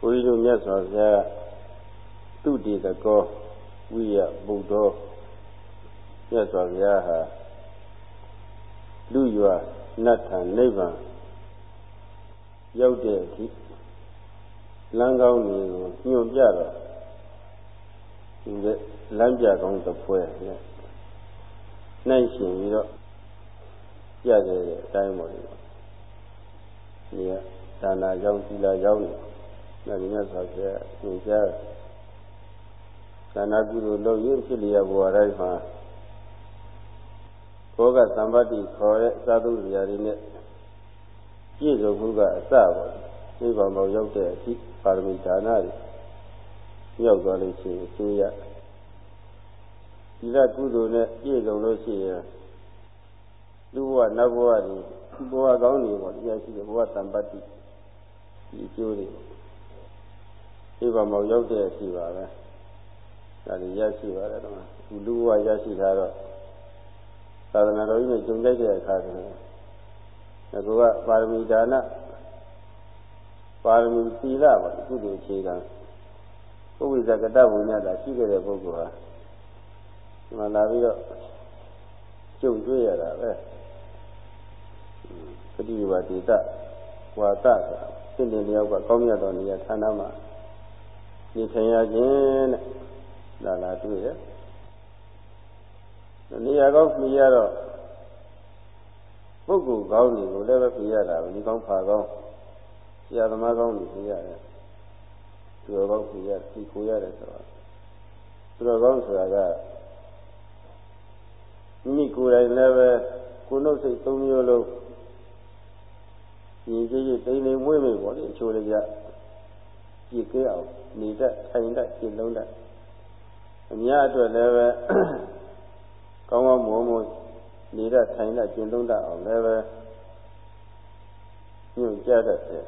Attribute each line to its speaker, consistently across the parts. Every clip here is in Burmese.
Speaker 1: ဘုရားတို့မြတ်စွာဘုရားသူတေတကောဝိယဗုဒ္ဓောမြတ်စွာဘုရားဟာလူရွာနတ်ထံနိဗ္ဗာန်ရောက်တဲ့အထိလမ်းကောင်းတွေကိုညွှန်ပြတော့ဒီလမ်းပြကောင်းတစ်ဖွဲနဲ့နိုင်ရှင်ပြီးတော့ပြခဲ့တဲ့အတိုင်းပေါ်ဒီဒီကဒါနာကြောင့်သီလကြောင့်နဲ့ ဒီမြတ်စွာဘုရားသင်ကြားဒါနာကုသိုလ်လုပ်ရင်ဖြစ်လျက်ဘဝတိုင်းမှာဘောဂသံပတ္တိခေါ်တဲ့သာသုဇာတိနဲ့ပြည့်စုံမှုကအစပါနိဗ္ဗာန်ပေါ်ရောက်တဲ့အထိပါရမီဒါနတွေရောက်သွားလို့ရှိရင်အကျိုးရဒီကကုသိုလ်နဲ့ပြည့်စုံလို့ရှိရင်လူဘဝနတ်ဘဝတွေဘဝကောင်းတွေပေါ့တရားရှိတယ်ဘဝသံပတ္တိဒီအကျိုးတွေ နိဗ္ဗာန်ပေါ်ရောက်တဲ့အထိပါပဲဒါတွေရရှိပါတယ်တော့လူဘဝရရှိတာတော့သာသနာတော်ကြီးနဲ့ကြုံကြိုက်တဲ့အခါကျတော့ငါကပါရမီဒါနပါရမီသီလပါကုသိုလ်အခြေခံပုဝိဇကတဘုညတာရှိခဲ့တဲ့ပုဂ္ဂိုလ်ဟာဒီမှာလာပြီးတော့ကြုံတွေ့ရတာပဲပฏิဝါဒေတဝါတဆိုတာသင်္တင်လျောက်ကကောင်းမြတ်သောနေရာဌာနမှာ နေထိုင်ရခြင်းတဲ့လာလာတွေ့ရနေရာကောင်းပြရတော့ပုဂ္ဂိုလ်ကောင်းတွေကိုလည်းပဲပြရတာပဲဒီကောင်းဖာကောင်းဆရာသမားကောင်းတွေပြရတယ်သူတော်ကောင်းပြရဒီကိုရတယ်ဆိုတော့သူတော်ကောင်းဆိုတာကမိမိကိုယ်တိုင်လည်းပဲကိုယ်နှုတ်စိတ်သုံးမျိုးလုံးညီကြီးကြီးတိမ်တိမ်မွေးမေပေါ့လေအချိုးလေးကြ ကြည့်ကြအောင်နေတတ်ထိုင်တတ်ကြည်လုံးတတ်အများအတွက်လည်းပဲကောင်းကောင်းမွန်မွန်နေတတ်ထိုင်တတ်ကျင့်သုံးတတ်အောင်လည်းပဲညွှန်ကြားတတ်တယ်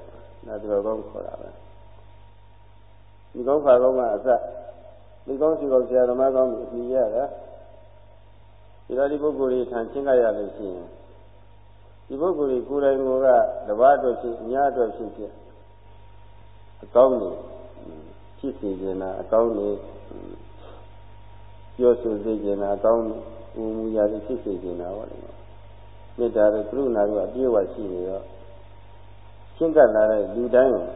Speaker 1: နာတော်ကောင်းခေါ်တာပဲဒီကောင်းခါကောင်းကအစဒီကောင်းစီကောင်းဆရာသမားကောင်းကိုအမိရတာဒီလိုဒီပုဂ္ဂိုလ်ကြီးထံချင်းကြရလို့ရှိရင်ဒီပုဂ္ဂိုလ်ကြီးကိုယ်တိုင်ကတပါးအတွက်ဖြစ်အများအတွက်ဖြစ်ဖြစ် အကောင်းနေဖြစ်စေခြင်းလားအကောင်းနေပြောဆိုစေခြင်းလားအကောင်းဦးမူရာဖြစ်စေခြင်းလားဟောတယ်မေတ္တာနဲ့ကရုဏာတို့အပြည့်အဝရှိနေတော့ရှင်းကပ်လာတဲ့လူတိုင်းကို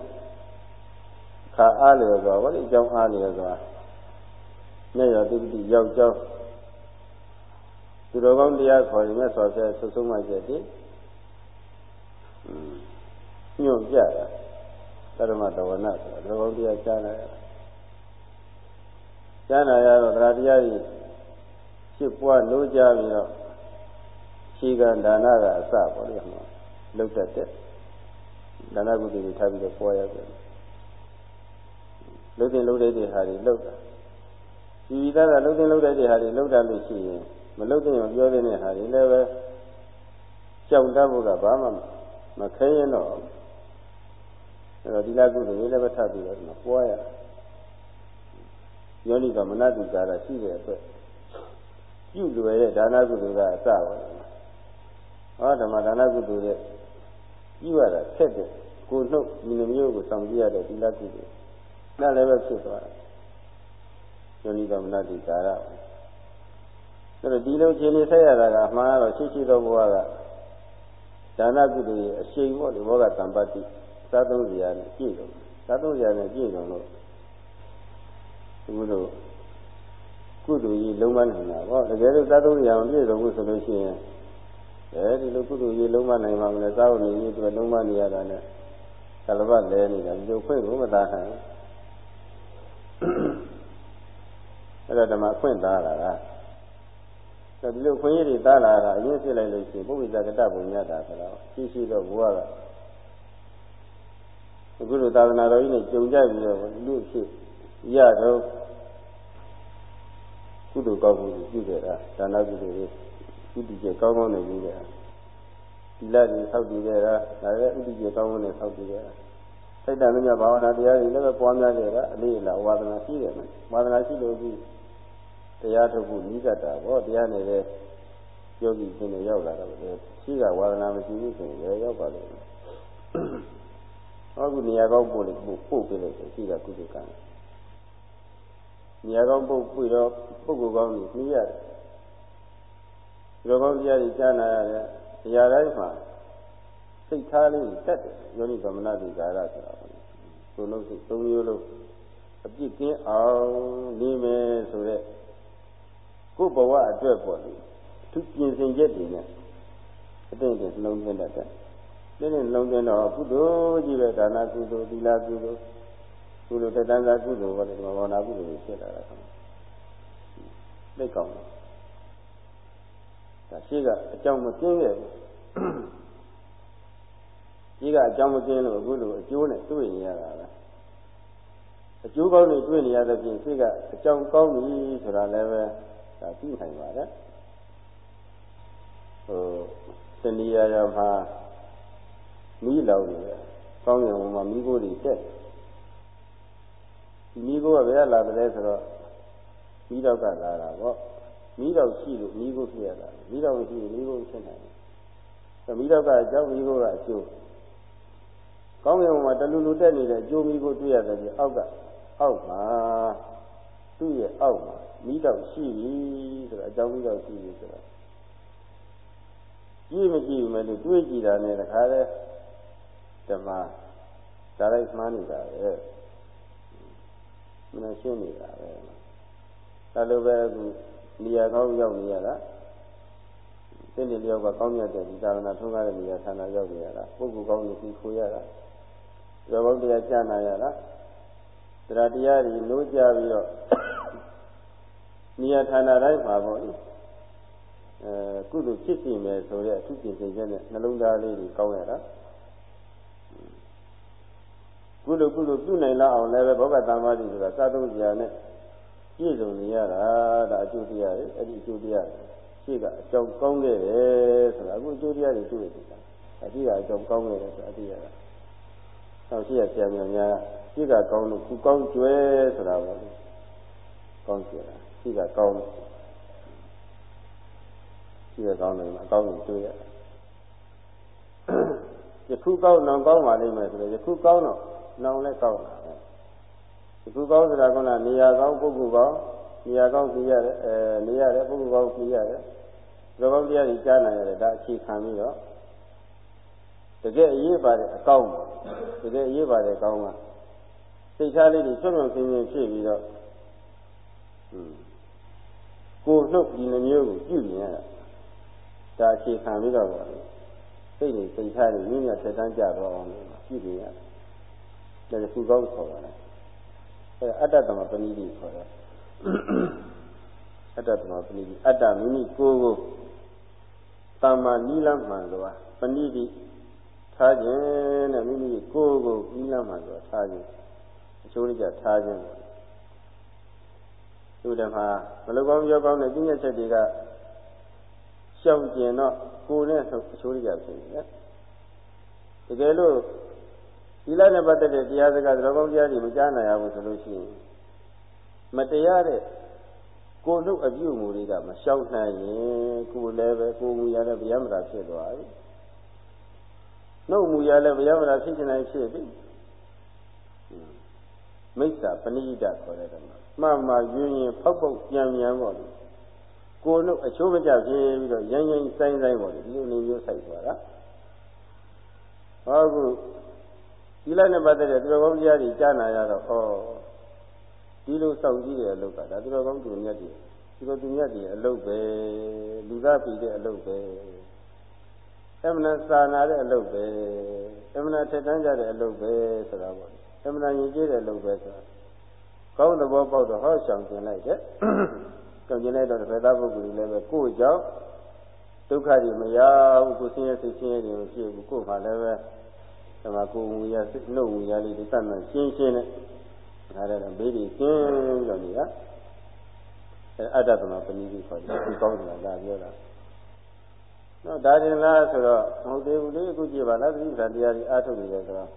Speaker 1: ခါအားလျော်စွာဟောဒီအကြောင်းအားလျော်စွာမြတ်ရောတိတိရောက်ကြောင်းသူတော်ကောင်းတရားခေါ်ရင်မြတ်စွာဘုရားဆုဆုံးမှချက်တည်းညွှန်ပြတာ သရမတဝနာဆိုတာတော်ကောင်းတရားကြားလာရကြားလာရတော့တရားတရားကြီးဖြစ်ပွားလို့ကြပြီးတော့ခြေကဒါနကအစပေါ့လေမှာလုတ်တတ်တဲ့ဒါနကုသိုလ်တွေထားပြီးတော့ပွားရတယ်လုတ်တင်လုတ်တဲ့ဟာတွေလုတ်တာဒီဝိသကလုတ်တင်လုတ်တဲ့ဟာတွေလုတ်တာလို့ရှိရင်မလုတ်တင်အောင်ပြောတဲ့ဟာတွေလည်းပဲကြောက်တတ်ဖို့ကဘာမှမခဲရင်တော့ အဲ့တော့ဒီလကုသိုလ်လေးလည်းပဲထပ်ပြီးတော့ပွားရယောနိကမနတိကာရရှိတဲ့အတွက်ပြုလွယ်တဲ့ဒါနကုသိုလ်ကအစပါဟောဓမ္မဒါနကုသိုလ်ရဲ့ပြုရတာဆက်တဲ့ကိုနှုတ်ဒီလိုမျိုးကိုဆောင်ကြည့်ရတဲ့ဒီလကုသိုလ်ဒါလည်းပဲဖြစ်သွားတယ်ယောနိကမနတိကာရအဲ့တော့ဒီလိုခြေနေဆက်ရတာကမှားတော့ရှိရှိသောဘဝကဒါနကုသိုလ်ရဲ့အရှိန်ပေါ့လေဘောဂတံပတ္တိ သာသုံးစရာနဲ့ပြည့်စုံသာသုံးစရာနဲ့ပြည့်စုံလို့ဒီလိုကုသိုလ်ကြီးလုံးမနိုင်တာပေါ့တကယ်လို့သာသုံးစရာမပြည့်စုံဘူးဆိုလို့ရှိရင်အဲဒီလိုကုသိုလ်ကြီးလုံးမနိုင်ပါဘူးလေသာဝနေကြီးတို့လုံးမနေရတာနဲ့သလဘလဲနေတာဒီလိုခွင့်ကိုမသားနိုင်အဲ့ဒါဓမ္မခွင့်သားလာတာဒီလိုခွင့်ရည်တွေသားလာတာအရင်ဖြစ်လိုက်လို့ရှိရင်ပုဗ္ဗိဇကတပုံညတာဆိုတော့ရှိရှိတော့ဘုရားက အခုလိုသာသနာတော်ကြီးနဲ့ကြုံကြပြီးတော့လူဖြစ်ရတော့ကုသိုလ်ကောင်းမှုပြုခဲ့တာဒါနကုသိုလ်တွေဥတည်ကျကောင်းကောင်းနဲ့ပြုခဲ့တာဒီလတွေဆောက်တည်ခဲ့တာဒါလည်းဥတည်ကျကောင်းကောင်းနဲ့ဆောက်တည်ခဲ့တာစိတ်တမမြဘာဝနာတရားတွေလည်းပွားများခဲ့တာအလေးအလာဝါဒနာရှိတယ်မယ်ဝါဒနာရှိလို့ဒီတရားထုတ်ဖို့နိစ္စတာပေါ့တရားနဲ့လည်းယောဂီရှင်တွေရောက်လာတော့ရှိကဝါဒနာမရှိဘူးဆိုရင်လည်းရောက်ပါလိမ့်မယ် ဟောခုနေရာကောင်းပို့လို့ပို့ပေးလိုက်တယ်ရှိကကုသကံနေရာကောင်းပို့ပြီးတော့ပုဂ္ဂိုလ်ကောင်းကြီးပြီးရတယ်ဒီလိုကောင်းတရားကြီးကြားနာရတယ်အရာတိုင်းမှာစိတ်ထားလေးတက်တယ်ယောနိဗမနတိကာရဆိုတာကိုလုံးစိတ်သုံးမျိုးလုံးအပြစ်ကင်းအောင်နေမယ်ဆိုတဲ့ကိုယ်ဘဝအတွက်ပေါ့လေသူပြင်ဆင်ချက်တွေနဲ့အတိတ်ကနှလုံးသွင်းတတ်တယ်။ ဒီနေ့နှလုံးသွင်းတော့ကုသိုလ်ကြီးပဲဒါနကုသိုလ်သီလကုသိုလ်ကုသိုလ်တဏ္ဍာကုသိုလ်ဘာလဲဒီမှာဘာနာကုသိုလ်တွေဖြစ်လာတာ။သိကောင်းတယ်။ဒါရှိကအကြောင်းမကျင်းခဲ့ဘူး။ရှိကအကြောင်းမကျင်းလို့အခုလိုအကျိုးနဲ့တွေ့နေရတာပဲ။အကျိုးကောင်းတွေတွေ့နေရတဲ့ပြင်ရှိကအကြောင်းကောင်းပြီဆိုတာလည်းပဲဒါသိနိုင်ပါတယ်။ဟိုတဏှာရမှာ မီးလောင်နေတယ်။ကောင်းကင်ဘုံမှာမီးခိုးတွေတက်ဒီမီးခိုးကဘယ်ကလာတယ်ဆိုတော့မီးတော့ကလာတာပေါ့။မီးတော့ရှိလို့မီးခိုးဖြစ်ရတာ။မီးတော့မရှိရင်မီးခိုးဖြစ်နိုင်တယ်။မီးတော့ကအကြောင်းမီးခိုးကအကျိုးကောင်းကင်ဘုံမှာတလူလူတက်နေတဲ့အကျိုးမီးခိုးတွေ့ရတယ်ဒီအောက်ကအောက်မှာသူ့ရဲ့အောက်မှာမိတော့ရှိပြီဆိုတော့အကြောင်းမိတော့ရှိပြီဆိုတော့ကြည့်မကြည့်ဘူးမဲ့လို့တွေးကြည့်တာနဲ့တခါလဲ ဓမ္မဒါလိုက်မှန်းနေတာပဲမင်းရှင်းနေတာပဲဒါလိုပဲအခုနေရာကောင်းရောက်နေရတာသင်္တေလျောက်ကကောင်းမြတ်တဲ့ဒီသာသနာထုံးကားတဲ့နေရာဌာနရောက်နေရတာပုဂ္ဂိုလ်ကောင်းကိုခိုးရတာကျော်ကောင်းတရားကြားနာရတာတရားတရားတွေလို့ကြပြီးတော့နေရာဌာနတိုင်းမှာပေါ့လေအဲကုသိုလ်ဖြစ်စီမယ်ဆိုတဲ့အထုပြင်စိတ်ချက်နဲ့နှလုံးသားလေးတွေကောင်းရတာ ကုသိုလ်ကုသိုလ်ပြုနိုင်လောက်အောင်လည်းပဲဘောဂတမ္မာတိဆိုတာသာသုံးစရာနဲ့ပြည့်စုံနေရတာဒါအကျိုးတရားတွေအဲ့ဒီအကျိုးတရားရှိကအကြောင်းကောင်းခဲ့တယ်ဆိုတာအခုအကျိုးတရားတွေတွေ့နေတာအကြည့်ကအကြောင်းကောင်းခဲ့တယ်ဆိုတာအကြည့်ရတာဆောက်ရှိရဆရာများများရှိကကောင်းလို့ခုကောင်းကျွဲဆိုတာပေါ့လေကောင်းကျွဲတာရှိကကောင်းလို့ရှိကကောင်းတယ်အကောင်းကိုတွေ့ရယခုကောင်းနောင်ကောင်းပါလိမ့်မယ်ဆိုတော့ယခုကောင်းတော့ နောင်လည်းကောင်းတာပဲယခုကောင်းဆိုတာကနေရာကောင်းပုဂ္ဂိုလ်ကောင်းနေရာကောင်းပြရတယ်အဲနေရတယ်ပုဂ္ဂိုလ်ကောင်းပြရတယ်ဒီကောင်းတရားကြီးကြားနိုင်ရတယ်ဒါအခြေခံပြီးတော့တကယ်အရေးပါတဲ့အကောင်းတကယ်အရေးပါတဲ့အကောင်းကစိတ်ထားလေးတွေချွတ်ချွတ်ဆင်းဆင်းဖြစ်ပြီးတော့ကိုနှုတ်ဒီနှမျိုးကိုပြုမြင်ရတာဒါအခြေခံပြီးတော့စိတ်တွေစိတ်ထားတွေမြင့်မြတ်ထက်တန်းကြတော့အောင်ပြုမြင်ရတယ် ဒါကခုကောင်းခေါ်ပါတယ်အဲအတ္တသမပဏိတိခေါ်တယ်အတ္တသမပဏိတိအတ္တမိမိကိုယ်ကိုတာမနိလမှန်စွာပဏိတိထားခြင်းတဲ့မိမိကိုယ်ကိုနိလမှန်စွာထားခြင်းအချိုးလေးကြထားခြင်းသူတမှာမလုကောင်းပြောကောင်းတဲ့ပြည့်ညက်ချက်တွေကရှောင်ကျင်တော့ကိုယ်နဲ့အချိုးလေးကြဖြစ်နေတယ်တကယ်လို့ ဒီလနဲ့ပတ်သက်တဲ့တရားစကားတော်ကောင်းတရားတွေမကြားနိုင်ရဘူးဆိုလို့ရှိရင်မတရားတဲ့ကိုယ်တို့အပြုအမူတွေကမလျှောက်နိုင်ရင်ကိုယ်လည်းပဲကိုယ်မူရတဲ့ဗျာမတာဖြစ်သွားပြီနှုတ်မူရလည်းဗျာမတာဖြစ်နေနိုင်ဖြစ်ပြီမိစ္ဆာပဏိဒခေါ်တဲ့ဓမ္မမှန်မှယွင်းရင်ဖောက်ပေါက်ပြန်ပြန်ပေါ့လေကိုယ်တို့အချိုးမကျဖြစ်ပြီးတော့ရိုင်းရိုင်းဆိုင်ဆိုင်ပေါ့လေဒီလိုနေမျိုးဆိုင်သွားတာဟောခု ဒီလိုက်နဲ့ပတ်သက်တဲ့သူတော်ကောင်းတရားတွေကြားနာရတော့ဩဒီလိုစောင့်ကြည့်တဲ့အလုပ်ကဒါသူတော်ကောင်းသူမြတ်တွေသူတော်သူမြတ်တွေအလုပ်ပဲလူသားပြည်တဲ့အလုပ်ပဲအမှန်စာနာတဲ့အလုပ်ပဲအမှန်ထက်တန်းကြတဲ့အလုပ်ပဲဆိုတာပေါ့အမှန်ရင်ကျေးတဲ့အလုပ်ပဲဆိုတာကောင်းသဘောပေါက်တော့ဟောဆောင်ကျင်လိုက်တဲ့ကြောင့်ကျင်လိုက်တော့တစ်ဖက်သားပုဂ္ဂိုလ်တွေလည်းပဲကိုယ့်ကြောင့်ဒုက္ခတွေမရဘူးကိုယ်ဆင်းရဲစိတ်ဆင်းရဲတွေမဖြစ်ဘူးကိုယ်မှလည်းပဲ ဓမ္မကိုယ်ဝူရစိတ်နှုတ်ဝူရလေးဒီသတ်မှန်ရှင်းရှင်းနဲ့ဒါလည်းဘေးတွေကျင်းပြီးတော့နေရအဲအတ္တသမပဏိတိခေါ်တယ်ဒီကောင်းတယ်လားပြောတာနော်ဒါတင်လားဆိုတော့မဟုတ်သေးဘူးလေအခုကြည့်ပါလားသတိပ္ပံတရားကြီးအားထုတ်နေတယ်ဆိုတော့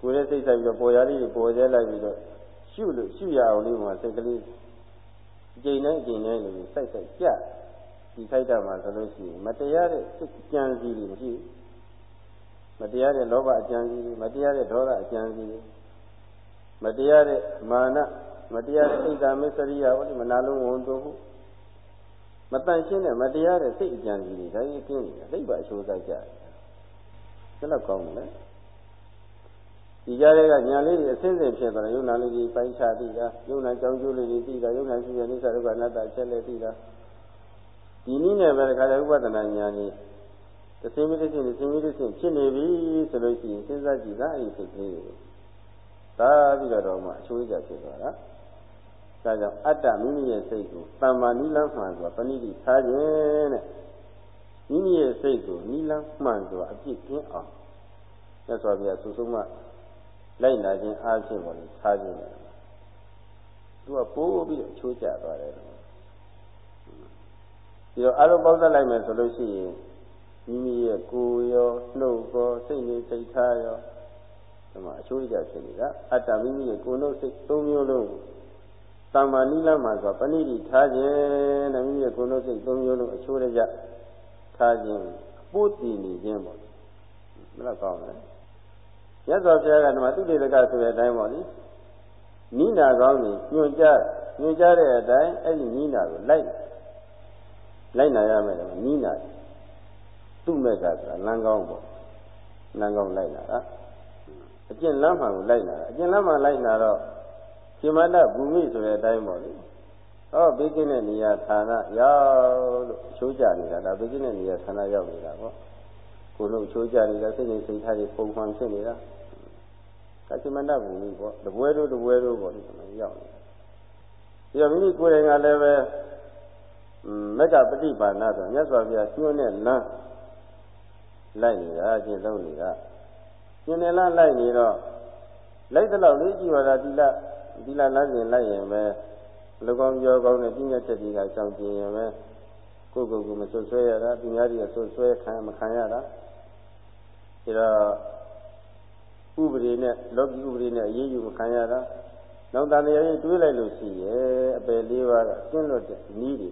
Speaker 1: ကိုယ်ရဲ့စိတ်ဆိုင်ပြီးတော့ပေါ်ရလေးတွေပေါ်ကျဲလိုက်ပြီးတော့ရှုလို့ရှုရအောင်လေးမှာစိတ်ကလေးအကျိန်နဲ့အကျိန်နဲ့လို့စိုက်စိုက်ကြဒီခိုက်တာမှာဆိုလို့ရှိရင်မတရားတဲ့စိတ်ကြံစည်တွေမရှိဘူး မမတရားတဲ့လောဘအကြံစီမတရားတဲ့ဒေါသအကြံစီမတရားတဲ့မာနမတရားတဲ့အိတ်တာမစ္စရိယဟောဒီမနာလုံးဝန်တို့ဟုမတန်ရှင်းတဲ့မတရားတဲ့စိတ်အကြံစီတွေဒါကြီးကျင်းနေတာသိပါအချိုးတိုက်ကြတယ်ဘယ်တော့ကောင်းမလဲဒီကြားတွေကညာလေးတွေအစင်းစင်ဖြစ်သွားတယ်ယုံနာလေးတွေပိုင်းခြားသိတာယုံနာကြောင်းကျိုးလေးတွေသိတာယုံနာရှိတဲ့နိစ္စဒုက္ခအနတ္တအချက်လေးသိတာဒီနည်းနဲ့ပဲတခါတည်းဥပဒနာညာ နေသင်္မိတ္ဆင့်သင်္မိတ္ဆင့်ဖြစ်နေပြီဆိုလို့ရှိရင်စဉ်းစားကြည့်တာအဲ့ဒီစိတ်ကလေးတွေသာပြီးတော့မှအချိုးကြဖြစ်သွားတာဒါကြောင့်အတ္တမိမိရဲ့စိတ်ကိုတမ္မာနိလန်းမှန်ဆိုတာပဏိတိထားခြင်းတဲ့မိမိရဲ့စိတ်ကိုနိလန်းမှန်ဆိုတာအပြစ်ကင်းအောင်သက်စွာပြဆူဆုံးမလိုက်နာခြင်းအားဖြင့်ပေါ်လေထားခြင်းတယ်သူကပိုးပြီးတော့ချိုးကြသွားတယ်ပြီးတော့အလုံးပေါက်သက်လိုက်မယ်ဆိုလို့ရှိရင် မိမိရဲ့ကိုယ်ရောနှုတ်ရောစိတ်နဲ့စိတ်ထားရောဒီမှာအချိုးကြဖြစ်နေတာအတ္တမိမိရဲ့ကိုယ်နှုတ်စိတ်သုံးမျိုးလုံးတမ္မာနိလမှာဆိုပဏိတိထားခြင်းနဲ့မိမိရဲ့ကိုယ်နှုတ်စိတ်သုံးမျိုးလုံးအချိုးရကြထားခြင်းပို့တည်နေခြင်းပေါ့မလားကောင်းတယ်ရသော်ဘုရားကဒီမှာသူတေလကဆိုတဲ့အတိုင်းပေါ့လေနိနာကောင်းနေညွှန်ကြားညွှန်ကြားတဲ့အတိုင်းအဲ့ဒီနိနာကိုလိုက်လိုက်နာရမယ်လေနိနာ သူ့မဲ့ကဆိုတာလမ်းကောင်းပေါ့လမ်းကောင်းလိုက်နာတာအကျင့်လမ်းမှန်ကိုလိုက်နာတာအကျင့်လမ်းမှန်လိုက်နာတော့ပြမတဘူမိဆိုတဲ့အတိုင်းပေါ့လေဟောဘေးကင်းတဲ့နေရာဌာနရောက်လို့ချိုးကြနေတာဒါဘေးကင်းတဲ့နေရာဌာနရောက်နေတာပေါ့ကိုယ်လုံးချိုးကြနေတာစိတ်နဲ့စိတ်ထားတွေပုံမှန်ဖြစ်နေတာဒါပြမတဘူမိပေါ့တပွဲတို့တပွဲတို့ပေါ့ဒီမှာရောက်နေပြီးတော့မိမိကိုယ်တိုင်ကလည်းပဲမက္ကပฏิပါဏဆိုမြတ်စွာဘုရားကျွန်းတဲ့လမ်း လိုက်နေတာအကျင့်သုံးနေတာကျင်တယ်လားလိုက်နေတော့လိုက်တဲ့လောက်လေးကြည့်ပါလားဒီလဒီလလမ်းစဉ်လိုက်ရင်ပဲလူကောင်းပြောကောင်းတဲ့ပြဉ္ညာချက်ကြီးကရှောင်ကျင်ရင်ပဲကိုယ့်ကိုယ်ကိုမဆွဆွဲရတာသူများတွေကဆွဆွဲခံမခံရတာဒါတော့ဥပဒေနဲ့လောကီဥပဒေနဲ့အရေးယူမခံရတာနောက်တန်တရားကြီးတွေးလိုက်လို့ရှိရဲ့အပယ်လေးပါးကကျင့်လွတ်တဲ့နည်းတွေ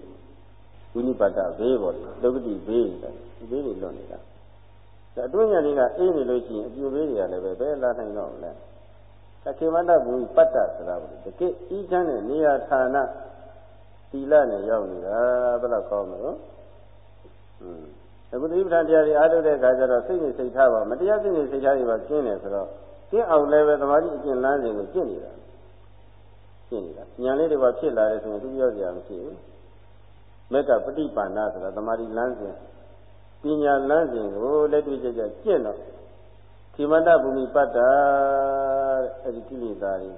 Speaker 1: ဝိနိပါဒဘေးပေါ့လောကတိဘေးတွေဘေးတွေလွတ်နေတာဒါ အတွင်းညာလေးကအေးနေလို့ရှိရင်အပြူလေးတွေကလည်းပဲဘယ်လာနိုင်တော့လဲသတိမတ္တဘူပတ္တဆိုတာကိုတကယ်ဤချမ်းတဲ့နေရာဌာနသီလနဲ့ရောက်နေတာဘယ်လောက်ကောင်းမလို့အခုတိပ္ပဏတရားတွေအားထုတ်တဲ့အခါကျတော့စိတ်နဲ့စိတ်ထားပါမတရားစိတ်နဲ့စိတ်ထားတွေပါကျင်းတယ်ဆိုတော့ကျင်းအောင်လည်းပဲသမာဓိအကျင့်လမ်းစဉ်ကိုကျင့်နေတာကျင့်နေတာဉာဏ်လေးတွေပါဖြစ်လာတယ်ဆိုရင်သူပြောစရာမရှိဘူးမေတ္တာပฏิပန္နဆိုတာသမာဓိလမ်းစဉ် ပညာလမ်းစဉ်ကိုလက်တွေ့ကျကျကျင့်တော့ခိမတဘူမိပတ္တာအဲ့ဒီကိလေသာတွေ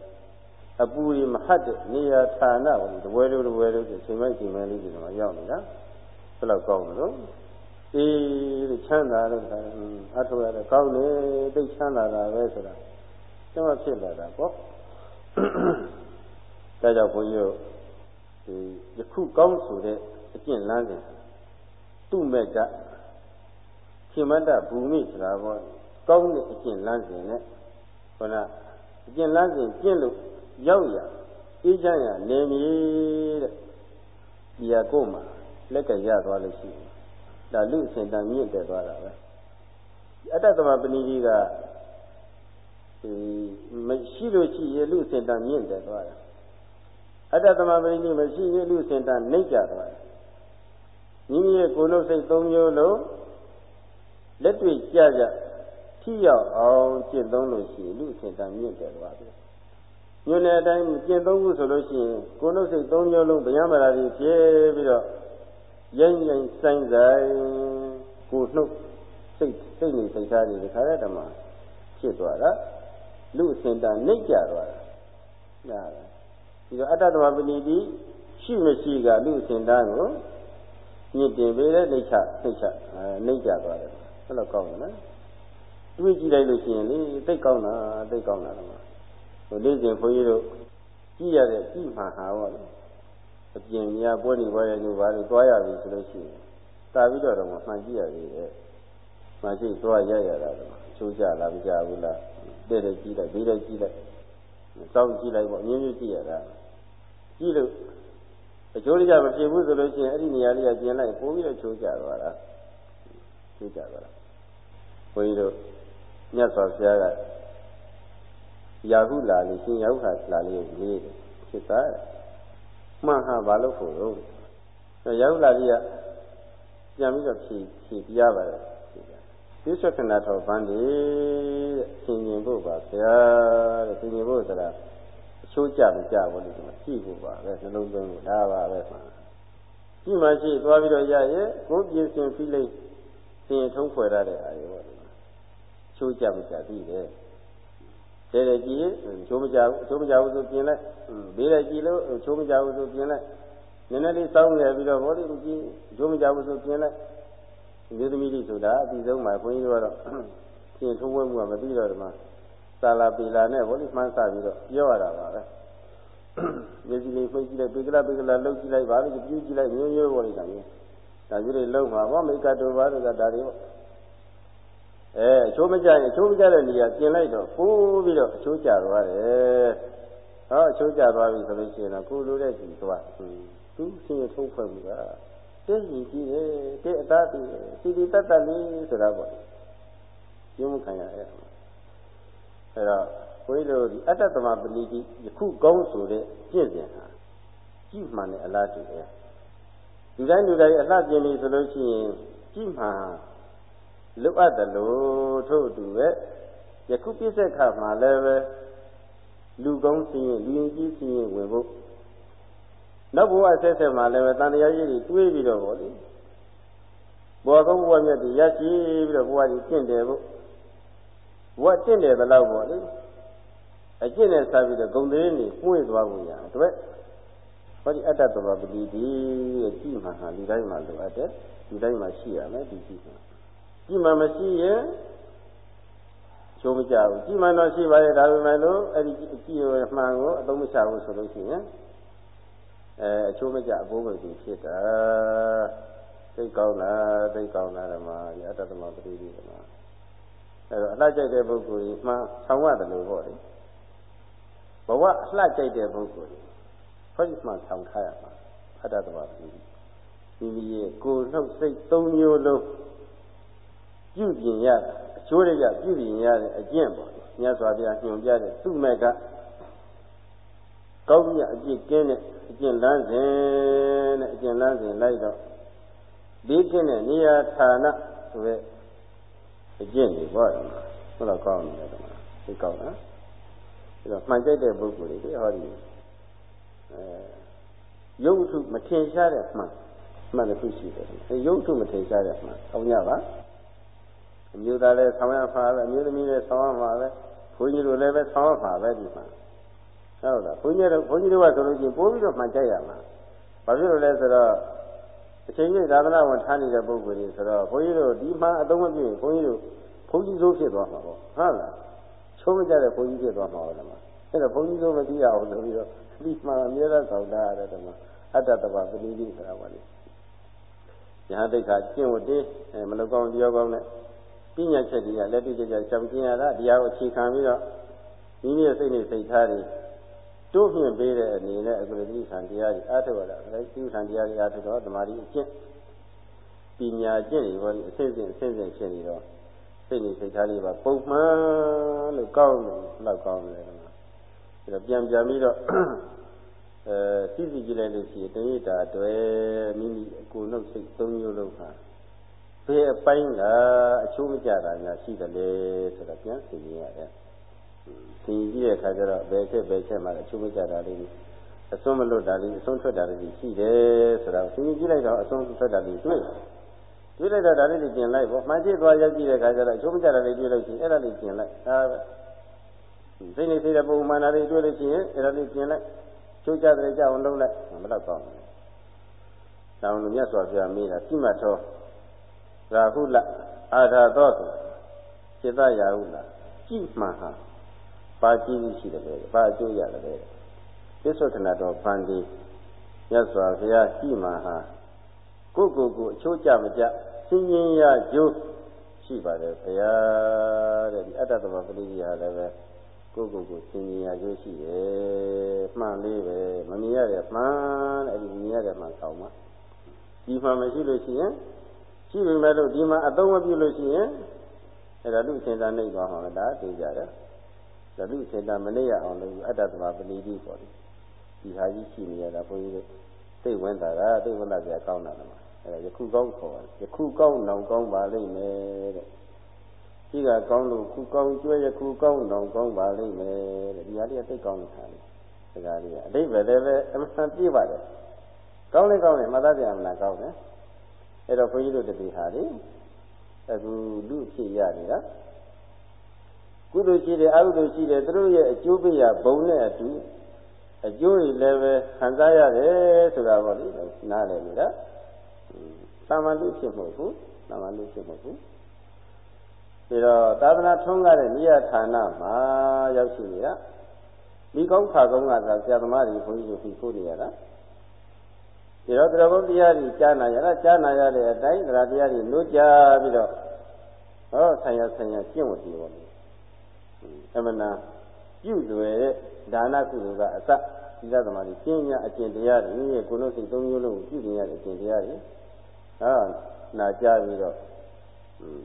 Speaker 1: အပူတွေမဟတ်တဲ့နေရာဌာနကိုတပွဲလို့တပွဲလို့ချိန်မိုက်ချိန်မိုက်လေးတွေမှာရောက်နေတာဘယ်လောက်ကောင်းလို့အေးလို့ချမ်းသာလို့ခါအထောက်ရတဲ့ကောင်းတယ်သိချမ်းသာတာပဲဆိုတာတော့ဖြစ်လာတာပေါ့ဒါကြောင့်ဘုန်းကြီးတို့ဒီယခုကောင်းဆိုတဲ့အကျင့်လမ်းစဉ်သူ့မဲ့က ခိမတ္တဘူမိဆိုတာပေါ့ကောင်းတဲ့အကျင့်လမ်းစဉ်နဲ့ခေါဏအကျင့်လမ်းစဉ်ကျင့်လို့ရောက်ရအေးချမ်းရနေမည်တဲ့ဒီဟာကိုမှလက်ကရသွားလို့ရှိရင်ဒါလူအစဉ်တန်မြင့်တက်သွားတာပဲအတ္တသမပဏိကြီးကဒီမရှိလို့ရှိရင်လူအစဉ်တန်မြင့်တက်သွားတာအတ္တသမပဏိကြီးမရှိရင်လူအစဉ်တန်နှိမ့်ကြသွားတယ်မိမိရဲ့ကိုယ်လုံးစိတ်သုံးမျိုးလုံး လက်တွေ့ကြကြထိရောက်အောင်ကျင့်သုံးလို့ရှိရင်လူအထင်တန်မြင့်တယ်သွားပြီညွန်တဲ့အတိုင်းကျင့်သုံးဖို့ဆိုလို့ရှိရင်ကိုယ်လုံးစိတ်သုံးမျိုးလုံးဗျာမရာကြီးဖြစ်ပြီးတော့ရိုင်းရိုင်းဆိုင်ဆိုင်ကိုနှုတ်စိတ်စိတ်နေစိတ်ထားတွေဒီခါတဲ့တမှာဖြစ်သွားတာလူအစဉ်တန်နှိမ့်ကြသွားတာနားလားဒီတော့အတ္တသမပဏိတိရှိမရှိကလူအစဉ်တန်ကိုညစ်တင်ပေးတဲ့နှိမ့်ချနှိမ့်ချအဲနှိမ့်ကြသွားတယ် အဲ့လိုကောင်းတယ်နော်တွေးကြည့်လိုက်လို့ရှိရင်လေသိကောင်းတာသိကောင်းတာတော့ဟိုလေးစဉ်ဘုန်းကြီးတို့ကြည့်ရတဲ့ကြည့်မှဟာပေါ့လေအပြင်များပွဲနေပွဲရနေပါလို့တွားရပြီဆိုလို့ရှိရင်တာပြီးတော့တော့မှန်ကြည့်ရသေးတယ်မှန်ရှိတွားရရတာတော့ချိုးကြလားမကြဘူးလားတဲ့တဲ့ကြည့်လိုက်ပြီးတဲ့ကြည့်လိုက်စောင့်ကြည့်လိုက်ပေါ့အမြင်မြင်ကြည့်ရတာကြည့်လို့အကျိုးကြမဖြစ်ဘူးဆိုလို့ရှိရင်အဲ့ဒီနေရာလေးကကျင်လိုက်ပိုးပြီးတော့ချိုးကြသွားတာ ချိုးကြသွားတာဘုန်းကြီးတို့မြတ်စွာဘုရားကယာဟုလာလေးရှင်ယာဟုဟာလာလေးကိုမေးတယ်ဖြစ်သားမှန်ဟာဘာလို့ဖို့လို့ယာဟုလာလေးကပြန်ပြီးတော့ဖြေဖြေပြရပါတယ်သစ္ဆကနာတော်ဗန်းဒီတဲ့ဆင်ញင်ဖို့ပါဗျာတဲ့ဆင်ញင်ဖို့ဆိုတာအချိုးကြမကြဘူးလို့ဒီမှာကြည့်ဖို့ပါပဲနှလုံးသွင်းဖို့ဒါပါပဲမှာကြည့်မှရှိသွားပြီးတော့ရရဲ့ကိုယ်ပြင်ဆင်ပြီးလိုက် ဆင်ထုံးဖွယ်ရတဲ့အားရောဒီမှာချိုးကြမကြသိတယ်တဲ့တဲ့ကြည့်ချိုးမကြဘူးချိုးမကြဘူးဆိုပြင်လိုက်ဘေးလိုက်ကြည့်လို့ချိုးမကြဘူးဆိုပြင်လိုက်နည်းနည်းလေးစောင်းရပြီးတော့ဘောလေးကြည့်ချိုးမကြဘူးဆိုပြင်လိုက်မျိုးသမီးလေးဆိုတာအပြီးဆုံးမှာဘုန်းကြီးတို့ကတော့ရှင်ထုံးဝဲမှုကမပြီးတော့ဒီမှာသာလာပီလာနဲ့ဘောလေးမှန်းဆပြီးတော့ပြောရတာပါပဲမျက်စိလေးဖိတ်ကြည့်လိုက်ပေကလာပေကလာလှုပ်ကြည့်လိုက်ပါလို့ပြူးကြည့်လိုက်မျိုးမျိုးဘောလေးကမျိုး ဒါကြီးတွေလုံးမှာဘောမိကတူပါလို့ကဒါတွေပေါ့အဲအချိုးမကြရင်အချိုးမကြတဲ့နေရာပြင်လိုက်တော့ပိုးပြီးတော့အချိုးကျသွားတယ်ဟောအချိုးကျသွားပြီဆိုလို့ရှိရင်တော့ကိုလိုတဲ့ကြည့်သွားသူဆင်းရဲထုံးဖွဲ့မှုကတဲ့ရင်ကြည့်တယ်တဲ့အသားတည်စီတီတတ်တတ်လေးဆိုတာပေါ့ကျုံးခံရရဲ့အဲ့တော့ဘုန်းကြီးတို့ဒီအတ္တသမပဏိတိယခုကောင်းဆိုတဲ့ပြည့်စုံဟာကြည့်မှန်တဲ့အလားတူတယ် ဒီတိုင်းလူတိုင်းအလှပြင်ပြီဆိုလို့ရှိရင်ကြည့်မှန်လွတ်အပ်တယ်လို့ထို့အတူပဲယခုပြည့်စက်ခါမှာလည်းပဲလူကောင်းစင်းရင်လူရင်ကြီးစင်းရင်ဝင်ဖို့နောက်ဘဝဆက်ဆက်မှာလည်းပဲတန်တရားကြီးတွေတွေးပြီးတော့ဗောလေဘောကောင်းဘဝမြတ်တွေရရှိပြီးတော့ဘဝကြီးကျင့်တယ်ဖို့ဘဝကျင့်တယ်ဘယ်လောက်ဗောလေအကျင့်နဲ့စားပြီးတော့ဂုံသေးနေမှု့သွားဖို့ရအတွက် ဟောဒီအတ္တတဘာပတိဒီရဲ့ကြည့်မှဟာဒီတိုင်းမှာလိုအပ်တယ်ဒီတိုင်းမှာရှိရမယ်ဒီကြည့်မှာကြည့်မှမရှိရင်ချိုးမကြဘူးကြည့်မှတော့ရှိပါရဲ့ဒါပေမဲ့လို့အဲ့ဒီကြည့်ရမှန်ကိုအသုံးမချဘူးဆိုလို့ရှိရင်အဲအချိုးမကြအဘိုးမကြီးဖြစ်တာသိကောင်းလားသိကောင်းလားဓမ္မရတ္တသမပတိဒီဓမ္မအဲတော့အလှကြိုက်တဲ့ပုဂ္ဂိုလ်ကြီးမှဆောင်ရတယ်လို့ပေါ့လေဘဝအလှကြိုက်တဲ့ပုဂ္ဂိုလ်ကြီး ဟောဒီမှဆောင်ထားရမှာအတ္တသမပတိဒီမိရဲ့ကိုယ်နှုတ်စိတ်သုံးမျိုးလုံးပြုပြင်ရအချိုးရပြုပြင်ရတဲ့အကျင့်ပေါ့မြတ်စွာဘုရားညွှန်ပြတဲ့သူ့မဲ့ကကောင်းကြီးအပြစ်ကင်းတဲ့အကျင့်လန်းစဉ်တဲ့အကျင့်လန်းစဉ်လိုက်တော့ဒီကင်းတဲ့နေရာဌာနဆိုတဲ့အကျင့်တွေပေါ့ဟုတ်တော့ကောင်းနေတယ်ဒီမှာသိကောင်းနော်အဲတော့မှန်ကြိုက်တဲ့ပုဂ္ဂိုလ်တွေဟောဒီအဲ ရုပ်ထုမထင်ရှားတဲ့မှန်မှန်တစ်ခုရှိတယ်အဲရုပ်ထုမထင်ရှားတဲ့မှန်ဟောညပါအမျိုးသားလည်းဆောင်းရမှာပဲအမျိုးသမီးလည်းဆောင်းရမှာပဲဘုန်းကြီးတို့လည်းပဲဆောင်းရမှာပဲဒီမှာဟုတ်လားဘုန်းကြီးတို့ဘုန်းကြီးတို့ကဆိုလို့ရှိရင်ပိုးပြီးတော့မှန်ကြရမှာဘာဖြစ်လို့လဲဆိုတော့အချိန်ကြီးသာသနာဝန်ထားနေတဲ့ပုဂ္ဂိုလ်တွေဆိုတော့ဘုန်းကြီးတို့ဒီမှအသုံးမပြုရင်ဘုန်းကြီးတို့ဘုန်းကြီးဆိုးဖြစ်သွားမှာပေါ့ဟုတ်လားချိုးမကြတဲ့ဘုန်းကြီးဖြစ်သွားမှာဟုတ်လားအဲ့တော့ဘုန်းကြီးဆိုးမသိရအောင်ဆိုပြီးတော့ဒီမှအမြဲတမ်းဆောင်တာရတယ်ဓမ္မအတ္တတဘာပတိတိဆိုတာပါလေယဟတိတ်ခါကျင့်ဝတ်တေးမလောက်ကောင်းတရားကောင်းနဲ့ပညာချက်တွေကလက်တွေ့ကြကြရှောင်ကျင်ရတာတရားကိုအခြေခံပြီးတော့မိမိရဲ့စိတ်နဲ့စိတ်ထားတွေတိုးမြင့်ပေးတဲ့အနေနဲ့အခုလိုတိခံတရားကြီးအားထုတ်ရတာအဲတိခံတရားကြီးအားထုတ်တော့သမာဓိအကျင့်ပညာကျင့်တွေဘောဒီအစစ်စစ်အစစ်စစ်ဖြစ်နေတော့စိတ်နဲ့စိတ်ထားလေးပါပုံမှန်လို့ကောင်းတယ်လောက်ကောင်းတယ် ကွာအဲတော့ပြန်ပြန်ပြီးတော့အဲစီစီကြည့်လိုက်လို့ရှိရင်တရိတာတွေမိမိအကိုနှုတ်စိတ်သုံးမျိုးလုံးခါဘယ်အပိုင်းကအချိုးမကြတာများရှိတယ်လေဆိုတော့ပြန်သိရင်ရတယ်။သိကြည့်တဲ့အခါကျတော့ဘယ်ချက်ဘယ်ချက်မှအချိုးမကြတာလေးအစွန်းမလွတ်တာလေးအစွန်းထွက်တာလေးရှိတယ်ဆိုတော့သိကြည့်လိုက်တော့အစွန်းထွက်တာလေးတွေ့။တွေ့လိုက်တော့ဒါလေးတွေပြင်လိုက်ပေါ့။မှန်ကြည့်သွားရောက်ကြည့်တဲ့အခါကျတော့အချိုးမကြတာလေးတွေ့လို့ရှိရင်အဲ့ဒါလေးပြင်လိုက်။ဒါပဲ။ စိတ်နေစိတ်တဲ့ပုံမှန်တာလေးတွေ့လို့ရှိရင်အဲ့ဒါလေးပြင်လိုက်။ချိုးကြတဲ့ကြောင်လုံးလိုက်မတော့ကောင်းဘူး။တောင်းလို့မြတ်စွာဘုရားမေးတာပြိမတ်တော်ရာဟုလအာထာသောဆိုစေတရာဟုလကြည်မှန်ဟာပါကြည့်ရှိတယ်လေပါအကျိုးရတယ်လေသစ္ဆုခဏတော်ဗန္ဒီမြတ်စွာဘုရားကြည်မှန်ဟာကိုကိုကိုအချိုးကြမကြစင်ရင်ရကျိုးရှိပါတယ်ဘုရားတဲ့ဒီအတ္တသမပရိယဟာလည်းပဲ ကိုကိုကိုစင်ရင်ရကျိုးရှိတယ်မှန်လေးပဲမမြင်ရတဲ့မှန်တဲ့ဒီမြင်ရတဲ့မှန်ဆောင်မှာဒီမှမရှိလို့ရှိရင်ရှိပေမဲ့လို့ဒီမှာအသုံးမပြုလို့ရှိရင်အဲ့ဒါလူစင်တာနှိပ်သွားမှာဒါသိကြတယ်ဒါလူစင်တာမနှိပ်ရအောင်လို့အတ္တသမပဏိတိပေါ့လေဒီဟာကြီးရှိနေရတာဘုန်းကြီးတို့သိဝင်တာကသိဝင်တာကြကောင်းတာလားအဲ့ဒါယခုကောင်းခေါ်တယ်ယခုကောင်းနောင်ကောင်းပါလိမ့်မယ်တဲ့ ရှိကကောင်းလို့ခုကောင်းကျွဲယခုကောင်းနောင်ကောင်းပါလိမ့်မယ်တဲ့ဒီဟာလေးကသိကောင်းနေတာလေစကားလေးကအတိတ်ပဲလည်းပဲအမှန်ပြပါတယ်ကောင်းလေကောင်းလေမှတ်သားကြရမလားကောင်းတယ်အဲ့တော့ဘုန်းကြီးတို့တတိဟာလေအခုလူဖြစ်ရနေတာကုသိုလ်ရှိတယ်အကုသိုလ်ရှိတယ်သူတို့ရဲ့အကျိုးပေးရဘုံနဲ့အတူအကျိုးတွေလည်းပဲခံစားရတယ်ဆိုတာပေါ့လေနားလည်လို့လားသာမန်လူဖြစ်မဟုတ်ဘူးသာမန်လူဖြစ်မဟုတ်ဘူး ပြီးတော့သာသနာထွန်းကားတဲ့နိယဌာနမှာရောက်ရှိနေတာမိကောင်းခါကောင်းကသာဆရာသမားတွေဘုန်းကြီးတို့ပြီးခိုးနေရတာဒီတော့တရားဘုရားကြီးကြားနာရတာကြားနာရတဲ့အတိုင်းတရားတရားကြီးလို့ကြားပြီးတော့ဟောဆံရဆံရကျင့်ဝတ်ပြီးပါမယ်အမှန်တန်ပြုလွယ်တဲ့ဒါနကုသိုလ်ကအစသီလသမားကြီးကျင့်ရအကျင့်တရားတွေရဲ့ကိုယ်လုံးစိတ်သုံးမျိုးလုံးကိုပြုကျင်ရတဲ့အကျင့်တရားတွေဟာနာကြားပြီးတော့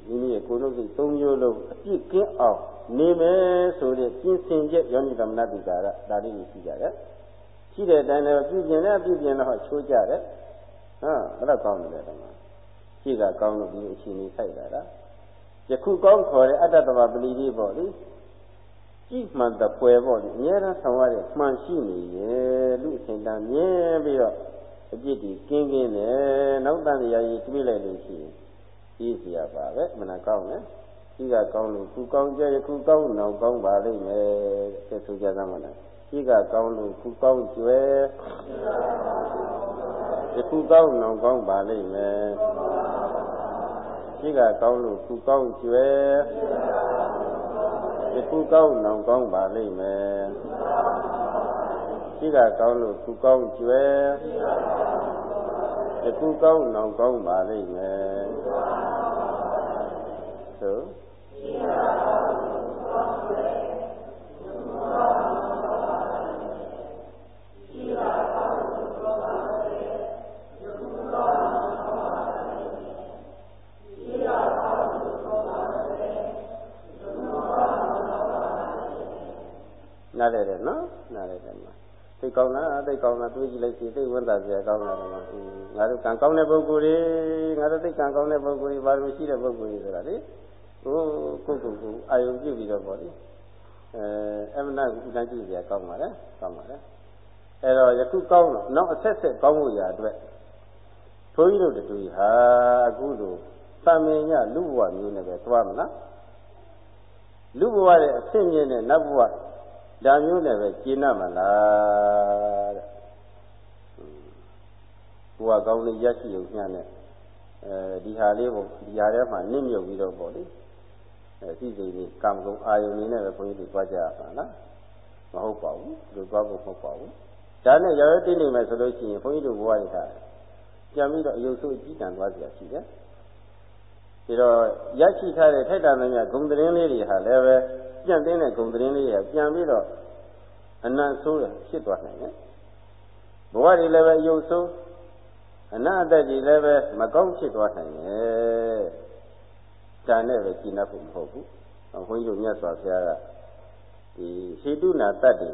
Speaker 1: မိမိရဲ့ကိုယ်လုံးစိတ်သုံးမျိုးလုံးအပြည့်ကင်းအောင်နေမယ်ဆိုတဲ့ပြင်ဆင်ချက်ယောနိသမဏတိကာရဒါလေးကိုရှိကြတယ်ရှိတဲ့အတိုင်းလည်းပြုကျင်တယ်ပြုကျင်တော့ချိုးကြတယ်ဟာဘယ်တော့ကောင်းတယ်လဲတမရှိကကောင်းလို့ဒီအချိန်လေးဆိုင်တာလားယခုကောင်းခေါ်တဲ့အတ္တတဘာပလီလေးပေါ့လေကြည့်မှန်တဲ့ပွဲပေါ့လေအများအားဆောင်ရတဲ့မှန်ရှိနေရဲ့လူအချိန်တန်မြင်ပြီးတော့အပြစ်ဒီကင်းကင်းနဲ့နောက်တန်ရာကြီးတွေးလိုက်လို့ရှိရင် ကြီးเสียပါပဲမနာကောင်းနဲ့ဒီကကောင်းလို့ခုကောင်းကြယခုကောင်းနောက်ကောင်းပါလိမ့်မယ်တဲ့ဆိုကြသမှာလားဒီကကောင်းလို့ခုကောင်းကျွယ်ယခုကောင်းနောက်ကောင်းပါလိမ့်မယ်ဒီကကောင်းလို့ခုကောင်းကျွယ်ယခုကောင်းနောင်ကောင်းပါလိမ့်မယ်ရှိကကောင်းလို့ခုကောင်းကျွယ်ယခုကောင်းနောင်ကောင်းပါလိမ့်မယ်သို့ရှိကကောင်းလို့ခုကောင်းကျွယ်ယခုကောင်းနောင်ကောင်းပါလိမ့်မယ်ရှိကကောင်းလို့ခုကောင်းကျွယ်ယခုကောင်းနောင်ကောင်းပါလိမ့်မယ် ရှိကကောင်းလို့ခုကောင်းကျွယ်ယခုကောင်းနားလေတယ်နော်နားလေတယ်မှာ သိကောင်းလားသိကောင်းလားတွေးကြည့်လိုက်စီသိဝန်တာစရာကောင်းတာတော့ငါတို့ကံကောင်းတဲ့ပုဂ္ဂိုလ်တွေငါတို့သိကံကောင်းတဲ့ပုဂ္ဂိုလ်တွေဘာလို့ရှိတဲ့ပုဂ္ဂိုလ်တွေဆိုတာလေဟိုကိုယ့်ကိုယ်ကိုအာယုံပြုပြီးတော့ပေါ့လေအဲအမနာဥဒန်းကြည့်စရာကောင်းပါလေကောင်းပါလေအဲ့တော့ယခုကောင်းတော့နောက်အဆက်ဆက်ကောင်းဖို့ရာအတွက်ဘုန်းကြီးတို့တူဟာအခုလိုသမင်ညလူဘဝမျိုးနဲ့ပဲသွားမလားလူဘဝရဲ့အဆင့်မြင့်တဲ့နတ်ဘဝ ဒါမျိုးနဲ့ပဲကျင့်ရမလားတဲ့ဘဝကောင်းလေးရရှိုံညနဲ့အဲဒီဟာလေးကိုဒီဟာထဲမှာနစ်မြုပ်ပြီးတော့ပေါ့လေအဲစိစိလေးကံကုံအာယုန်လေးနဲ့ပဲဘုန်းကြီးတို့ကြွားကြရပါလားမဟုတ်ပါဘူးဒီသွားဖို့မဟုတ်ပါဘူးဒါနဲ့ရောရတိနေမယ်ဆိုလို့ရှိရင်ဘုန်းကြီးတို့ဘဝရတာပြန်ပြီးတော့အယုတ်ဆိုးအကြီးတန်သွားကြရှိတယ်ပြီးတော့ရရှိထားတဲ့ထိုက်တန်တဲ့ဂုံသတင်းလေးတွေဟာလည်းပဲ ပြန့်တင်းတဲ့ဂုံသတင်းလေးတွေပြန်ပြီးတော့အနံ့ဆိုးရဖြစ်သွားနိုင်တယ်ဘဝတွေလည်းပဲအယုတ်ဆိုးအနတ်အသက်ကြီးလည်းပဲမကောင်းဖြစ်သွားနိုင်တယ်ဒါနဲ့ပဲကျင့်တတ်ဖို့မဟုတ်ဘူးဘုန်းကြီးတို့မြတ်စွာဘုရားကဒီဟေတုနာတတ္တိ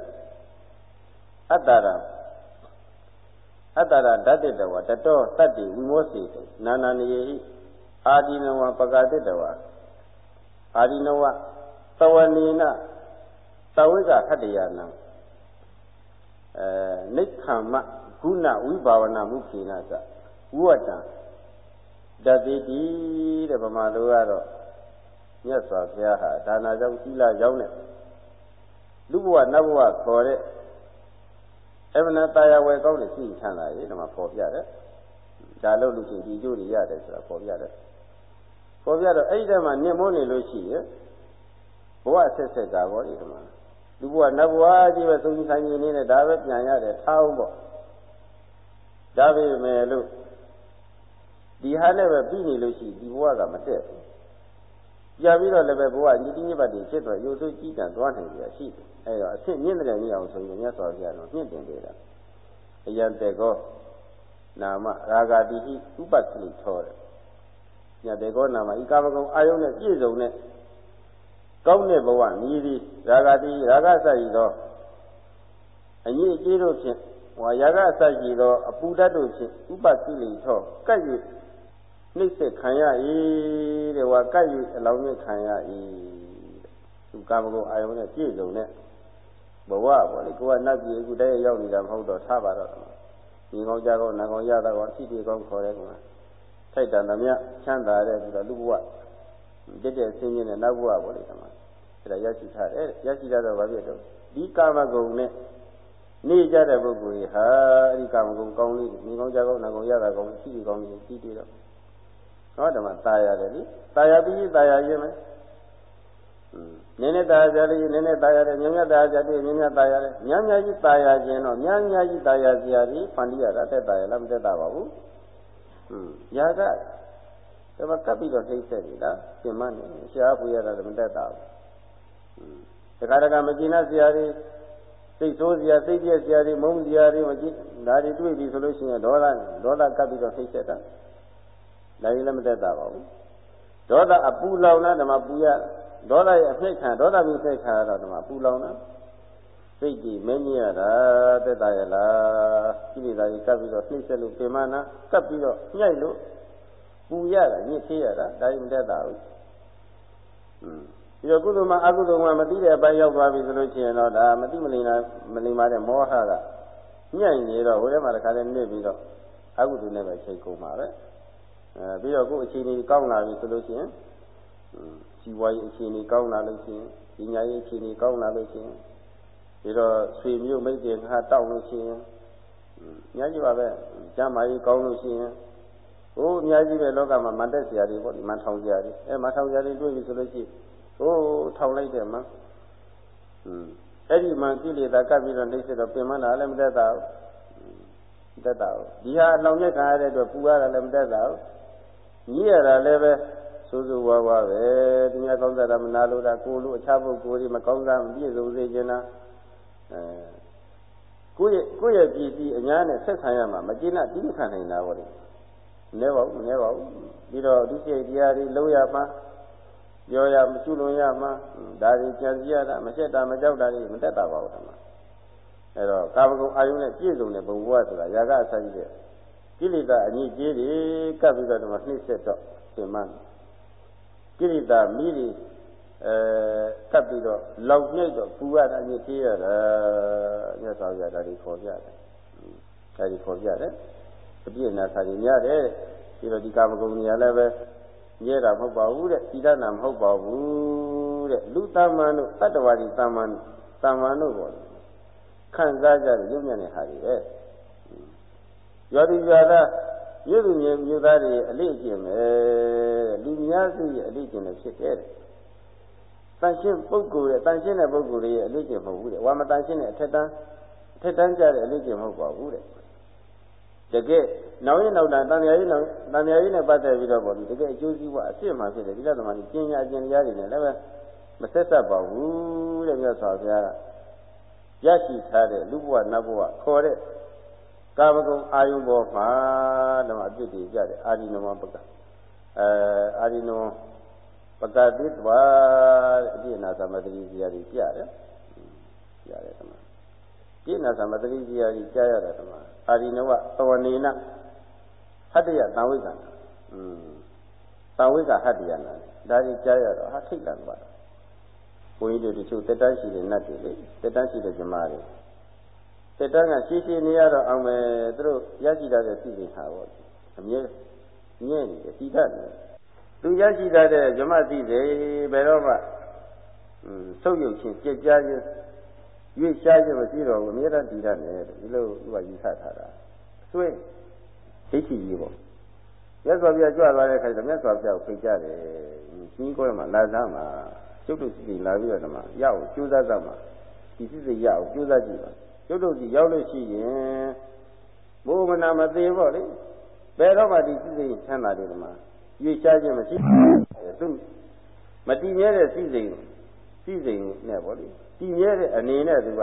Speaker 1: အတ္တရာအတ္တရာဓာတ္တဝတတောတတ္တိဝိမောစီနာနာနေဟိအာဒီနဝပကာတိတဝအာဒီနဝ သဝနေနသဝိကခတ္တယနာအဲနိခမ္မဂုဏဝိဘာဝနာမှုခေနသဝဝတ္တတတိတိတဲ့ဗမာလိုကတော့မြတ်စွာဘုရားဟာဒါနာကြောင့်သီလကြောင့်နဲ့လူဘဝနတ်ဘဝခေါ်တဲ့အမနာတာယာဝယ်ကောင်းတဲ့ရှိချမ်းသာရေးဒီမှာပေါ်ပြတယ်ဒါလို့လို့ရှိရင်ဒီကျိုးတွေရတယ်ဆိုတာပေါ်ပြတယ်ပေါ်ပြတော့အဲ့ဒီတည်းမှာနင့်မိုးနေလို့ရှိရင် ဘဝဆက်ဆက်ကပေါ့ဒီမှာလူဘဝနတ်ဘဝကြီးပဲသုံးဆိုင်နေနေဒါပဲပြန်ရတယ်ထားအောင်ပေါ့ဒါပေမဲ့လို့ဒီဟာနဲ့ပဲပြီးနေလို့ရှိဒီဘဝကမတက်ဘူးပြပြီးတော့လည်းပဲဘဝညီတိညစ်ပတ်တွေဖြစ်တော့ရုပ်ဆိုးကြီးတန်သွားနိုင်ကြရှိတယ်အဲတော့အဖြစ်မြင့်တဲ့နေအောင်ဆိုရင်မြတ်စွာဘုရားတော့မြင့်တင်ပေးတာအယံတေကောနာမရာဂတိဟိဥပက္ခိထောတယ်ညတေကောနာမဤကာမဂုဏ်အာယုန်နဲ့ပြည့်စုံတဲ့ ကောင်းတဲ့ဘဝမြည်သည်ရာဂတိရာဂစရှိသောအညစ်အကြေးတို့ဖြင့်ဟောရာဂစရှိသောအပူဓာတ်တို့ဖြင့်ဥပကိလေသောကပ်၍နှိမ့်ဆက်ခံရ၏တဲ့ဟောကပ်၍အလောင်းနဲ့ခံရ၏သူကာမဂုဏ်အာယုန်နဲ့ပြည့်စုံတဲ့ဘဝပေါ့လေကိုကနတ်ပြည်အခုတည်းရောက်နေတာမဟုတ်တော့ထားပါတော့ညီကောင်းကြကောင်းနာကောင်းရတာကောအဖြစ်တွေကောင်းခေါ်တဲ့ကောင်ထိုက်တန်သမျှချမ်းသာတဲ့ပြီးတော့လူဘဝ တက်တဲ့ဆင်းရဲတဲ့နောက်ဘဝပေါ့လေဒီမှာအဲ့ဒါရရှိထားတယ်ရရှိတာတော့ဘာဖြစ်တော့ဒီကာမဂုဏ်နဲ့နေကြတဲ့ပုဂ္ဂိုလ်ကြီးဟာအဲ့ဒီကာမဂုဏ်ကောင်းလေးညီကောင်းကြကောင်းနာကောင်းရတာကောင်းအဖြစ်တွေကောင်းကြီးပြီးတွေ့တော့ဟောဓမ္မตายရတယ်လေตายပြီးตายရရင်မယ်နည်းနည်းตายကြတယ်နည်းနည်းตายရတယ်များများตายကြတယ်များများตายရတယ်များများကြီးตายရခြင်းတော့များများကြီးตายရစရာကြီးဖန်တီးရတာတက်ตายရလားမတက်တာပါဘူးอืมညာက ဒါမှကပ်ပြီးတော့နှိမ့်ဆက်ပြီလားပြင်မနေရှားပူရတာလည်းမတက်တာဘူးอืมတခါတခါမကျင်တဲ့ဆရာတွေစိတ်ဆိုးစရာစိတ်ပြည့်စရာတွေမုန်းစရာတွေမကြည့်ဒါတွေတွေ့ပြီဆိုလို့ရှိရင်ဒေါသဒေါသကပ်ပြီးတော့နှိမ့်ဆက်တာဒါကြီးလည်းမတက်တာပါဘူးဒေါသအပူလောင်လားဓမ္မပူရဒေါသရဲ့အဖိတ်ခံဒေါသပြီးဖိတ်ခံရတော့ဓမ္မပူလောင်လားစိတ်ကြီးမင်းကြီးရတာတက်တာရလားကိလေသာကြီးကပ်ပြီးတော့နှိမ့်ဆက်လို့ပြမနာကပ်ပြီးတော့ညှိုက်လို့ ပူရတာညစ်သေးရတာဒါကြီးမတက်တာဘူးอืมပြီးတော့ကုသိုလ်မှာအကုသိုလ်မှာမသိတဲ့အပိုင်းရောက်သွားပြီဆိုလို့ရှိရင်တော့ဒါမသိမလိမ္မာမလိမ္မာတဲ့မောဟကညှိုက်နေတော့ဟိုထဲမှာတစ်ခါတည်းနစ်ပြီးတော့အကုသိုလ်နဲ့ပဲချိန်ကုန်ပါပဲအဲပြီးတော့ကိုယ်အခြေအနေကောင်းလာပြီဆိုလို့ရှိရင်စီဝါရေးအခြေအနေကောင်းလာလို့ရှိရင်ဒီညာရေးအခြေအနေကောင်းလာလို့ရှိရင်ပြီးတော့ဆွေမျိုးမိတ်တွေခါတောက်လို့ရှိရင်အများကြီးပါပဲကျမ်းမာရေးကောင်းလို့ရှိရင် ဟိုအများကြီးပဲလောကမှာမန်တက်စရာတွေပေါ့ဒီမန်ထောင်စရာတွေအဲမန်ထောင်စရာတွေတွေ့ပြီဆိုလို့ရှိရင်ဟိုထောင်လိုက်တယ်မှာอืมအဲ့ဒီမှကိလေသာကပ်ပြီးတော့နှိမ့်စစ်တော့ပြင်မနာလည်းမတတ်တာဘူးတတ်တာဘူးဒီဟာလောင်ရက်ခံရတဲ့အတွက်ပူရတာလည်းမတတ်တာဘူးကြီးရတာလည်းပဲစိုးစိုးဝါးဝါးပဲသူများကောင်းစားတာမနာလို့တာကိုလိုအခြားပုဂ္ဂိုလ်တွေမကောင်းစားမပြည့်စုံစေချင်တာအဲကိုယ့်ရဲ့ကိုယ့်ရဲ့ပြည်စည်းအများနဲ့ဆက်ဆံရမှာမကျေနပ်ပြီးမခံနိုင်တာပေါ့လေ မနေပါဘူးမနေပါဘူးပြီးတော့ဒုစိတ်တရားတွေလုံးရမှာပြောရမကျွလွန်ရမှာဒါတွေကြံစည်ရတာမဆက်တာမကြောက်တာတွေမတက်တာပါဘူးတမအဲတော့ကာမဂုဏ်အာယုန်နဲ့ပြည့်စုံတဲ့ဘုံဘဝဆိုတာຢာကအစာကြီးတဲ့ကိလေသာအညစ်အကြေးတွေကပ်ပြီးတော့ဒီမှာနှိမ့်ဆက်တော့သင်မှန်းကိလေသာမိတွေအဲကပ်ပြီးတော့လောက်ညိတ်တော့ပူရတာညစ်သေးရတာမြတ်စွာဘုရားဒါတွေခေါ်ပြတယ်ဒါတွေခေါ်ပြတယ် အပြည့်အနာခါကြီးများတယ်ပြီးတော့ဒီကာမဂုဏ်တွေလည်းပဲညဲတာမဟုတ်ပါဘူးတဲ့ဣဒနာမဟုတ်ပါဘူးတဲ့လူတမန်တို့တတ္တဝါဒီတမန်တမန်တို့ပေါ့ခံစားကြတဲ့ရုပ်မြတ်တဲ့ဟာတွေပဲရောဒီရွာသားမြို့သူမြို့သားတွေအလေးကျင့်ပဲလူများစုရဲ့အလေးကျင့်လည်းဖြစ်တယ်တန်ရှင်းပုဂ္ဂိုလ်ရဲ့တန်ရှင်းတဲ့ပုဂ္ဂိုလ်ရဲ့အလေးကျင့်မဟုတ်ဘူးတဲ့ဝါမတန်ရှင်းတဲ့အထက်တန်းအထက်တန်းကြတဲ့အလေးကျင့်မဟုတ်ပါဘူးတဲ့ တကယ်နောက်ရင်နောက်တာတန်မြာကြီးနောက်တန်မြာကြီးနဲ့ပတ်သက်ပြီးတော့ပေါ့ဒီတကယ်အကျိုးစီးပွားအစ်စ်မှဖြစ်တယ်ဒီလက်သမားကြီးကျင့်ရအကျင့်တရားတွေနဲ့လည်းပဲမဆက်ဆက်ပါဘူးတဲ့မြတ်စွာဘုရားကရရှိထားတဲ့လူဘဝနတ်ဘဝခေါ်တဲ့ကာမဂုဏ်အာယုဘောမှာတော့အပြစ်တွေကြတယ်အာရိနဝပကအဲအာရိနဝပကတိတဝါအပြစ်နာသမတိဇီယာကြီးကြတယ်ကြတယ်ဓမ္မ ပြိနာသမတိဇီယာကြီးကြားရတယ်ဓမ္မအာရိနဝသဝနေနဟတ္တယတံဝိကံอืมတံဝိကဟတ္တယနာဒါကြီးကြားရတော့ဟာထိတ်လန့်သွားတယ်ဘုန်းကြီးတို့တချို့တက်တန်းရှိတဲ့နတ်တွေလေတက်တန်းရှိတဲ့ဇမားတွေတက်တန်းကရှိရှိနေရတော့အောင်မယ်သူတို့ရရှိတာတဲ့သိနေဟာပေါ့အမြဲညဲ့နေတယ်သိတတ်တယ်သူရရှိတာတဲ့ဇမသိစေဘယ်တော့မှဆုပ်ယုပ်ခြင်းကြက်ကြားခြင်း ရွေ့ရှားခြင်းမရှိတော့ဘူးအမြဲတမ်းတည်တတ်တယ်ဒီလိုသူကယူဆထားတာဆွေးဒိဋ္ဌိကြီးပေါ့မြတ်စွာဘုရားကြွသွားတဲ့ခါကျတော့မြတ်စွာဘုရားကိုဖိတ်ကြတယ်ရှင်ကိုယ်မှာလာသားမှာကျုပ်တို့စီစီလာပြီးတော့ဓမ္မရအောင်ကြိုးစားသမှာဒီစီစီရအောင်ကြိုးစားကြည့်ပါကျုပ်တို့စီရောက်လို့ရှိရင်ဘုမနာမသေးပေါ့လေဘယ်တော့မှဒီစီစီချမ်းသာတယ်ဓမ္မရွေ့ရှားခြင်းမရှိသူမတည်မြဲတဲ့စီစိန်စီစိန်နဲ့ပေါ့လေ တည်မြဲတဲ့အနေနဲ့သူက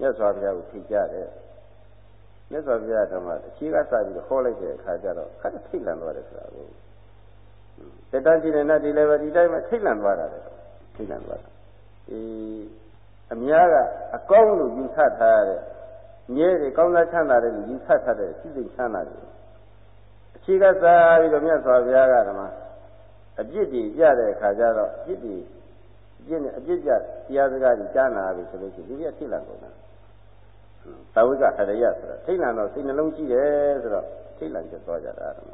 Speaker 1: မြတ်စွာဘုရားကိုဖိတ်ကြတယ်မြတ်စွာဘုရားဓမ္မအခြေကစပြီးခေါ်လိုက်တဲ့အခါကျတော့ခက်ထိတ်လန့်သွားတယ်ဆိုတာကိုတတရှိတဲ့နတ်ဒီလည်းပဲဒီတိုင်းပဲထိတ်လန့်သွားတာလေထိတ်လန့်သွားတာအေးအများကအကောင်းလို့ယူဆထားရတဲ့မြဲတယ်ကောင်းစားချမ်းသာတယ်လို့ယူဆထားတဲ့စိတ်စိတ်ချမ်းသာတယ်အခြေကစားပြီးတော့မြတ်စွာဘုရားကဓမ္မအပြစ်တွေကြတဲ့အခါကျတော့အပြစ်တွေအ ပြစ်နဲ့အပြစ်ကြတရားစကားကြီးကြားနာပြီဆိုလို့ရှိရင်လူကြီးထိတ်လန့်ကုန်တာသာဝိကဟရယဆိုတာထိတ်လန့်တော့စိတ်နှလုံးရှိတယ်ဆိုတော့ထိတ်လန့်ကျသွားကြတာဓမ္မ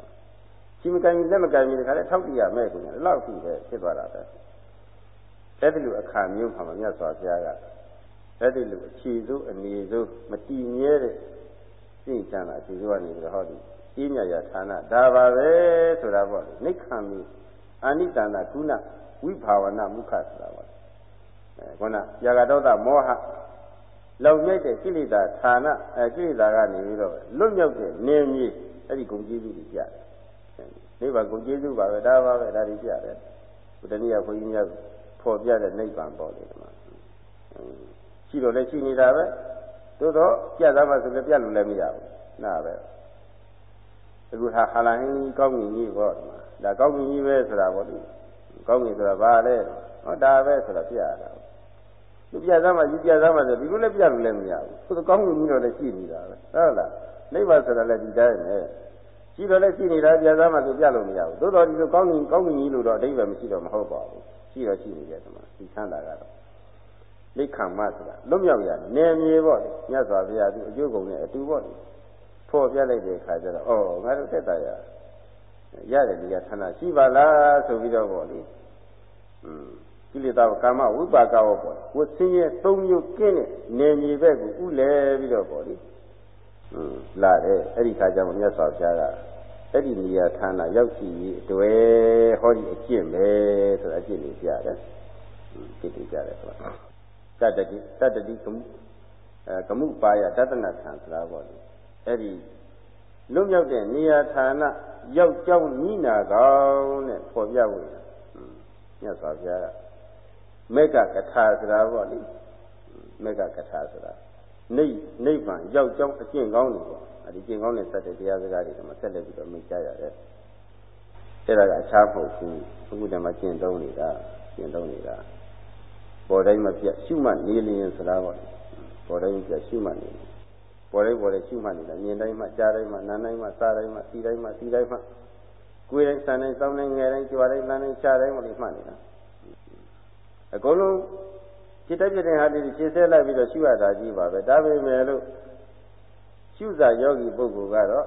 Speaker 1: ရှိမကံကြီးလက်မကံကြီးတခါတည်းထောက်တရမဲ့ကုန်တယ်လောက်ရှိပဲဖြစ်သွားတာပဲအဲ့ဒီလိုအခါမျိုးမှာမြတ်စွာဘုရားကအဲ့ဒီလိုအခြေစိုးအနေစိုးမတည်မြဲတဲ့စိတ်ချမ်းသာအခြေစိုးကနေပြီးတော့ဟောဒီပြညာရဌာနဒါပါပဲဆိုတာပေါ့လေနိခံမီအာနိတန္တကုဏဝိဘာဝနာမုခဆိုတာပေါ့အဲ ခုနယာဂတောတမောဟလောက်မြိုက်တဲ့ကိလေသာဌာနအဲကိလေသာကနေပြီးတော့လွတ်မြောက်တဲ့နေမြေအဲ့ဒီဂုံကျေးဇူးတွေကြားတယ်နိဗ္ဗာန်ဂုံကျေးဇူးပါပဲဒါပါပဲဒါတွေကြားတယ်ဘုဒ္ဓနိယခွန်ကြီးများဖော်ပြတဲ့နိဗ္ဗာန်ပေါ့လေဒီမှာရှိတော့လည်းရှိနေတာပဲသို့တော့ပြတ်သားမှဆိုလည်းပြတ်လို့လည်းမရဘူးနားပဲအခုဟာဟာလာဟင်းကောင်းငင်ကြီးပေါ့ဒီမှာဒါကောင်းငင်ကြီးပဲဆိုတာပေါ့ဒီကောင်းငင်ဆိုတာဘာလဲဟောဒါပဲဆိုတာပြရတာ သူပြသားမှယူပြသားမှဆိုဒီလိုလည်းပြလို့လည်းမရဘူးသူကောင်းငင်ကြီးတော့လည်းရှိနေတာပဲဟုတ်လားနိဗ္ဗာန်ဆိုတာလည်းဒီတိုင်းပဲရှိတော့လည်းရှိနေတာပြသားမှသူပြလို့မရဘူးသို့တော်ဒီလိုကောင်းငင်ကောင်းငင်ကြီးလို့တော့အဓိပ္ပာယ်မရှိတော့မဟုတ်ပါဘူးရှိတော့ရှိနေတယ်ဒီမှာဒီချမ်းသာကတော့လိခံမဆိုတာလွတ်မြောက်ရနယ်မြေပေါ့မြတ်စွာဘုရားသူအကျိုးကုန်နဲ့အတူပေါ့ဖော်ပြလိုက်တဲ့အခါကျတော့ဩငါတို့သက်သာရရတယ်ဒီကဌာနရှိပါလားဆိုပြီးတော့ပေါ့လေอืม ကိလေသာကာမဝိပါကဝပေါ့ဝဆင်းရဲသုံးမျိုးကင်းတဲ့နယ်မြေဘက်ကိုဥလဲပြီးတော့ပေါ့လေอืมလာတယ်အဲ့ဒီခါကျမှမြတ်စွာဘုရားကအဲ့ဒီနေရာဌာနရောက်ရှိရေးအတွေ့ဟောဒီအကျင့်ပဲဆိုတဲ့အကျင့်လေးကြားတယ်။ဒီတိကြတယ်ဆိုတာတတ္တိတတ္တိကမှုအဲကမှုပါယတတနာခံဆိုတာပေါ့လေအဲ့ဒီလွတ်မြောက်တဲ့နေရာဌာနရောက်ကြောင်းနိနာကောင်းနဲ့ဖော်ပြဖို့မြတ်စွာဘုရားက မေကကထာဆိုတာပေါ့လေမေကကထာဆိုတာနိနိဗ္ဗာန်ရောက်ကြောင်းအကျင့်ကောင်းတွေပေါ့အဲဒီကျင့်ကောင်းတဲ့စက်တဲ့တရားစကားတွေကမှဆက်လက်ပြီးတော့မိတ်ကြရတယ်အဲ့ဒါကအခြားဖို့ဘူးအခုတည်းမှာကျင့်သုံးနေတာကျင့်သုံးနေတာပေါ်တိုင်းမပြတ်ရှုမှတ်နေလျင်ဆိုတာပေါ့ပေါ်တိုင်းပြတ်ရှုမှတ်နေပေါ်တိုင်းပေါ်တိုင်းရှုမှတ်နေတာမြင်တိုင်းမှကြားတိုင်းမှနားတိုင်းမှစားတိုင်းမှသိတိုင်းမှသိတိုင်းမှကိုယ်တိုင်းစံတိုင်းစောင်းတိုင်းငယ်တိုင်းကြွားတိုင်းလမ်းတိုင်းရှားတိုင်းမှလည်းမှတ်နေတာ အကုန်လုံးจิตတပြတဲ့ဟာလေးရှင်းဆဲလိုက်ပြီးတော့ရှုရတာကြီးပါပဲဒါပေမဲ့လို့ရှုစာယောဂီပုဂ္ဂိုလ်ကတော့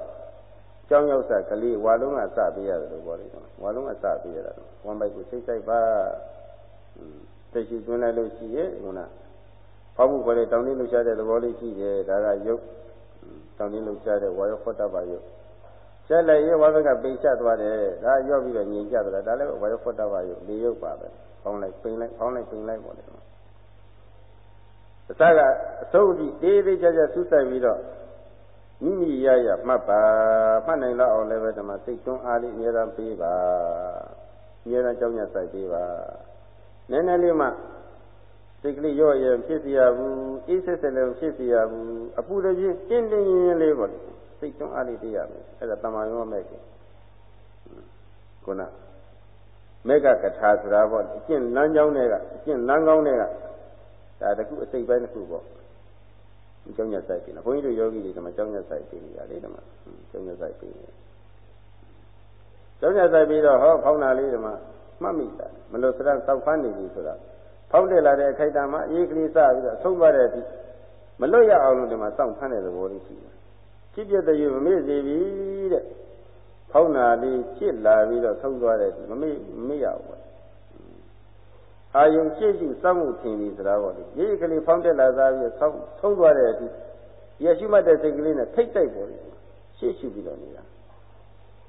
Speaker 1: ကြောင်းရောက်စာကလေးဝါလုံးကစပေးရတယ်လို့ပြောလိုက်တော့ဝါလုံးကစပေးရတာဝမ်းပိုက်ကိုစိတ်ဆိုင်ပါသိရှိသွင်းလိုက်လို့ရှိရဲ့ခုနဖောက်မှုခေါ်တဲ့တောင်းတင်းလှုပ်ရှားတဲ့သဘောလေးရှိတယ်ဒါကယုတ်တောင်းတင်းလှုပ်ရှားတဲ့ဝါရောခောတ္တပါယုတ် ဆက်လိုက်ရဲ့ဝါဘကပိန်ချသွားတယ်ဒါရော့ပြီးတော့ငြိမ်ကြသလားဒါလည်းဝါရောခောတ္တပါယုတ်လေယုတ်ပါပဲဖောင်းလိုက်ပိန်လိုက်ဖောင်းလိုက်ပိန်လိုက်ပေါ့လေအစကအစိုးကြည့်တေးသေးချာချာဆူးဆိုင်ပြီးတော့မိမိရရမှတ်ပါမှတ်နိုင်တော့အောင်လည်းပဲဓမ္မစိတ်တွန်းအားလေးအများအားပေးပါအများအားကြောင်းညဆိုင်ပေးပါနည်းနည်းလေးမှစိတ်ကလေးရော့ရဖြစ်စီရဘူးအေးဆက်ဆက်လည်းဖြစ်စီရဘူးအပူတကြီးကျင်းတင်းရင်းလေးပေါ့ စိတ်တွန်းအားလေးပေးရမယ်အဲ့ဒါတမန်ရောမဲ့ကေခုနမေကကထာဆိုတာပေါ့အကျင့်လမ်းကြောင်းတွေကအကျင့်လမ်းကောင်းတွေကဒါတခုအစိတ်ပိုင်းတစ်ခုပေါ့ကျောင်းညဆိုင်ပြီနော်ဘုန်းကြီးတို့ယောဂီတွေကမှကျောင်းညဆိုင်ပြီနေတာလေဒီမှာကျောင်းညဆိုင်ပြီနေကျောင်းညဆိုင်ပြီးတော့ဟောဖောင်းတာလေးဒီမှာမှတ်မိတာမလို့စရစောက်ဖမ်းနေပြီဆိုတာဖောက်တက်လာတဲ့အခိုက်အတန့်မှာအေးကလေးစပြီးတော့ဆုံးသွားတဲ့အထိမလွတ်ရအောင်လို့ဒီမှာစောင့်ဖမ်းတဲ့သဘောလေးရှိတယ် ဖြစ်ပြတဲ့ရမမေ့စေပြီတဲ့ဖောင်းတာလေးဖြစ်လာပြီးတော့ဆုံးသွားတဲ့အထိမမေ့မမေ့ရဘူးအာယုံရှေ့ရှုစောင့်မှုထင်ပြီဆိုတာပေါ့လေရေးကလေးဖောင်းတက်လာသားပြီးဆောင်းဆုံးသွားတဲ့အထိရရှိမှတ်တဲ့စိတ်ကလေးနဲ့ထိတ်တိုက်ပေါ်လေရှေ့ရှုပြီးတော့နေတာ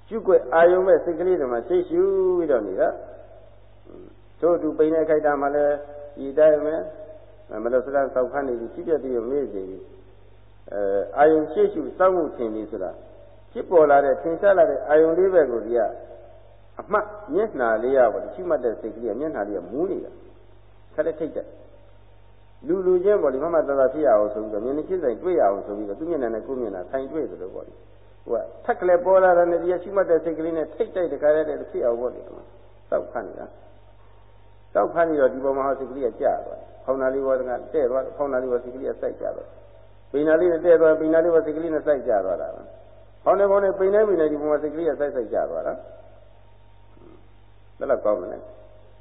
Speaker 1: ရှုွက်အာယုံမဲ့စိတ်ကလေးတွေမှာရှေ့ရှုပြီးတော့နေတာတို့သူပိန်တဲ့ခိုက်တာမှလည်းဒီတိုင်းပဲမလို့စကားစောက်ခန်းနေပြီးဖြစ်ပြပြီးမေ့စီပြီး အဲအာယုံရှေ့ရှုစောင့်မှုထင်ပြီဆိုတာဖြစ်ပေါ်လာတဲ့သင်ရှားလာတဲ့အာယုံလေးပဲကိုဒီကအမှတ်မျက်နှာလေးရပါရှိမှတ်တဲ့စိတ်ကလေးကမျက်နှာလေးကမူးနေတာခက်တဲ့ထိတ်တဲ့လူလူချင်းပေါ့ဒီမမသာသာဖြစ်ရအောင်ဆိုပြီးတော့မြင်နေချင်းဆိုင်တွေ့ရအောင်ဆိုပြီးတော့သူမျက်နှာနဲ့ကိုယ်မျက်နှာဆိုင်တွေ့သလိုပေါ့ဒီဟိုကထက်ကလေးပေါ်လာတဲ့နေရာရှိမှတ်တဲ့စိတ်ကလေးနဲ့ထိတ်တိုက်တခါရတဲ့ဖြစ်အောင်ပေါ့ဒီကမှာစောက်ခန့်နေတာစေတောက်ဖမ်းပြီးတော့ဒီပေါ်မှာဟောစိတ်ကလေးကကြာသွားဖောင်းနာလေးဘောကတဲ့သွားဖောင်းနာလေးဘောစိတ်ကလေးကစိုက်ကြသွား ပိန်နာလေးနဲ့တဲ့သွားပိန်နာလေးဘောစိတ်ကလေးနဲ့စိုက်ကြသွားတာဖောင်းနေဖောင်းနေပိန်နေပိန်နေဒီပေါ်မှာစိတ်ကလေးကစိုက်စိုက်ကြသွားတာဘယ်လောက်ကောင်းမလဲ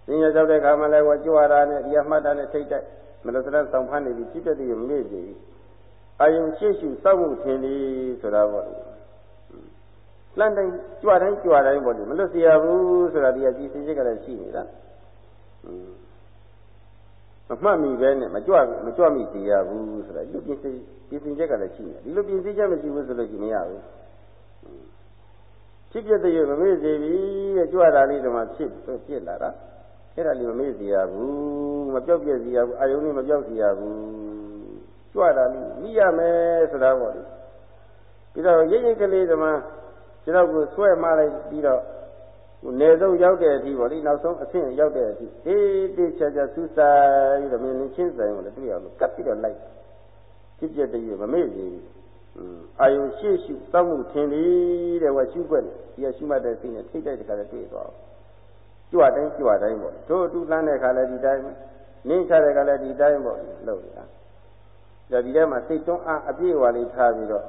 Speaker 1: ပညာကြောက်တဲ့ခါမှလည်းဝကြွားတာနဲ့ဒီအမှတ်တာနဲ့ထိတ်တိုက်မလို့စတဲ့ဆောင်ဖမ်းနေပြီးကြည့်တဲ့တည်းမေ့ကြည့်အာယုံရှေ့ရှုစောက်မှုထင်သည်ဆိုတာပေါ့လေလန့်တိုင်းကြွတိုင်းကြွတိုင်းပေါ့လေမလွတ်เสียဘူးဆိုတာဒီအကြည့်စိတ်ကလည်းရှိနေတာ မမှတ်မိပဲနဲ့မကြွမကြွမိစေရဘူးဆိုတာဒီပြင်စိပြင်စင်ချက်ကလည်းရှိနေဒီလိုပြင်စင်ချက်မရှိဘူးဆိုလို့ရှိမရဘူးဖြစ်ဖြစ်တဲ့ရမမေ့စေပြီတဲ့ကြွတာလေးတည်းမှဖြစ်ဖြစ်လာတာအဲ့ဒါလေးမမေ့စေရဘူးမပြောက်ပြည့်စေရဘူးအာယုံလေးမပြောက်စေရဘူးကြွတာလေးမိရမယ်ဆိုတာပေါ့လေပြီးတော့ရိပ်ရိပ်ကလေးတည်းမှကျွန်တော်ကိုဆွဲမလိုက်ပြီးတော့ နေဆုံးရောက်တဲ့အထိပေါ့လေနောက်ဆုံးအဆင့်ရောက်တဲ့အထိအေးတေးချာချာစူးစိုက်ပြီးတော့မင်းချင်းဆိုင်ကိုလည်းတွေ့ရလို့ကပ်ပြီးတော့လိုက်ဖြစ်ဖြစ်တည်းမမေ့စေဘူးအာယုရှေ့ရှုတောက်မှုထင်သည်တဲ့ဝရှုွက်ဒီကရှုမှတ်တဲ့စိတ်နဲ့ထိတ်တိုက်တဲ့ခါလည်းတွေ့သွားကြွတိုင်းကြွတိုင်းပေါ့တို့အတူလမ်းတဲ့ခါလည်းဒီတိုင်းနင်းချတဲ့ခါလည်းဒီတိုင်းပေါ့လုပ်နေတာဒါဒီထဲမှာစိတ်တွန်းအားအပြည့်အဝလေးထားပြီးတော့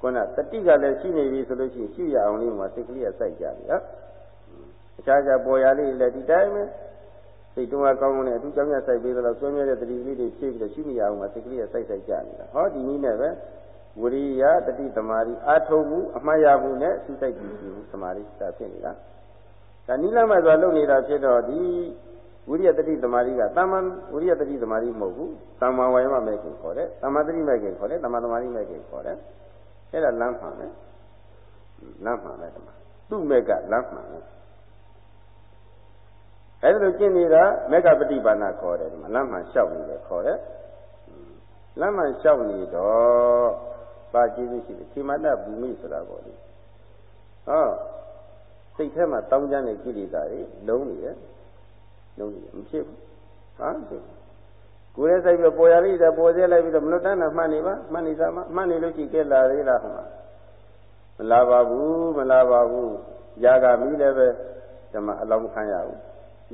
Speaker 1: ခုနတတိကလည်းရှိနေပြီဆိုလို့ရှိရင်ရှုရအောင်လေးမှာစိတ်ကလေးကစိုက်ကြပြီဟာ အခြားခြားပေါ်ရလေးလည်းဒီတိုင်းပဲစိတ်တွန်းအားကောင်းကောင်းနဲ့အတူကြောင်းရစိုက်ပြီးတော့ဆွေးမြဲတဲ့တတိကလေးတွေဖြည့်ပြီးတော့ရှုမိရအောင်မှာစိတ်ကလေးကစိုက်စိုက်ကြနေတာဟောဒီနည်းနဲ့ပဲဝရိယတတိသမารီအာထုံမှုအမှားရမှုနဲ့သူစိတ်ကြည့်မှုသမာဓိသာဖြစ်နေတာဒါနိလမဆိုလုပ်နေတာဖြစ်တော့ဒီဝိရိယတတိသမารီကတမ္မာဝိရိယတတိသမารီမဟုတ်ဘူးတမ္မာဝါယမမဲ့ခင်ခေါ်တယ်တမ္မာတတိမဲ့ခင်ခေါ်တယ်တမ္မာသမารီမဲ့ခင်ခေါ်တယ်အဲ့ဒါလမ်းမှန်တယ်လမ်းမှန်တယ်တမသူ့မဲ့ကလမ်းမှန်တယ် အဲ့ဒါလိုကျင့်နေတာမေဃပฏิပါဏခေါ်တယ်ဒီမှာလမ်းမှန်လျှောက်နေတယ်ခေါ်တယ်လမ်းမှန်လျှောက်နေတော့ပါကျေးဇူးရှိတယ်ခေမတ္တဘူမိဆိုတာပေါ့လေဟောစိတ်ထဲမှာတောင်းကြတဲ့ကိလေသာတွေလုံးနေတယ်လုံးနေတယ်မဖြစ်ဘူးဟာဖြစ်ကိုယ်ရဲ့စိတ်ပြီးပေါ်ရလိတဲ့ပေါ်စေလိုက်ပြီးတော့မလွတ်တန်းတာမှတ်နေပါမှတ်နေစားမှမှတ်နေလို့ရှိကဲလာသေးလားဟောမှာမလာပါဘူးမလာပါဘူးຢာကမီးလည်းပဲဒီမှာအလောင်းခံရဘူး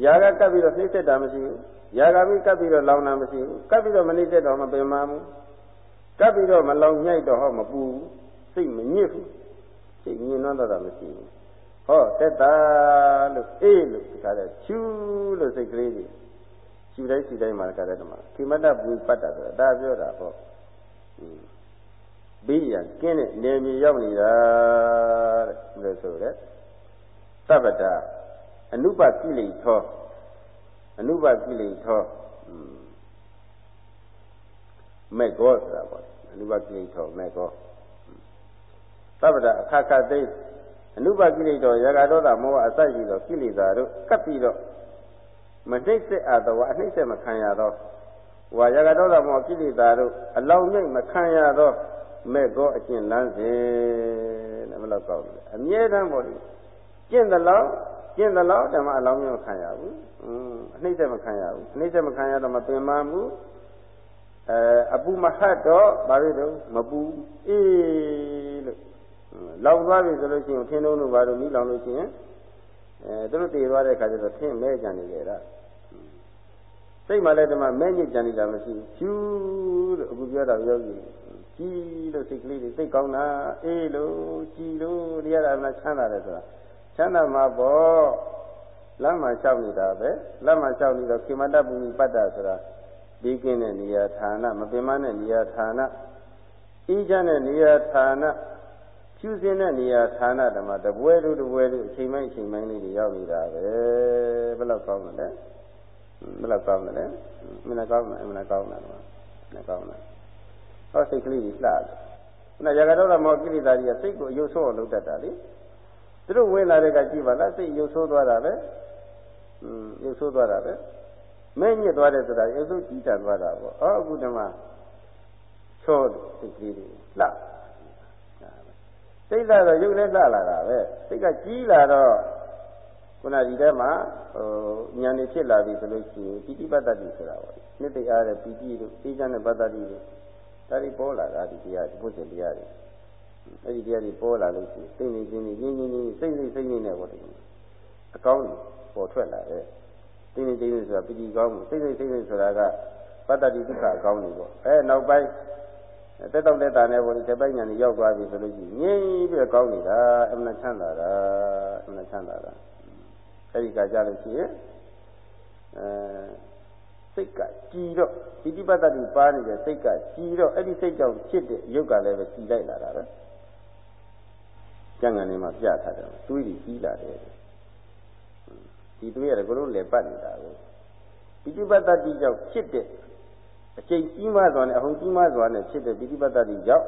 Speaker 1: ຢာကကပ်ပြီးတော့နှိမ့်သက်တာမရှိဘူးຢာကမီးကပ်ပြီးတော့လောင်တာမရှိဘူးကပ်ပြီးတော့မနှိမ့်သက်တော့မပင်မဘူးကပ်ပြီးတော့မလောင်ညိုက်တော့ဟောမပူဘူးစိတ်မညစ်ဘူးစိတ်ညင်တော့တာမရှိဘူးဟောတက်တာလို့အေးလို့ဒါလည်းချူးလို့စိတ်ကလေးကြီးချူတိုင်းချူတိုင်းမှာကလည်းတမခိမတ္တဘူပတ်တာဆိုတာဒါပြောတာဟောဘေးရန်ကင်းတဲ့နေမြေရောက်နေတာတဲ့လို့ဆိုတဲ့သဗ္ဗတာ အနုပကိလေသောအနုပကိလေသောမဲ့ကောဆိုတာပေါ့အနုပကိလေသောမဲ့ကောသဗ္ဗတာအခါခသိအနုပကိလေသောရာဂဒေါသမောဟအစရှိသောကိလေသာတို့ကပ်ပြီးတော့မနှိမ့်ဆက်အပ်သောအနှိမ့်ဆက်မခံရသောဝါရာဂဒေါသမောဟကိလေသာတို့အလောင်းမြိတ်မခံရသောမဲ့ကောအကျင့်လန်းစဉ်တဲ့ဘယ်လောက်ကောက်လဲအမြဲတမ်းပေါ့လေကျင့်သလောက် ကျင့်သလောက်ဓမ္မအလောင်းမျိုးခံရဘူးอืมအနှိမ့်ဆက်မခံရဘူးအနှိမ့်ဆက်မခံရတော့မပင်မမှုအဲအပူမဟတ်တော့ဘာဖြစ်တော့မပူအေးလို့လောင်သွားပြီဆိုလို့ရှိရင်ထင်းလုံးတို့ဘာလို့မိလောင်လို့ရှိရင်အဲသူတို့တည်သွားတဲ့အခါကျတော့ထင်းမဲကြံနေကြတာစိတ်မှလည်းဒီမှာမဲညစ်ကြံနေတာမရှိဘူးဖြူလို့အခုပြောတာယောဂီကြည်လို့စိတ်ကလေးတွေစိတ်ကောင်းတာအေးလို့ကြည်လို့တရားဓမ္မချမ်းသာတယ်ဆိုတာ ချမ်းသာမှာပေါ့လမ်းမှာလျှောက်နေတာပဲလမ်းမှာလျှောက်နေတော့ခိမတပူပတ္တဆိုတာပြီးကင်းတဲ့နေရာဌာနမပင်မတဲ့နေရာဌာနအေးချမ်းတဲ့နေရာဌာနဖြူစင်တဲ့နေရာဌာနဓမ္မတပွဲတို့တပွဲတို့အချိန်ပိုင်းအချိန်ပိုင်းလေးတွေရောက်နေတာပဲဘယ်လောက်ကောင်းလဲဘယ်လောက်ကောင်းလဲမင်းကောင်းတယ်မင်းကောင်းတယ်မင်းကောင်းတယ်ဟောစိတ်ကလေးကြီးလှတယ်ခုနရဂတော်တော်မောကိရိတာကြီးကစိတ်ကိုအယုတ်ဆိုးအောင်လုပ်တတ်တာလေ သူတို့ဝင်လာတဲ့ကကြည့်ပါလားစိတ်ရုပ်ဆိုးသွားတာပဲอืมရုပ်ဆိုးသွားတာပဲမဲညစ်သွားတယ်ဆိုတာရုပ်ဆိုးကြည်တန်သွားတာပေါ့အော်အခုတည်းမှာချောစိတ်ကလေးတွေလှစိတ်လာတော့ရုပ်လည်းလှလာတာပဲစိတ်ကကြီးလာတော့ခုနဒီထဲမှာဟိုဉာဏ်နေဖြစ်လာပြီဆိုလို့ရှိရင်ပိဋိပတ်တ္တိဆိုတာပေါ့နှစ်သိအားတဲ့ပိဋိတို့အေးချမ်းတဲ့ပတ်တ္တိတို့ဒါတွေပေါ်လာတာဒီတရားဒီဘုဇင်တရားတွေ အဲ့ဒီတရားတွေပေါ်လာလို့ရှိရင်စိတ်နေခြင်းနေရင်းရင်းနေစိတ်စိတ်စိတ်နေနဲ့ပေါ့ဒီအကောင်းပေါ်ထွက်လာတဲ့သိနေသိနေဆိုတာပီတိကောင်းမှုစိတ်စိတ်စိတ်စိတ်ဆိုတာကပတ္တတိဒုက္ခအကောင်းနေပေါ့အဲနောက်ပိုင်းတက်တော့တက်တာနဲ့ဘုရားတစ်ပိုင်းညာနေရောက်သွားပြီဆိုလို့ရှိရင်ငြိမ့်ပြီးတော့ကောင်းနေတာအမှန်ချမ်းသာတာအမှန်ချမ်းသာတာအဲဒီကကြလို့ရှိရင်အဲစိတ်ကကြည်တော့ပိဋိပတ်တ္တိပါနေတဲ့စိတ်ကကြည်တော့အဲ့ဒီစိတ်ကြောင့်ဖြစ်တဲ့ယုတ်ကလည်းပဲကြည်လိုက်လာတာပဲ ကျန်ကနေမှပြထားတယ်တွေးပြီးကြီးလာတယ်ဒီတွေးရတယ်ကိုလို့လည်းပတ်နေတာကိုပိဋိပတ်တ္တိကြောင့်ဖြစ်တဲ့အချိန်ကြီးမားစွာနဲ့အဟုန်ကြီးမားစွာနဲ့ဖြစ်တဲ့ပိဋိပတ်တ္တိကြောင့်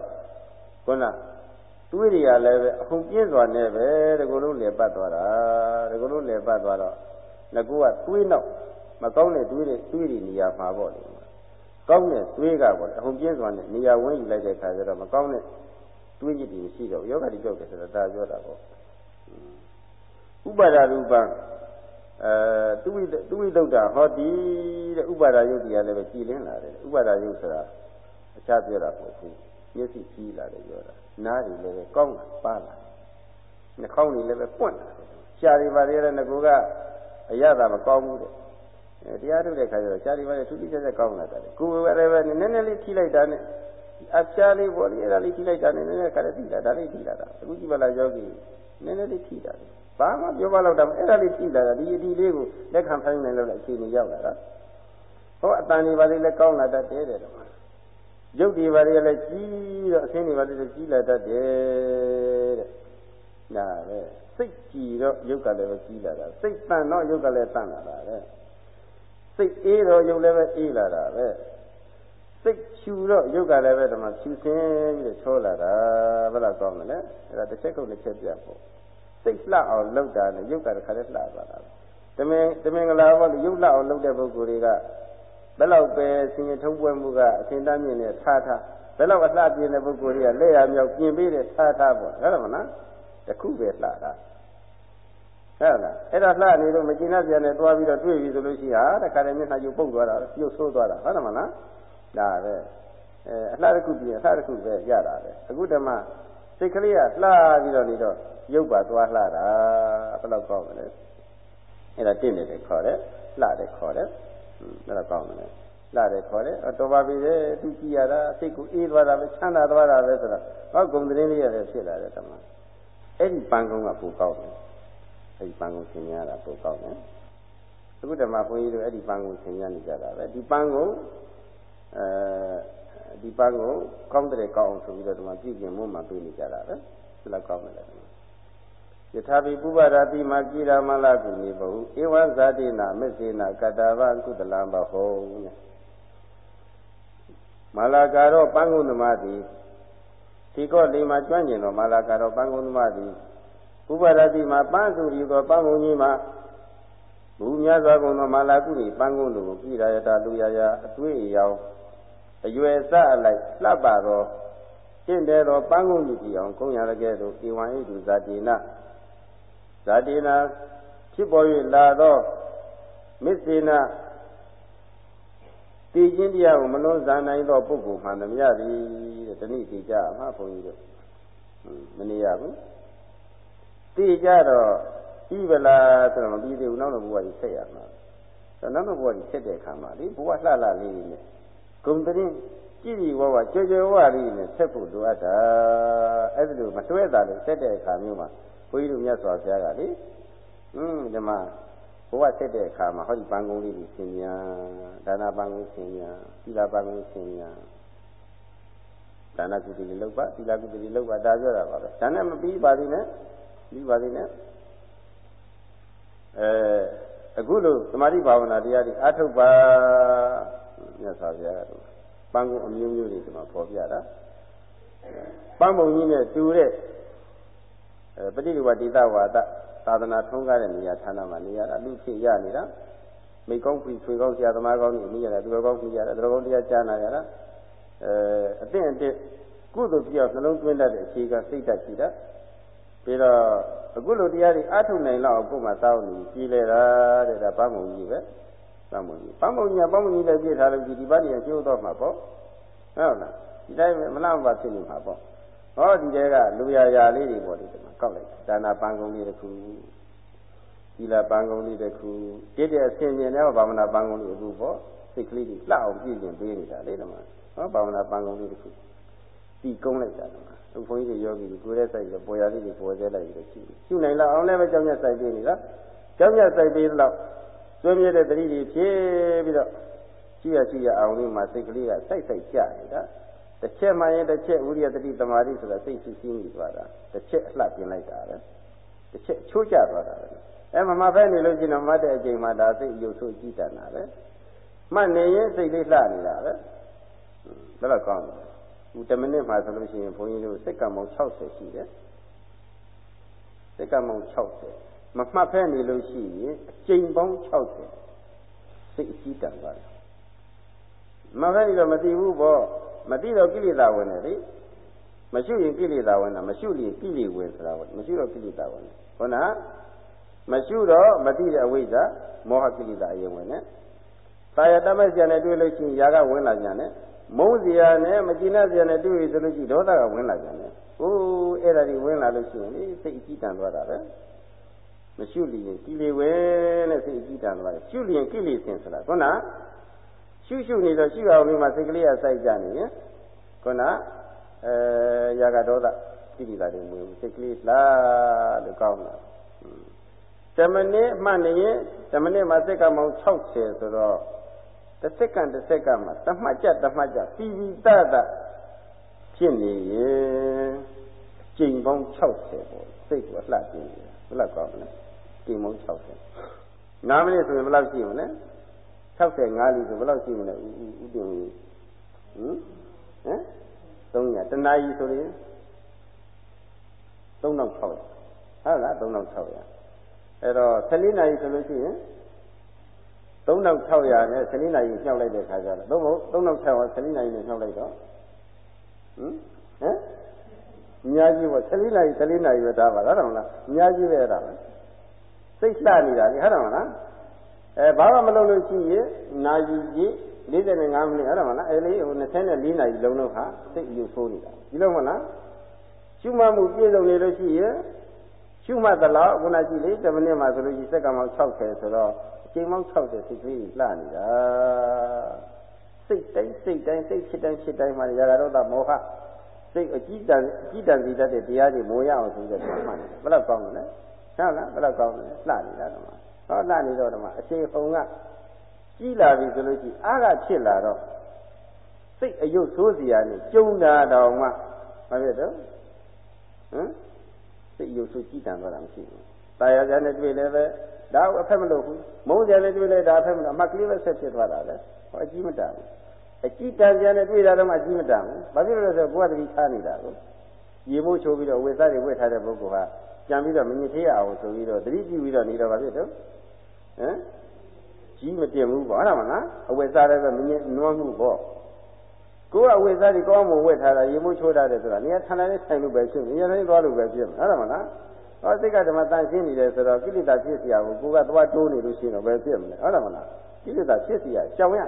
Speaker 1: ခုနတွေးတွေကလည်းပဲအဟုန်ပြင်းစွာနဲ့ပဲတကူလုံးလည်းပတ်သွားတာတကူလုံးလည်းပတ်သွားတော့ငကူကတွေးနောက်မကောင်းတဲ့တွေးတွေတွေးတွေနေရာမှာပေါ့လေကောင်းတဲ့တွေးကပေါ့လေအဟုန်ပြင်းစွာနဲ့နေရာဝင်းယူလိုက်တဲ့အခါကျတော့မကောင်းတဲ့ တွေးကြည့်တယ်မရှိတော့ယောဂတိကြောက်တယ်ဆိုတာဒါပြောတာပေါ့ဥပါဒရူပံအဲသူဝိသူဝိတုဒ္ဒဟောတိတဲ့ဥပါဒယုတ်တရားလည်းပဲကြည်လင်းလာတယ်ဥပါဒယုတ်ဆိုတာအခြားပြောတာမဟုတ်ဘူးမျက်စိကြီးလာတယ်ပြောတာနားတွေလည်းပဲကောင်းလာပါလာနှာခေါင်းတွေလည်းပဲပွင့်လာတယ်ရှားတွေပါလေတဲ့ငကူကအရသာမကောင်းဘူးတဲ့အဲတရားထုတ်တဲ့ခါကျတော့ရှားတွေပါလေသူတိကျကျကောင်းလာတယ်ကိုယ်လည်းပဲနည်းနည်းလေးထိလိုက်တာနဲ့ အပြားလေးပေါ်လေအဲ့ဒါလေးထိလိုက်တာနဲ့နည်းနည်းခါတည်းထိတာဒါလေးထိလာတာအခုကြည့်ပါလားယောဂီနည်းနည်းလေးထိတာတယ်ဘာမှပြောပါတော့တာအဲ့ဒါလေးထိလာတာဒီအဒီလေးကိုလက်ခံဖိုင်းနိုင်လို့လည်းအခြေအနေရောက်လာတာဟောအတန်တွေပါလေလည်းကောင်းလာတတ်တယ်တဲ့တော့ရုပ်တွေပါလေလည်းကြီးတော့အဆင်းတွေပါလေလည်းကြီးလာတတ်တယ်တဲ့နာပဲစိတ်ကြည်တော့ရုပ်ကလည်းပဲကြီးလာတာစိတ်တန်တော့ရုပ်ကလည်းတန်လာတာပဲစိတ်အေးတော့ရုပ်လည်းပဲအေးလာတာပဲ စိတ်ဖြူတော့ရုပ်ကလည်းပဲဒီမှာဖြူစင်းပြီးတော့ချောလာတာဘယ်လောက်ကောင်းမလဲအဲ့ဒါတစ်ချက်ကုန်တစ်ချက်ပြပေါ့စိတ်လှအောင်လုပ်တာနဲ့ရုပ်ကတခါတည်းလှသွားတာတမင်တမင်္ဂလာဘောလို့ရုပ်လှအောင်လုပ်တဲ့ပုဂ္ဂိုလ်တွေကဘယ်လောက်ပဲဆင်ញထုံးပွဲမှုကအရှင်တန်းမြင့်နဲ့ထားထားဘယ်လောက်အလှပြင်းတဲ့ပုဂ္ဂိုလ်တွေကလက်ရမြောက်ပြင်ပေးတဲ့ထားထားပေါ့ဟုတ်တယ်မလားတခုပဲလှတာဟုတ်လားအဲ့ဒါလှနေတော့မကျင်납ပြန်နဲ့တွားပြီးတော့တွေ့ပြီဆိုလို့ရှိဟာတခါတည်းမျက်နှာကျုပ်ပုတ်သွားတာပြုတ်ဆိုးသွားတာဟုတ်တယ်မလား ဒါပဲအဲအလှတစ်ခုပြီးအလှတစ်ခုပဲရတာပဲအခုတည်းမှစိတ်ကလေးကလှပြီးတော့နေတော့ရုပ်ပါသွားလှတာဘယ်လောက်ကောင်းမလဲအဲ့ဒါတင့်နေတယ်ခေါ်တယ်လှတယ်ခေါ်တယ်ဘယ်လောက်ကောင်းမလဲလှတယ်ခေါ်တယ်တော်ပါပြီလေသူကြည့်ရတာစိတ်ကိုအေးသွားတာပဲချမ်းသာသွားတာပဲဆိုတော့ဟောဂုံသတင်းလေးရတယ်ဖြစ်လာတယ်တမန်အဲ့ဒီပန်းကုန်းကပူကောက်တယ်အဲ့ဒီပန်းကုန်းဆင်ရတာပူကောက်တယ်အခုတည်းမှာဘုန်းကြီးတို့အဲ့ဒီပန်းကုန်းဆင်ရနေကြတာပဲဒီပန်းကုန်း အဲဒီပန်းကိုကောင်းတဲ့ကောင်းအောင်ဆိုပြီးတော့ဒီမှာကြည့်ကျင်မို့မှပြေးနေကြတာပဲဒီလောက်ကောင်းတယ်လေယထာပိပုဗ္ဗရာတိမာကိရာမလကုနေဘဟုဧဝံဇာတိနာမစ္စေနာကတ္တဗကုတလံဘဟုမလာကာရောပန်းကုသမာတိဒီကောလိမှာကျွမ်းကျင်တော်မလာကာရောပန်းကုသမာတိပုဗ္ဗရာတိမှာပန်းစုရီသောပန်းကုကြီးမှာဘူများစွာကုန်သောမာလာကုဏီပန်းကုတို့ကိရာယတာလူရယာအတွေ့အယောင် အရွယ်စအလိုက်လှပသောရှင်းတယ်သောပန်းကုကြီးကြည့်အောင်ကုံရတဲ့ကဲ့သို့ဧဝံဣတုဇာတိနာဇာတိနာဖြစ်ပေါ်၍လာသောမစ္စေနာတည်ခြင်းတရားကိုမလွန်ဇာနိုင်သောပုဂ္ဂိုလ်မှန်သမျှသည်တဲ့တဏှိတည်ကြမှာဘုန်းကြီးတို့မနေရဘူးတည်ကြတော့ဤဗလားဆိုတော့မပြီးသေးဘူးနောက်တော့ဘဝကြီးဆက်ရမှာဆိုတော့နောက်တော့ဘဝကြီးဆက်တဲ့အခါမှာလေဘဝလှလှလေးနဲ့ ဂုံတရင်ကြည်ကြည်ဝဝကြွကြွဝလေးနဲ့ဆက်ဖို့လိုအပ်တာအဲ့ဒါလိုမတွဲတာလို့ဆက်တဲ့အခါမျိုးမှာဘုန်းကြီးတို့မြတ်စွာဘုရားကလေဟွန်းဒီမှာဘဝဆက်တဲ့အခါမှာဟောဒီပန်းကုန်းလေးကိုဆင်ညာဒါနာပန်းကုန်းဆင်ညာသီလပန်းကုန်းဆင်ညာဒါနကုသိုလ်လုပ်ပါသီလကုသိုလ်လုပ်ပါဒါပြောတာပါပဲဒါနဲ့မပြီးပါသေးနဲ့ပြီးပါသေးနဲ့အဲအခုလို့သမာဓိဘာဝနာတရားတွေအထုတ်ပါ မြတ်စွာဘုရားကတော့ပန်းကုန်းအမျိုးမျိုးတွေဒီမှာပေါ်ပြတာပန်းပုံကြီးနဲ့တူတဲ့အဲပฏิဒီဝတိတဝါဒသာသနာထုံးကားတဲ့နေရာဌာနမှာနေရတာလူဖြစ်ရနေတာမိကောင်းပြီဆွေကောင်းဆရာသမားကောင်းနေမိရတာသူတော်ကောင်းပြီရတာသူတော်ကောင်းတရားကြားနာရတာအဲအသင့်အတင့်ကုသိုလ်ပြောက်နှလုံးသွင်းတတ်တဲ့အခြေခံစိတ်ဓာတ်ရှိတာပြီးတော့အခုလိုတရားတွေအားထုတ်နိုင်လောက်အခုမှစောင်းနေကြီးလေတာတဲ့ဒါပန်းမုံကြီးပဲ ပန်းမုံကြီးပန်းမုံကြီးကပန်းမုံကြီးလည်းပြည့်ထားလို့ဒီပန်းကြီးကျိုးတော့မှာပေါ့ဟုတ်လားဒီတိုင်းမလားမပါဖြစ်နေမှာပေါ့ဟောဒီတဲကလူရရာလေးတွေပေါ့ဒီမှာကောက်လိုက်ဒါနာပန်းကုန်းလေးတစ်ခုသီလပန်းကုန်းလေးတစ်ခုတည်တဲ့အစဉ်မြင်တဲ့ဘာဝနာပန်းကုန်းလေးအခုပေါ့စိတ်ကလေးကြီးလှအောင်ပြည့်ကျင်ပေးနေတာလေဓမ္မဟောဘာဝနာပန်းကုန်းလေးတစ်ခုတီကုန်းလိုက်တာဓမ္မသူဘုန်းကြီးတွေယောဂီတွေကိုယ်ရဲ့စိုက်ပြီးပေါ်ရလေးတွေပေါ်စေလိုက်ပြီးတော့ရှိတယ်ရှုနိုင်လောက်အောင်လည်းပဲကြောင်းရစိုက်ပေးနေတာကြောင်းရစိုက်ပေးတော့ ကျွမ်းမြဲတဲ့တတိတွေဖြည့်ပြီးတော့ရှိရရှိရအောင်လေးမှာစိတ်ကလေးကစိုက်စိုက်ကြနေတာတစ်ချက်မှရင်တစ်ချက်ဝိရိယတတိတမာတိဆိုတာစိတ်ရှိရှိနေသွားတာတစ်ချက်အလှပြင်လိုက်တာပဲတစ်ချက်ချိုးကျသွားတာပဲအဲမမဖဲနေလို့ရှိရင်မတ်တဲ့အချိန်မှာဒါစိတ်ရုပ်ဆိုးကြည့်တတ်တာပဲမှတ်နေရင်စိတ်လေးလှနေတာပဲဘယ်တော့ကောင်းလဲဟို10မိနစ်မှဆိုလို့ရှိရင်ဘုန်းကြီးတို့စိတ်ကံပေါင်း60ရှိတယ်စိတ်ကံပေါင်း60 မမှတ်ဖဲနေလို့ရှိရင်အကျိန်ပေါင်း60စိတ်အကြည့်တတ်သွားတယ်မဖဲနေတော့မသိဘူးပေါ့မသိတော့ကိလေသာဝင်တယ်လေမရှိရင်ကိလေသာဝင်တာမရှိရင်ကိလေဝင်ဆိုတာပေါ့မရှိတော့ကိလေသာဝင်တယ်ဟုတ်လားမရှိတော့မသိတဲ့အဝိဇ္ဇာမောဟကိလေသာအရင်ဝင်တယ်တာယတမဆရာနဲ့တွေ့လို့ရှိရင်ຢာကဝင်လာကြတယ်မုန်းစရာနဲ့မကျင်တဲ့စရာနဲ့တွေ့ပြီဆိုလို့ရှိရင်ဒေါသကဝင်လာကြတယ်ဟိုးအဲ့ဒါတွေဝင်လာလို့ရှိရင်လေစိတ်အကြည့်တန်သွားတာပဲ မရှိလျင်ကိလေဝင်နဲ့စိတ်အကြည့်တန်သွားတယ်ရှုလျင်ကိလေစင်ဆိုတာခုနရှုရှုနေတော့ရှုအောင်ဒီမှာစိတ်ကလေးကစိုက်ကြနေရင်ခုနအဲຢာကဒေါသကိလေသာတွေဝင်စိတ်ကလေးလာလို့ကောင်းတာ10မိနစ်မှတ်နေရင်10မိနစ်မှာစိတ်ကမောင်60ဆိုတော့တစ်စက္ကန့်တစ်စက္ကန့်မှာတမှတ်ကြတမှတ်ကြပြီးပြီးတတ်တဖြစ်နေရင်ကျိန်ပေါင်း60ပေါ့စိတ်ကိုအလှပြင်းတယ်ဘယ်လောက်ကောင်းလဲ ကျိန်ပေါင်း60 9မိနစ်ဆိုရင်ဘယ်လောက်ရှိမလဲ65လီဆိုဘယ်လောက်ရှိမလဲဥဥတင်ဟင်ဟမ်300တနာရီဆိုရင်3600ဟုတ်လား3600အဲ့တော့14နာရီဆိုလို့ရှိရင်3600နဲ့14နာရီညှောက်လိုက်တဲ့ခါကျတော့သို့မဟုတ်3600 14နာရီနဲ့ညှောက်လိုက်တော့ဟမ်ဟမ်အများကြီးပေါ့14နာရီ14နာရီပဲဒါပါဟုတ်တယ်မလားအများကြီးပဲအဲ့ဒါပဲ စိတ်လှနေတာလေဟုတ်တယ်မလားအဲဘာမှမလုပ်လို့ရှိရင်နာယူကြီး45မိနစ်ဟုတ်တယ်မလားအဲလေးဟို24နာရီလုံးလုံးဟာစိတ်အယုဆိုးနေတာဒီလိုမလားရှုမှတ်မှုပြည့်စုံနေလို့ရှိရင်ရှုမှတ်သလားခုနကြည့်လေ10မိနစ်မှဆိုလို့ရှိရင်စက္ကန့်ပေါင်း60ဆိုတော့ချိန်ပေါင်း60စိတ်ကလေးလှနေတာစိတ်တိုင်းစိတ်တိုင်းစိတ်ဖြစ်တိုင်းဖြစ်တိုင်းမှာရာဂဒေါသမောဟစိတ်အကြည့်တန်အကြည့်တန်စီတတ်တဲ့တရားတွေမိုးရအောင်ဆိုတဲ့မှတ်တယ်ဘယ်တော့ကောင်းလဲ ဟုတ်လားဘယ်တော့ကောင်းလဲလှနေတာတော့ဟောလှနေတော့တော့အချိန်ဟုံကကြီးလာပြီဆိုလို့ရှိရင်အားကဖြစ်လာတော့စိတ်အယုတ်ဆိုးစရာနဲ့ကျုံတာတော့မှမဖြစ်တော့ဟမ်စိတ်အယုတ်ဆိုးကြည်တန်သွားတာမရှိဘူး။တာယာကြနဲ့တွေ့လည်းပဲဒါအဖက်မလို့ဘူး။မုန်းကြနဲ့တွေ့လည်းဒါအဖက်မလို့အမှတ်ကလေးပဲဆက်ဖြစ်သွားတာလေ။ဟောအကြီးမတန်ဘူး။အကြီးတန်ကြနဲ့တွေ့တာတော့မှအကြီးမတန်ဘူး။ဘာဖြစ်လို့လဲဆိုတော့ကိုယ်ကတတိထားနေတာကိုရေမိုးချိုးပြီးတော့ဝေသားတွေဝှက်ထားတဲ့ပုဂ္ဂိုလ်ဟာ ကြံပြီးတော့မမြင်သေးအောင်ဆိုပြီးတော့တတိကြည့်ပြီးတော့နေတော့ဘာဖြစ်တော့ဟမ်ကြီးမတင်ဘူးပေါ့ဟုတ်တယ်မလားအဝေစားလည်းပဲမမြင်နွားမှုပေါ့ကိုယ်ကအဝေစားတွေကောင်းမွန်ဝှက်ထားတာရေမိုးချိုးထားတယ်ဆိုတာနေရာဌာနနဲ့ဆိုင်လို့ပဲဖြစ်နေရာတိုင်းသွားလို့ပဲဖြစ်မှာဟုတ်တယ်မလားဟောစိတ်ကဓမ္မတန်ရှင်းနေတယ်ဆိုတော့ကိလေသာဖြစ်เสียဘူးကိုကသွားတိုးနေလို့ရှိရင်တော့ဘယ်ဖြစ်မလဲဟုတ်တယ်မလားကိလေသာဖြစ်เสียရှောင်ရ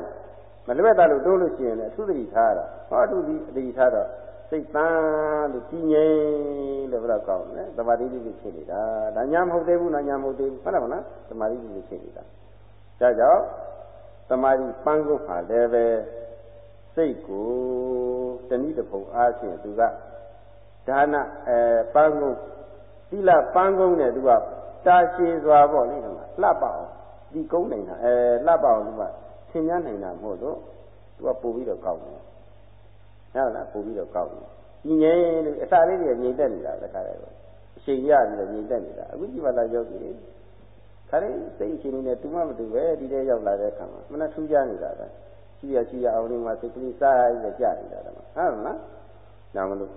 Speaker 1: မလွဲ့တာလို့တိုးလို့ရှိရင်လည်းအထုသတိထားရတာဟောအထုဒီအတိထားတော့ စိတ်တန်းလို့ကြီးငြိမ်လို့ဘယ်တော့ကောင်းလဲသမာဓိတိဖြစ်နေတာဒါညာမဟုတ်သေးဘူးနော်ညာမဟုတ်သေးဘူးဟုတ်တယ်မလားသမာဓိတိဖြစ်နေတာဒါကြောင့်သမာဓိပန်းကုန်ပါလည်းပဲစိတ်ကိုတဏှိတဖုံအားဖြင့်သူကဒါနအဲပန်းကုန်သီလပန်းကုန်းနဲ့သူကတာရှည်စွာပေါ့လေဒီမှာလှပအောင်ဒီကုန်းနိုင်တာအဲလှပအောင်သူကသင်ညာနိုင်တာမဟုတ်တော့သူကပို့ပြီးတော့ကောက်တယ် ဟုတ်လားပို့ပြီးတော့ကောက်တယ်ညီငယ်လို့အစာလေးတွေငြိမ်သက်နေတာတခါတည်းတော့အချိန်ရပြီးတော့ငြိမ်သက်နေတာအခုကြည့်ပါလားယောဂီခါလေးစိတ်အချိန်နဲ့တူမှမတူပဲဒီထဲရောက်လာတဲ့အခါမှာမနှထူးကြနေတာပဲရှိရရှိရအောင်လေးမှာစိတ်ကလေးစားရကြနေတာတော့ဟုတ်လားနာမလို့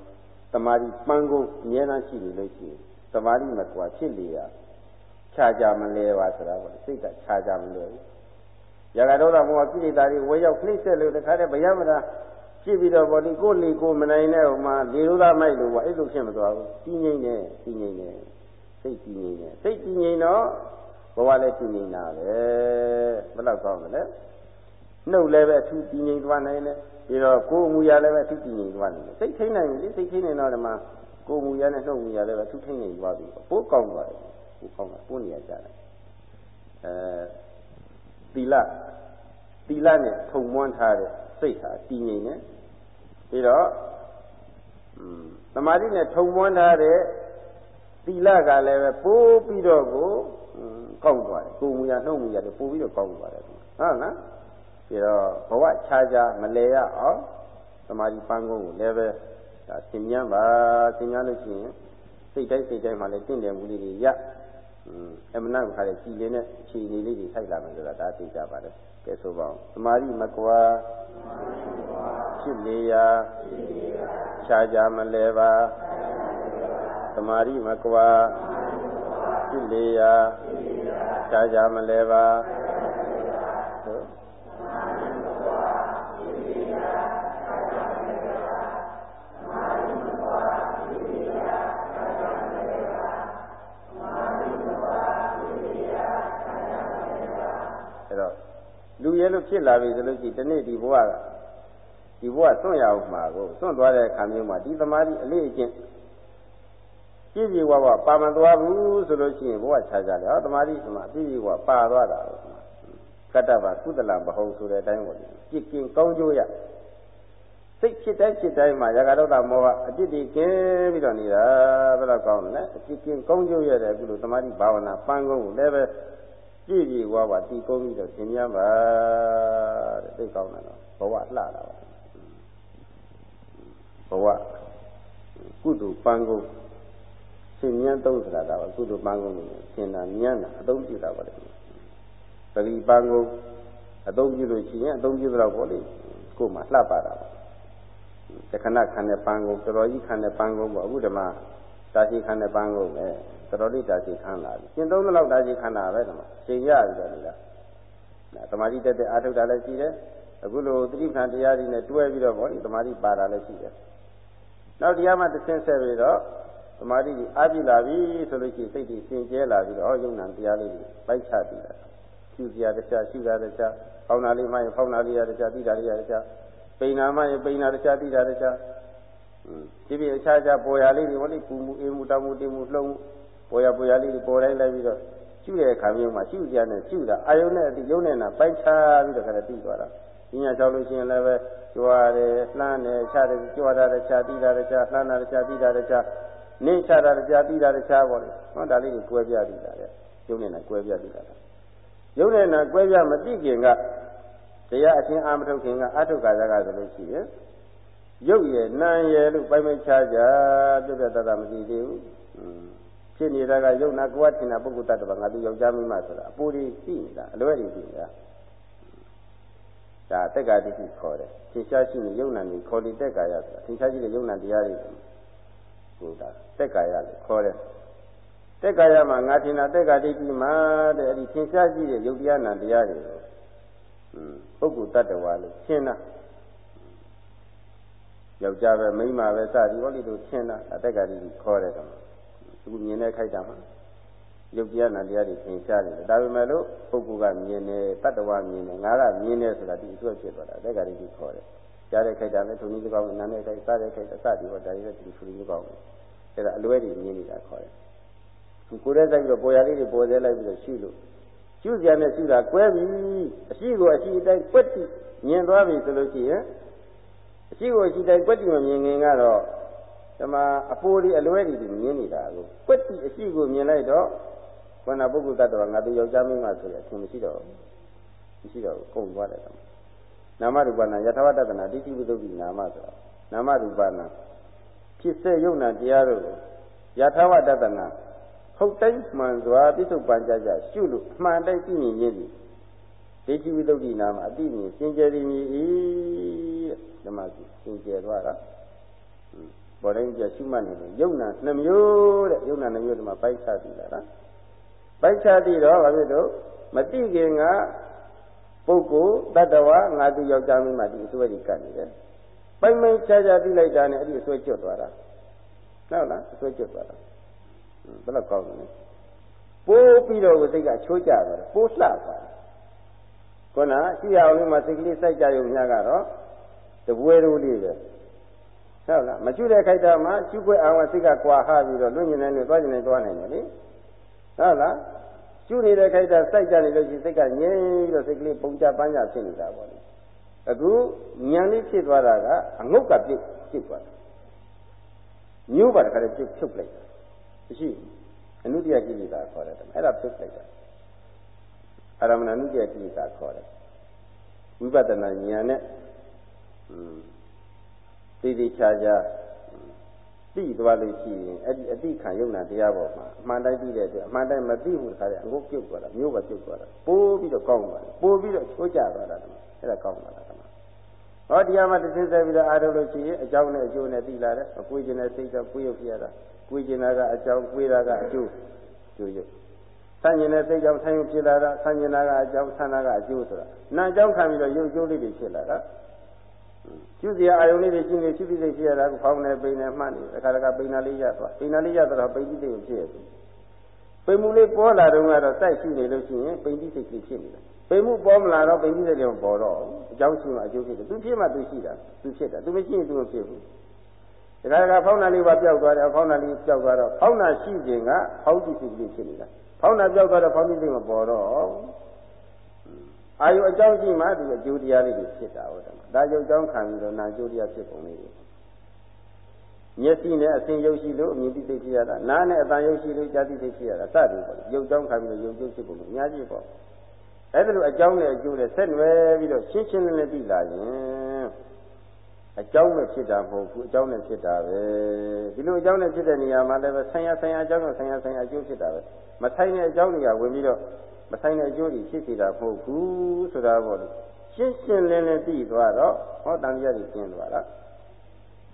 Speaker 1: တမာရီပန်းကုန်းအများအားရှိနေလို့ရှိရင်သမာဓိမကွာဖြစ်လေရခြားကြမလဲပါဆိုတာပေါ့စိတ်ကခြားကြမလဲရဂဒေါသမောဟကိလေသာတွေဝေရောက်နှိမ့်ဆက်လို့တခါတည်းဗယမတာ ဖြစ်ပြီးတော့ဗောဒီကိုလေကိုမနိုင်တဲ့ဟိုမှာလေရောသားမိုက်လို့ဗောအဲ့လိုဖြစ်မသွားဘူးကြီးငိမ့်နေကြီးငိမ့်နေစိတ်ကြီးငိမ့်နေစိတ်ကြီးငိမ့်တော့ဘဝလည်းကြီးငိမ့်တာပဲဘယ်တော့ကောင်းမလဲနှုတ်လည်းပဲအထူးကြီးငိမ့်သွားနိုင်တယ်ပြီးတော့ကိုယ်အမူအရာလည်းပဲအထူးကြီးငိမ့်သွားနိုင်တယ်စိတ်ထိနိုင်ပြီစိတ်ထိနိုင်တော့ဒီမှာကိုယ်မူရနဲ့နှုတ်မူရလည်းပဲသူထိနေသွားပြီပိုးကောင်းသွားတယ်ပိုးကောင်းတာပိုးနေရကြတယ်အဲသီလသီလနဲ့ထုံမွမ်းထားတဲ့ စိတ်ဟာတည်ငြိမ်နေပြီးတော့သမာဓိနဲ့ထုံမွမ်းထားတဲ့သီလကလည်းပဲပိုးပြီးတော့ကိုကောက်သွားတယ်ကိုမူရနှုတ်မူရတယ်ပိုးပြီးတော့ကောက်သွားတယ်ဟုတ်လားပြီးတော့ဘဝခြားခြားမလဲရအောင်သမာဓိပန်းကုန်းကိုလည်းပဲဒါသင်မြန်းပါသင်မြန်းလို့ရှိရင်စိတ်တိုင်းစိတ်တိုင်းမှာလည်းတင့်တယ်မှုလေးတွေရအမနာခါတဲ့ကြည်လင်းတဲ့ခြေနေလေးတွေထိုက်လာမယ်ဆိုတာဒါသိကြပါတယ်ကဲဆိုပါဦးသမာဓိမကွာဖြစ်လေရာခြားခြားမလဲပါသမာဓိမကွာဖြစ်လေရာခြားခြားမလဲပါ ရဲလို့ဖြစ်လာပြီဆိုလို့ရှိရင်ဒီနေ့ဒီဘဝကဒီဘဝစွန့်ရအောင်မှာကိုစွန့်သွားတဲ့ခံမျိုးမှာဒီသမာဓိအလေးအကျင့်ပြည့်ပြည့်ဝဝပါမသွားဘူးဆိုလို့ရှိရင်ဘဝခြားကြတယ်ဟောသမာဓိဆိုမှပြည့်ပြည့်ဝပါသွားတာကတ္တဗကုသလဘဟုဆိုတဲ့အတိုင်းပေါ့ပြစ်ကင်ကောင်းကျိုးရစိတ်ဖြစ်တိုင်းဖြစ်တိုင်းမှာရာဂဒေါသမောဟအပြစ်တွေကင်းပြီးတော့နေတာဘယ်တော့ကောင်းလဲအပြစ်ကင်းကောင်းကျိုးရတဲ့အခုလိုသမာဓိဘာဝနာပန်းကုန်းကိုလည်းပဲ ပြည့်ပြည့်ဝဝတည်ကုန်းပြီးတော့သင်များပါတဲ့သိကောင်းတယ်နော်ဘဝလှတာပါဘဝကုသိုလ်ပန်းကုန်သင်များသုံးဆိုတာကကုသိုလ်ပန်းကုန်လို့သင်တာဉာဏ်တာအသုံးပြုတာပါလေပရိပန်းကုန်အသုံးပြုလို့ရှိရင်အသုံးပြုတော့ပေါ့လေကိုယ်မှလှပတာပါတခဏခံတဲ့ပန်းကုန်တော်တော်ကြီးခံတဲ့ပန်းကုန်ပေါ့အခုဓမ္မ တာရှိခံတဲ့ပန်းကုန်ပဲတော်တော်လေးတာရှိခံလာပြီကျင့်သုံးလောက်တာရှိခံတာပဲဓမ္မချိန်ရပြီတော့လေလားသမာဓိတက်တဲ့အာထုတ်တာလည်းရှိတယ်အခုလိုသတိပဋ္ဌာန်တရားတွေနဲ့တွဲပြီးတော့ဗောဒီသမာဓိပါတာလည်းရှိတယ်နောက်တရားမှတစ်ဆင့်ဆက်ပြီးတော့သမာဓိကြီးအားပြလာပြီဆိုလို့ရှိရင်စိတ်ကြီးစင်ကြဲလာပြီးတော့ယုံနာတရားလေးတွေပိုက်ချပြီးတာရှုစရာတရားရှုတာတရားဖောင်းနာလေးမှရင်ဖောင်းနာလေးရတရားသိတာလေးရတရားပိန်နာမှရင်ပိန်နာတရားသိတာတရား ဒီပြအခြားခြားပေါ်ရလေးတွေဟောလေးပူမှုအေးမှုတောင်းမှုတင်းမှုလှုံမှုပေါ်ရပေါ်ရလေးတွေပေါ်တိုင်းလိုက်ပြီးတော့ရှုတဲ့အခါမျိုးမှာရှုစရာနဲ့ရှုတာအာယုံနဲ့အတိယုံနဲ့နာပိုက်ချပြီးတော့ခါတည်းပြီးသွားတာ။ဉာဏ်ကြောက်လို့ရှိရင်လည်းပဲကြွားတယ်လှမ်းတယ်ခြားတယ်ကြွားတာတခြားပြီးတာတခြားလှမ်းတာတခြားပြီးတာတခြားနေချတာတခြားပြီးတာတခြားပေါ့လေ။ဟောဒါလေးကိုကွဲပြားပြီးတာလေ။ယုံနဲ့နာကွဲပြားပြီးတာ။ယုံနဲ့နာကွဲပြားမသိခင်ကတရားအချင်းအာမထုတ်ခင်ကအထုကာရကဆိုလို့ရှိရင် ရုပ်ရည်နာရည်လို့ပိုင်ပိုင်ခြားခြားပြပြတတ်တာမသိသေးဘူး။ဖြစ်နေတာကယုံနာကိုယ်ထင်တာပုဂ္ဂိုလ်တ attva ငါသူယောက်ျားမိန်းမဆိုတာအပူတွေသိနေတာအလွဲတွေသိနေတာဒါတက္ကာတိခေါ်တယ်သင်္ချာရှိနေယုံနာနေခေါ်ဒီတက်ကာယဆိုတာသင်္ချာရှိတဲ့ယုံနာတရားတွေဟိုဒါတက်ကာယလို့ခေါ်တယ်တက်ကာယမှာငါထင်တာတက်ကာတိမှာတဲ့အဲ့ဒီသင်္ချာရှိတဲ့ယုတ်တရားနာတရားတွေကိုဟွန်းပုဂ္ဂိုလ်တ attva လို့ရှင်းတာ ယောက်ျားပဲမိန်းမပဲစသည်ဟောဒီလိုရှင်းတာအတက်ကာတိခေါ်တယ်ကွာအခုမြင်တဲ့ခိုက်တာမှာယုတ်တရားနာတရားတွေသင်ရှားနေတယ်ဒါပေမဲ့လို့ပုဂ္ဂိုလ်ကမြင်တယ်တတ္တဝမြင်တယ်ငါကမြင်တယ်ဆိုတာဒီအစွဲဖြစ်သွားတာတက္ကရာကြီးခေါ်တယ်ကြားတဲ့ခိုက်တာလည်းထုံနည်းကောင်းနားတဲ့ခိုက်စားတဲ့ခိုက်အစဒီဟောဒါတွေလည်းဒီထုံနည်းကောင်းတယ်ဒါကအလွဲတွေမြင်နေတာခေါ်တယ်ဒီကိုယ်ရဲ့ဆိုင်ပြီးတော့ပေါ်ရလေးတွေပေါ်သေးလိုက်ပြီးတော့ရှုလို့ရှုစရာနဲ့ရှုတာကွဲပြီအရှိကိုအရှိအတိုင်းကွက်တိမြင်သွားပြီဆိုလို့ရှိရင် အရှိကိုအရှိတိုင်းကွက်တိမမြင်ခင်ကတော့ဒီမှာအပိုးဒီအလွဲတွေမြင်နေတာကိုကွက်တိအရှိကိုမြင်လိုက်တော့ခန္ဓာပုဂ္ဂိုလ်တ attva ငါတို့ယောက်ျားမင်းမဆိုတဲ့အခြင်းမရှိတော့ဘူးမရှိတော့ဘူးကုန်သွားတယ်တော့နာမရူပနာယထာဝတ္တနာဒိဋ္ဌိဝိသုဒ္ဓိနာမဆိုတာနာမရူပနာဖြစ်စေယုံနာတရားတို့ယထာဝတ္တနာဟုတ်တိုင်းမှန်စွာပြစ္ဆုတ်ပံကြကြရှုလို့အမှန်တိုင်းသိမြင်ရင်းသည်ဒိဋ္ဌိဝိသုဒ္ဓိနာမအတိမြင်စင်ကြယ်ရည်မြည်၏ ဓမ္မစီစင်ကြယ်သွားတာဘောတိုင်းပြရှုမှတ်နေတယ်ယုံနာနှမျိုးတဲ့ယုံနာနှမျိုးဒီမှာပိုက်ချပြီလားပိုက်ချပြီးတော့ဘာဖြစ်လို့မတိခင်ကပုဂ္ဂိုလ်တ attva ငါသူယောက်ျားမင်းမဒီအစွဲကြီးကတ်နေတယ်ပိုင်ပိုင်ချာချာသိလိုက်တာနဲ့အဲ့ဒီအစွဲကျွတ်သွားတာဟုတ်လားအစွဲကျွတ်သွားတာဘယ်တော့ကောင်းလဲပိုးပြီးတော့စိတ်ကချိုးကြသွားတယ်ပိုးလှသွားတယ်ခုနရှိရအောင်လေးမှာစိတ်ကလေးစိုက်ကြရုံများကတော့ တပွဲတိုးလေးပဲဟုတ်လားမကျွတဲ့ခိုက်တာမှာကျွခွဲအောင်စိတ်ကကွာဟပြီးတော့လွင့်ညင်နေနေသွားညင်နေသွားနိုင်တယ်လေဟုတ်လားရှုနေတဲ့ခိုက်တာစိုက်ကြနေလို့ရှိရင်စိတ်ကငြိမ်ပြီးတော့စိတ်ကလေးပုံကြပန်းကြဖြစ်နေတာပေါ့လေအခုဉာဏ်လေးဖြစ်သွားတာကအငုတ်ကပြစ်ပြစ်သွားတယ်မျိုးပါတခါတည်းပြစ်ဖြုတ်လိုက်တာမရှိအနုတ္တိယကိလေသာခေါ်တယ်အဲ့ဒါဖြုတ်လိုက်တာအရမဏအနုတ္တိယကိလေသာခေါ်တယ်ဝိပဿနာဉာဏ်နဲ့ သိသိချာချာသိသွားလို့ရှိရင်အဲ့ဒီအတိခံယုံနာတရားပေါ်မှာအမှန်တိုင်းသိတဲ့အတွက်အမှန်တိုင်းမသိဘူးခါတဲ့အငုတ်ပြုတ်သွားတာမျိုးပဲပြုတ်သွားတာပိုးပြီးတော့ကောင်းသွားတယ်ပိုးပြီးတော့ချိုးကြသွားတာအဲ့ဒါကောင်းသွားတာကမှဟောတရားမှာတစ်သိဆက်ပြီးတော့အားထုတ်လို့ရှိရင်အကြောင်းနဲ့အကျိုးနဲ့သိလာတယ်အကွေးခြင်းနဲ့စိတ်ကကွေးရုပ်ဖြစ်ရတာကွေးခြင်းကအကြောင်းကွေးတာကအကျိုးကျိုးရုပ်ဆန့်ကျင်တဲ့စိတ်ကြောင့်ဆန့်ကျင်ဖြစ်လာတာဆန့်ကျင်တာကအကြောင်းဆန္ဒကအကျိုးဆိုတာနာအကြောင်းခံပြီးတော့ရုပ်ကျိုးလေးတွေဖြစ်လာတာ ကျုပ်စရာအာယုန်လေးတွေရှိနေရှိပြီးစိတ်ဖြစ်ရတာကိုဖောင်းနေပိန်နေမှတ်နေတခါတခါပိန်နာလေးရသွားပိန်နာလေးရတော့ပိန်ပြီးစိတ်ကိုဖြစ်ရပြီပိန်မှုလေးပေါ်လာတော့ကတော့စိုက်ရှိနေလို့ရှိရင်ပိန်ပြီးစိတ်ကလေးဖြစ်နေတာပိန်မှုပေါ်မလာတော့ပိန်ပြီးစိတ်တွေပေါ်တော့အကြောင်းရှိမှအကျိုးဖြစ်တယ်သူဖြစ်မှသူရှိတာသူဖြစ်တာသူမရှိရင်သူမဖြစ်ဘူးတခါတခါဖောင်းနာလေးပါပျောက်သွားတယ်ဖောင်းနာလေးပျောက်သွားတော့ဖောင်းနာရှိခြင်းကဖောင်းကြည့်စိတ်ကလေးဖြစ်နေတာဖောင်းနာပျောက်သွားတော့ဖောင်းကြည့်စိတ်မပေါ်တော့အာယုအကြောင်းရှိမှဒီအကျိုးတရားလေးတွေဖြစ်တာဟုတ်တယ်။ ဒါကြောင့်အကြောင်းခံပြီးတော့နာကျိုးတရားဖြစ်ပုံလေးတွေမျက်စိနဲ့အစဉ်ရုပ်ရှိလို့အမြင်သိသိဖြစ်ရတာနားနဲ့အတန်ရုပ်ရှိလို့ကြားသိသိဖြစ်ရတာစသည်ပေါ့ရုပ်ကြောင်းခံပြီးတော့ရုပ်ကျိုးဖြစ်ပုံလေးအများကြီးပေါ့အဲ့ဒါလိုအကြောင်းနဲ့အကျိုးနဲ့ဆက်နွယ်ပြီးတော့ရှင်းရှင်းလင်းလင်းသိလာရင်အကြောင်းနဲ့ဖြစ်တာမဟုတ်ဘူးအကြောင်းနဲ့ဖြစ်တာပဲဒီလိုအကြောင်းနဲ့ဖြစ်တဲ့နေရာမှာလည်းပဲဆံရဆံရအကြောင်းနဲ့ဆံရဆံရအကျိုးဖြစ်တာပဲမဆိုင်တဲ့အကြောင်းတွေကဝင်ပြီးတော့မဆိုင်တဲ့အကျိုးတွေဖြစ်စီတာမဟုတ်ဘူးဆိုတာပေါ့လေ ရှင်းရှင်းလင်းလင်းသိသွားတော့ဟောတန်တရားတွေကျင်းသွားတာ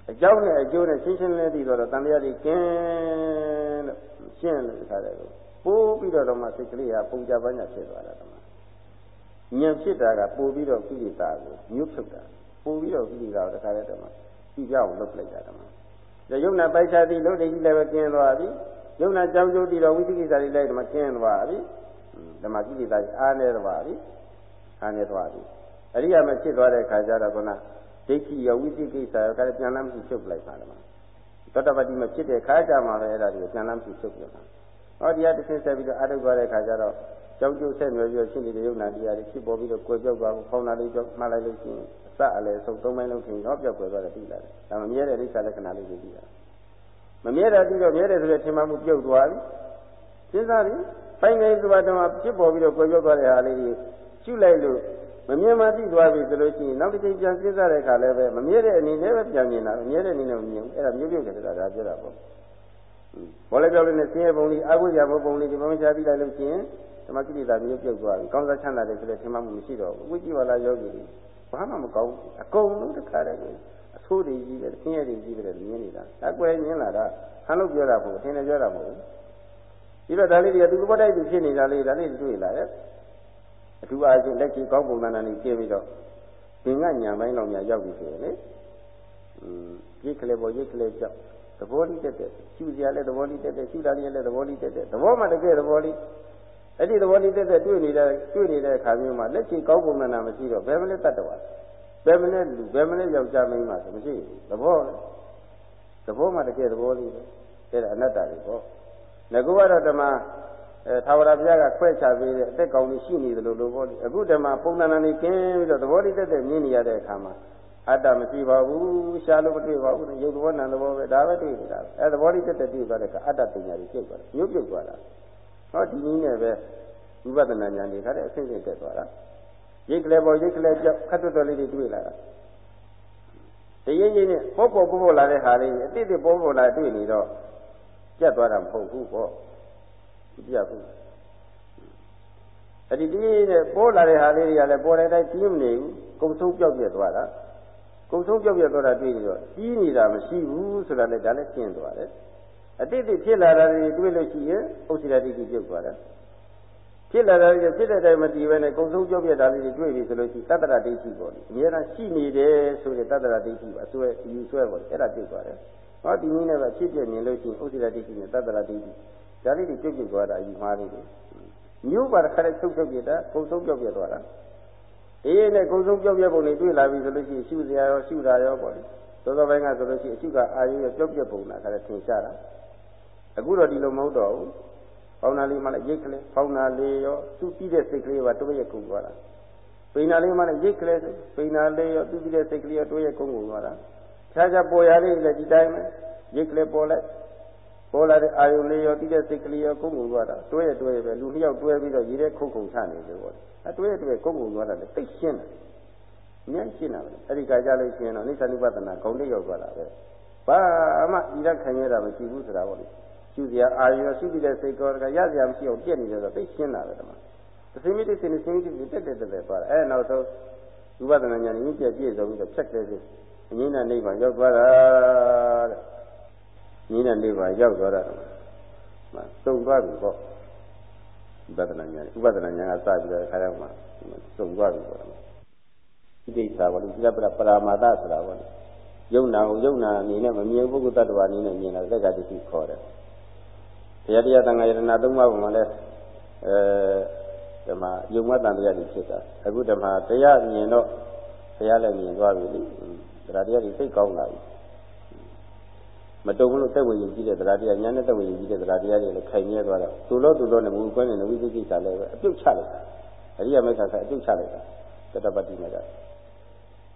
Speaker 1: အကြောင်းနဲ့အကျိုးနဲ့ရှင်းရှင်းလင်းသိသွားတော့တန်တရားတွေကျင်းလို့ရှင်းလို့ထားတယ်လို့ပိုးပြီးတော့တော့မှစိတ်ကလေးကပုံကြပန်းညာဖြစ်သွားတာတမဉာဏ်ဖြစ်တာကပို့ပြီးတော့ကိလေသာကိုမြို့ဖြုတ်တာပို့ပြီးတော့ကိလေသာကိုတခါတည်းတမကြည့်ကြအောင်လုပ်လိုက်တာတမဒါယုံနာပိုက်ချသည်လို့တည်းကြီးလည်းပဲကျင်းသွားပြီယုံနာကြောင်းကျိုးတည်တော့ဝိသိကိစ္စတွေလည်းဒီမှာကျင်းသွားပြီဓမ္မကိလေသာအားနေသွားပြီအားနေသွားပြီ အရိယာမဖြစ်သွားတဲ့ခါကျတော့ကနဒိဋ္ဌိရောဝိသိကိစ္စရောကလည်းပြန်လမ်းမရှိချုပ်လိုက်ပါလားသောတပတိမဖြစ်တဲ့ခါကျမှပဲအဲ့ဒါတွေကိုပြန်လမ်းမရှိချုပ်ပြတာဟောတရားတစ်ဆင့်ဆက်ပြီးတော့အားထုတ်သွားတဲ့ခါကျတော့ကြောက်ကြွဆက်နွယ်ပြီးရှင်းနေတဲ့ယုံနာတရားတွေဖြစ်ပေါ်ပြီးတော့ကွယ်ပြောက်သွားဖို့ဖောင်းနာလေးကြောက်မှတ်လိုက်လို့ရှိရင်အစအလယ်ဆုံးသုံးပိုင်းလုံးထင်တော့ပြောက်ကွယ်သွားတယ်ပြီးလာတယ်ဒါမမြဲတဲ့အိဋ္ဌာလက္ခဏာလေးတွေပြီးတာမမြဲတာပြီးတော့မြဲတယ်ဆိုတဲ့ထင်မှမှုပြုတ်သွားပြီစဉ်းစားပြီးပိုင်းနေသူဘာတော့ဖြစ်ပေါ်ပြီးတော့ကွယ်ပြောက်သွားတဲ့ဟာလေးတွေရှုလိုက်လို့ မမြင်မှသိသွားပြီဆိုလို့ရှိရင်နောက်တစ်ချိန်ပြန်စဉ်းစားတဲ့အခါလည်းပဲမမြဲတဲ့အနေနဲ့ပဲပြန်မြင်တာမြဲတဲ့အနေနဲ့မမြင်ဘူးအဲ့ဒါမျိုးပြုတ်တယ်ဆိုတာဒါပြောတာပေါ့ဘောလည်းပြောလို့နဲ့ဆင်းရဲပုံလေးအာဟုရဘပုံလေးဒီမမချပြီးလိုက်လို့ရှိရင်ဓမ္မကိလေသာမျိုးပြုတ်သွားပြီကောင်းစားချမ်းသာတယ်ဆိုတဲ့ထင်မှမှုမရှိတော့ဘူးဝိကြည့်ပါလားယောဂီတွေဘာမှမကောင်းဘူးအကုန်လုံးတစ်ခါတည်းကိုအဆိုးတွေကြီးတယ်ဆင်းရဲတွေကြီးတယ်မြင်နေတာအကွယ်မြင်လာတာဆန်းလို့ပြောတာမဟုတ်ဘူးထင်တယ်ပြောတာမဟုတ်ဘူးပြီးတော့ဒါလေးတွေကသူကပတ်တိုက်ပြီးဖြစ်နေတာလေးဒါလေးတွေ့လာရဲ့ အထူးအားဖြင့်လက်ကြီးကောင်းပုံသဏ္ဍာန်ကြီးကျင်းပြီးတော့ဘင်ကညာပိုင်းလောက်များရောက်ပြီဆိုရင်လေอืมရိတ်ကလေးပေါ်ရိတ်ကလေးကြောက်သဘောလေးတက်တဲ့ရှုစရာလည်းသဘောလေးတက်တဲ့ရှုတာလေးလည်းသဘောလေးတက်တဲ့သဘောမှတကယ်သဘောလေးအဲ့ဒီသဘောလေးတက်တဲ့တွေ့နေတဲ့တွေ့နေတဲ့အခါမျိုးမှာလက်ကြီးကောင်းပုံသဏ္ဍာန်မရှိတော့ဘယ်မလဲတတ်တော်ဘယ်မလဲလူဘယ်မလဲယောက်ျားမင်းမှဆိုမရှိဘူးသဘောသဘောမှတကယ်သဘောလေးပဲအဲ့ဒါအနတ္တတွေပေါ့ငါကတော့ဓမ္မ အဲသာဝရဘုရားကခွဲချပေးတဲ့အသက်ကောင်ကြီးရှိနေတယ်လို့လို့ပေါ့လေအခုဓမ္မပုံသဏ္ဍာန်ကြီးကျင်းပြီးတော့သဘောတည်းတက်တဲ့မြင်နေရတဲ့အခါမှာအတ္တမရှိပါဘူးရှားလို့မတွေ့ပါဘူးရုပ်သဘောနာမ်သဘောပဲဒါပဲတွေ့နေတာအဲသဘောတည်းတက်တဲ့တွေ့သွားတဲ့အခါအတ္တပညာကြီးပြုတ်သွားတယ်မြုပ်ပြုတ်သွားတာဟောဒီနည်းနဲ့ပဲဝိပဿနာဉာဏ်တွေခါတဲ့အဆင့်ဆင့်တက်သွားတာရိတ်ကလေးပေါ်ရိတ်ကလေးကြောက်ခတ်တွတ်တော်လေးတွေတွေ့လာတာတရင်ချင်းနဲ့ပေါ်ပေါ်ပေါ်ပေါ်လာတဲ့ဟာလေးအတိတ်တိပေါ်ပေါ်လာတွေ့နေတော့ကြက်သွားတာမဟုတ်ဘူးပေါ့ မပြတ်ဘူးအဲ့ဒီဒီနဲ့ပေါ်လာတဲ့ဟာလေးတွေကလည်းပေါ်တဲ့အတိုင်းပြီးမနေဘူးကုံဆုံးပြောက်ပြက်သွားတာကုံဆုံးပြောက်ပြက်သွားတာတွေ့ပြီးတော့ပြီးနေတာမရှိဘူးဆိုတာလည်းဒါလည်းရှင်းသွားတယ်အတိတ်ဖြစ်လာတာတွေတွေ့လို့ရှိရင်ဥစ္စာတိတိပြုတ်သွားတယ်ဖြစ်လာတာတွေဖြစ်တဲ့အတိုင်းမတည်ပဲနဲ့ကုံဆုံးပြောက်ပြက်တာလေးတွေတွေ့ပြီဆိုလို့ရှိရင်တတ္တရဒိဋ္ဌိပေါ့လေအများအားရှိနေတယ်ဆိုတဲ့တတ္တရဒိဋ္ဌိအစွဲယူဆွဲပေါ့လေအဲ့ဒါပြုတ်သွားတယ်ဟောဒီနည်းနဲ့ပဲဖြစ်ပြနေလို့ရှိရင်ဥစ္စာတိတိနဲ့တတ္တရဒိဋ္ဌိ ဒါလေးတွေပြုတ်ပြုတ်သွားတာအယူမှားလေးတွေမျိုးပါတစ်ခါတည်းချုပ်ချုပ်ပြတာကုံဆုံးပြောက်ပြသွားတာအေးနဲ့ကုံဆုံးပြောက်ပြပုံတွေတွေ့လာပြီဆိုလို့ရှိရင်ရှုစရာရောရှုတာရောပေါ့လေသောသောပိုင်းကဆိုလို့ရှိရင်အရှုကအာရုံရောပြောက်ပြပုံတာခါတည်းထင်ရှားတာအခုတော့ဒီလိုမဟုတ်တော့ဘူးဘာဖောင်းနာလေးမှလည်းရိတ်ကလေးဖောင်းနာလေးရောသူ့ပြီးတဲ့စိတ်ကလေးကတွဲရကုန်သွားတာပိန်နာလေးမှလည်းရိတ်ကလေးဆိုပိန်နာလေးရောသူ့ပြီးတဲ့စိတ်ကလေးကတွဲရကုန်ကုန်သွားတာခြားခြားပေါ်ရလေးလည်းဒီတိုင်းပဲရိတ်ကလေးပေါ်လိုက် ပေါ်လာတဲ့အာယုန်လေးရောပြီးတဲ့စိတ်ကလေးရောကုန်ကုန်သွားတာတွဲရတွဲရပဲလူနှစ်ယောက်တွဲပြီးတော့ရေထဲခုတ်ခုတ်ချနေတယ်ပေါ့အဲတွဲရတွဲကုန်ကုန်သွားတာလေသိရှင်းတယ်ဉာဏ်ရှင်းတာပဲအဲ့ဒီကကြလို့ရှင်းတော့နိစ္စနိပဒနာဂုံလေးရောက်သွားတာပဲဘာမှဤရခံရတာမရှိဘူးဆိုတာပေါ့လေရှုစရာအာရုံရှုပြီးတဲ့စိတ်ကောကရစရာမရှိအောင်ပြည့်နေတယ်ဆိုသိရှင်းတာပဲတမသစိမိတိစိနေစိမိတိတက်တက်တက်တက်သွားတာအဲနောက်ဆုံးဝိပဿနာဉာဏ်ရင်းပြည့်ပြည့်စုံပြီးတော့ဖြတ်ခဲ့စေအငိမ့်နဲ့နိဗ္ဗာန်ရောက်သွားတာတဲ့ ငိမ့်နဲ့နိဗ္ဗာန်ရောက်သွားတာမှသုံသွားပြီပေါ့ဝိပဿနာဉာဏ်ဥပဒနာဉာဏ်ကစပြီးတော့ခါရောက်မှသုံသွားပြီပေါ့ဒီကိစ္စပေါ့လေသီလပရပရာမာသဆိုတာပေါ့လေယုံနာကိုယုံနာအနေနဲ့မမြင်ပုဂ္ဂိုလ်တ attva အနေနဲ့မြင်တာသက်ကတည်းကခေါ်တယ်တရားတရားသံဃာယတနာသုံးပါးပုံမှာလဲအဲဓမ္မယုံမတန်တရားတွေဖြစ်တာအခုဓမ္မတရားမြင်တော့တရားလည်းမြင်သွားပြီလေတရားတရားတွေသိကောင်းလာပြီ မတုံလို့တက်ဝေရင်ကြည့်တဲ့တရားတရားညာနဲ့တက်ဝေရင်ကြည့်တဲ့တရားတရားတွေလည်းခိုင်မြဲသွားတော့သူလို့သူလို့နဲ့မူကွန်းနဲ့ဝိသုကိစ္စလည်းပဲအပြုတ်ချလိုက်တာအရိယမေခါကအပြုတ်ချလိုက်တာတတပတ္တိမေက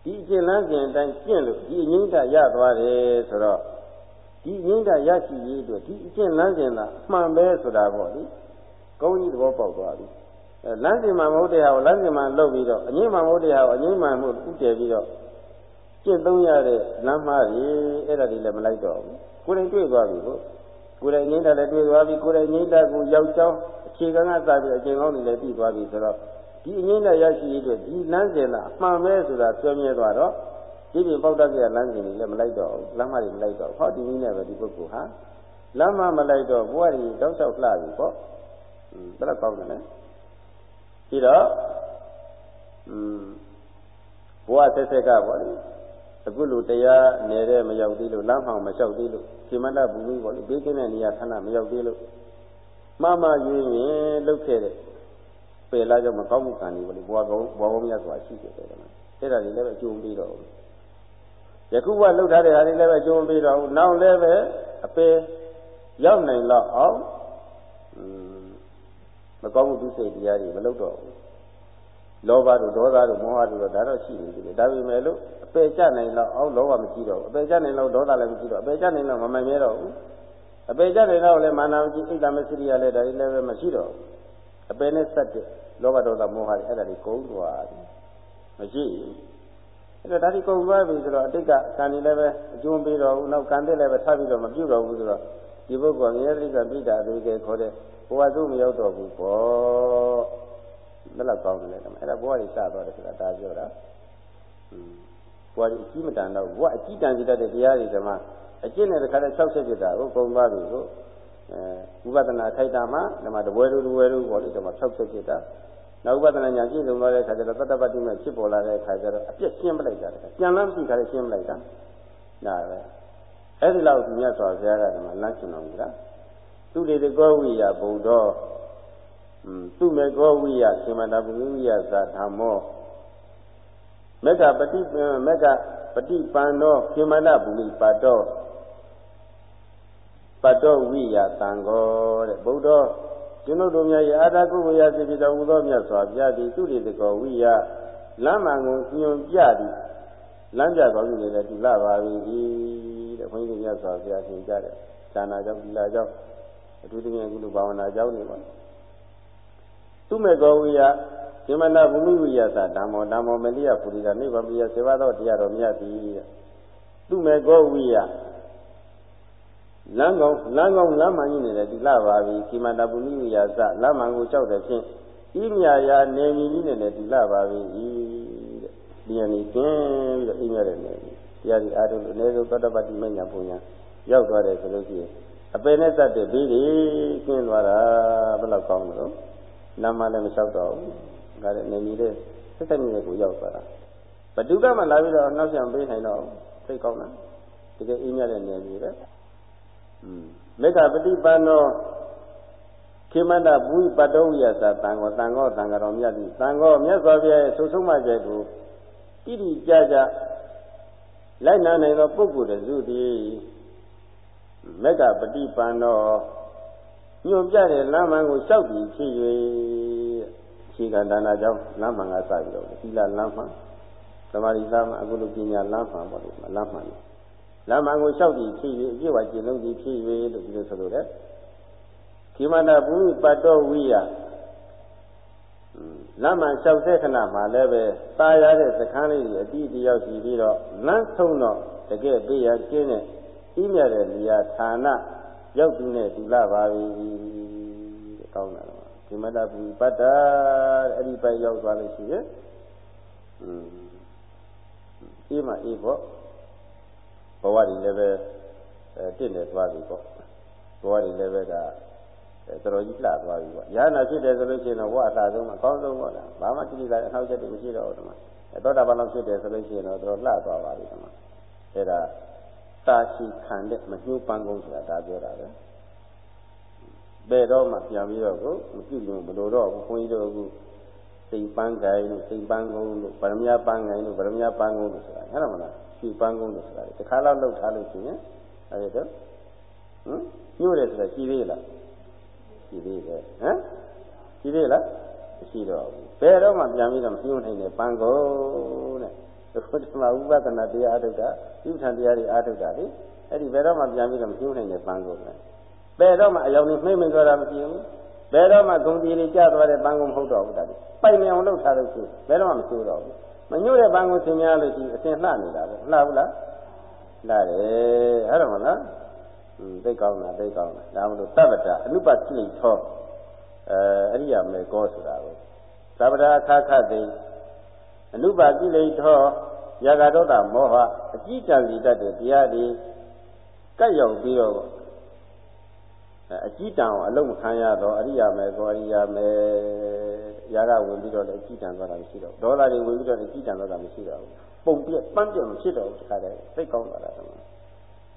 Speaker 1: ဒီအကျင့်လန်းစဉ်အတိုင်းကျင့်လို့ဒီအငိမ့်တာရသွားတယ်ဆိုတော့ဒီအငိမ့်တာရရှိရေးအတွက်ဒီအကျင့်လန်းစဉ်သာအမှန်ပဲဆိုတာပေါ့လေကောင်းကြီးသဘောပေါက်သွားပြီအဲလမ်းစဉ်မှာမဟုတ်တဲ့ဟာကိုလမ်းစဉ်မှာလုပ်ပြီးတော့အငိမ့်မှာမဟုတ်တဲ့ဟာကိုအငိမ့်မှာမှုဥတည်ပြီးတော့ ကျင့်သုံးရတဲ့လမ်းမကြီးအဲ့ဒါတွေလည်းမလိုက်တော့ဘူးကိုယ်တိုင်တွေ့သွားပြီဟုတ်ကိုယ်တိုင်ငိမ့်တာလည်းတွေ့သွားပြီကိုယ်တိုင်ငိမ့်တာကိုရောက်ချောင်းအခြေခံကစပြီးအခြေကောင်းတွေလည်းပြီးသွားပြီဆိုတော့ဒီအငိမ့်တဲ့ရရှိရတဲ့ဒီလမ်းစဉ်ကအမှန်ပဲဆိုတာပြောမြဲသွားတော့ဒီပြင်ပေါက်တတ်ပြလမ်းစဉ်တွေလည်းမလိုက်တော့ဘူးလမ်းမတွေမလိုက်တော့ဟောဒီနည်းနဲ့ပဲဒီပုဂ္ဂိုလ်ဟာလမ်းမမလိုက်တော့ဘဝကြီးတောက်တောက်လှပြီပေါ့ဘယ်တော့ကောင်းတယ်လဲပြီးတော့ဘဝဆက်ဆက်ကပေါ့လေ အခုလိုတရားနေတဲ့မရောက်သေးလို့လမ်းမှောင်မလျှောက်သေးလို့ဒီမန္တဘူမိပေါ့လေဘေးကင်းတဲ့နေရာဌာနမရောက်သေးလို့မှားမှရွေးရင်လုတ်ခဲ့တဲ့ပယ်လာကြောင့်မကောင်းမှုကံတွေပေါ့လေဘဝကောင်းဘဝကောင်းများစွာရှိခဲ့တယ်ကွာအဲ့ဒါတွေလည်းပဲအကျိုးပေးတော့ယခုဘဝလှုပ်ထားတဲ့ဟာတွေလည်းပဲအကျိုးပေးတော့နောက်လည်းပဲအပယ်ရောက်နိုင်တော့အောင်မကောင်းမှုဒုစိတ်တရားတွေမလုပ်တော့ဘူးလောဘတို့ဒေါသတို့မောဟတို့တော့ဒါတော့ရှိနေတယ်ဒါပေမဲ့လို့အ ပယ်ကျနိုင်တော့အောင်လောဘမရှိတော့ဘူးအပယ်ကျနိုင်တော့ဒေါသလည်းမရှိတော့အပယ်ကျနိုင်တော့မမှန်မြဲတော့ဘူးအပယ်ကျနိုင်တော့လည်းမာနမရှိအိတ်တမစိရိယလည်းဒါတွေလည်းပဲမရှိတော့ဘူးအပယ်နဲ့ဆက်တဲ့လောဘဒေါသမောဟတွေအဲ့ဒါတွေကုန်သွားပြီမရှိဘူးအဲ့တော့ဒါဒီကုန်သွားပြီဆိုတော့အတိတ်ကကံနေလည်းပဲအကျိုးပေးတော့ဘူးနောက်ကံတဲ့လည်းပဲထပ်ပြီးတော့မပြုတ်တော့ဘူးဆိုတော့ဒီပုဂ္ဂိုလ်ငရဲတိကပြိတာအသေးကခေါ်တဲ့ဘဝသူ့မရောက်တော့ဘူးပေါ့ဘယ်လောက်ကောင်းတယ်လဲအဲ့ဒါဘဝကြီးစသွားတယ်ဆိုတာဒါပြောတာဘ ဝကြီးအကြီးမတန်တော့ဘဝအကြီးတန်စီတတ်တဲ့တရားတွေဓမ္မအကျင့်နဲ့တခါတည်း60ဖြစ်တာကိုကုန်သွားပြီကိုအဲဝိပဿနာခိုက်တာမှဓမ္မတပွဲလိုတပွဲလိုပေါ့လေဓမ္မ60ဖြစ်တာနောက်ဥပဒနာညာပြည့်စုံသွားတဲ့အခါကျတော့တတ္တပတ္တိမဲ့ဖြစ်ပေါ်လာတဲ့အခါကျတော့အပြည့်ရှင်းပလိုက်တာကြံလမ်းပြီခါလေးရှင်းပလိုက်တာဒါပဲအဲ့ဒီလောက်မြတ်စွာဘုရားကဒီမှာလမ်းရှင်တော်မူတာသူတေတကောဝိယဘုံတော်သူမေကောဝိယရှင်မတာပုဝိယသာဓမ္မော မေကပฏิမေကပฏิပန်သောရှင်မတာပုမိပါတော်ပတ္တောဝိယသံဃောတဲ့ဘုဒ္ဓကျွန်ုပ်တို့များရဲ့အာတာကုဝေယစေပြတော်မူသောမြတ်စွာဘုရားသည်သူရိတကောဝိယလမ်းမှန်ကိုညွန်ပြသည်လမ်းပြကောင်းကြီးလည်းတူလာပါပြီတဲ့ဘုန်းကြီးမြတ်စွာဘုရားသင်ကြားတဲ့ဒါနာကြောင့်ဒီလာကြောင့်အထူးသဖြင့်အခုလိုဘာဝနာကြောင့်နေပါသူမေကောဝိယ ဇမနာဘုမိဝိယသဓမ္မောဓမ္မောမလိယပုရိသနိဗ္ဗာန်ပိယစေဝသောတရားတော်မြတ်သည်တဲ့သူမေကောဝိယလမ်းကောင်းလမ်းကောင်းလမ်းမှန်ကြီးနေတယ်ဒီလာပါပြီခိမန္တပုရိဝိယသလမ်းမှန်ကိုကြောက်တဲ့ဖြင့်ဤမြာယာနေမီကြီးနဲ့လည်းဒီလာပါပြီတဲ့ဒီယနေ့ကျင်းပြီးတော့အိမ်ရတဲ့နေတရားဒီအားထုတ်လို့အနည်းဆုံးသတ္တပတ္တိမညာပုံညာရောက်သွားတယ်ဆိုလို့ရှိရင်အပယ်နဲ့တတ်တဲ့ဘေးတွေကျင်းသွားတာဘယ်လောက်ကောင်းလို့လမ်းမလည်းမလျှောက်တော့ဘူး ဒါလည်းနေမီတဲ့စိတ်သက်မြဲကိုရောက်သွားတာဘဒုကမှလာပြီးတော့နောက်ပြန်ပေးနိုင်တော့စိတ်ကောင်းတာတကယ်အိမ်ရတဲ့နေပြီပဲမေဃပฏิပန်သောခေမန္တဘူပတ္တဝိယသာတန်ဃောတန်ဃောတန်ဃတော်မြတ်သည်တန်ဃောမြတ်စွာဘုရားရဲ့ဆုဆုံးမချက်ကိုတိတိကျကျလိုက်နာနိုင်သောပုဂ္ဂိုလ်တစုသည်မေဃပฏิပန်သောညွန်ပြတဲ့လမ်းမှန်ကိုလျှောက်ပြီးဖြစ်၍ အခြေခံဒါနာကြောင့်လမ်းမှန်ကစပြီးတော့သီလလမ်းမှန်သမာဓိလမ်းမှန်အခုလိုပညာလမ်းမှန်ပေါ့လေလမ်းမှန်လမ်းမှန်ကိုလျှောက်ပြီးဖြစ်၍အပြည့်ဝကျင့်လုံးကြီးဖြစ်၍လို့ဒီလိုဆိုလို့လေခိမန္တဘူမိပတ်တော်ဝိယလမ်းမှန်လျှောက်တဲ့ခဏမှာလည်းပဲตายရတဲ့စခန်းလေးတွေအတိအတယောက်ရှိပြီးတော့လမ်းဆုံးတော့တကယ်ပေးရကျင်းတဲ့ဤမြတ်တဲ့နေရာဌာနရောက်သူနဲ့ဒီလာပါပြီတဲ့ကောင်းတာတော့ ဒီမတဘူပတ္တာအဲ့ဒီပိုက်ရောက်သွားလို့ရှိရဲ့อืมအေးမအေးပေါ့ဘဝတွေလည်းပဲအဲတင့်တယ်သွားပြီပေါ့ဘဝတွေလည်းပဲဒါတော်တော်ကြီးလှသွားပြီပေါ့ရဟနာဖြစ်တယ်ဆိုလို့ရှိရင်တော့ဘဝအသာဆုံးအကောင်းဆုံးပေါ့လားဘာမှတိတိကျကျအနှောက်အယှက်တွေမရှိတော့ဘူးဒီမှာသောတာပန်လောက်ဖြစ်တယ်ဆိုလို့ရှိရင်တော့တော်တော်လှသွားပါပြီဒီမှာအဲ့ဒါတာရှိခံတဲ့မညှိုးပန်းကုန်းဆိုတာဒါပြောတာပဲ ဘယ်တော့မှပြန်ပြီးတော့ကိုမပြုလို့မလို့တော့ဘူးခွန်ကြီးတို့ကစိတ်ပန်းကိုင်းလို့စိတ်ပန်းကုန်းလို့ဗရမ ्या ပန်းကိုင်းလို့ဗရမ ्या ပန်းကုန်းလို့ဆိုတာဟုတ်တယ်မလားရွှေပန်းကုန်းလို့ဆိုတာတခါတော့လှုပ်ထားလို့ရှိရင်အဲ့ဒါတော့ဟမ်ညှို့တယ်ဆိုတာရှိသေးလားရှိသေးတယ်ဟမ်ရှိသေးလားမရှိတော့ဘူးဘယ်တော့မှပြန်ပြီးတော့မညှို့နိုင်တဲ့ပန်းကုန်းတဲ့ဘုရားဥပဒနာတရားအထုတ်တာဥထံတရားတွေအထုတ်တာလေအဲ့ဒီဘယ်တော့မှပြန်ပြီးတော့မညှို့နိုင်တဲ့ပန်းကုန်းပဲ ဘယ်တော့မှအယောင်နေမှိမ့်မိန်ဆိုတာမရှိဘူးဘယ်တော့မှဂုံကြီးလေးကျသွားတဲ့ပန်းကုန်းမဟုတ်တော့ဘူးတာလေပိုက်မြောင်လောက်ထားလို့ရှိဘယ်တော့မှမချိုးတော့ဘူးမညှို့တဲ့ပန်းကုန်းဆင်များလို့ရှိအစင်လှနေတာပဲလှဘူးလားလှတယ်ဟုတ်တယ်မလားอืมသိကောင်းတာသိကောင်းတာဒါမလို့သဗ္ဗတာအနုပတိထောအဲအရိယာမေကောဆိုတာကိုသဗ္ဗတာအခါခသိအနုပါကိလေထောယာဂဒေါသမောဟအကြည့်တန်စီတတ်တဲ့တရားတွေကတ်ရောက်ပြီးတော့ အကြည့်တန်အောင်အလုံးမခံရတော့အရိယာမေကောအရိယာမေယာကဝင်ပြီးတော့လည်းအကြည့်တန်သွားတာမရှိတော့ဒေါသတွေဝင်ပြီးတော့လည်းအကြည့်တန်သွားတာမရှိတော့ဘူးပုံပြက်ပန်းပြက်မဖြစ်တော့ဘူးတခါတည်းသိကောင်းသွားတာတမန်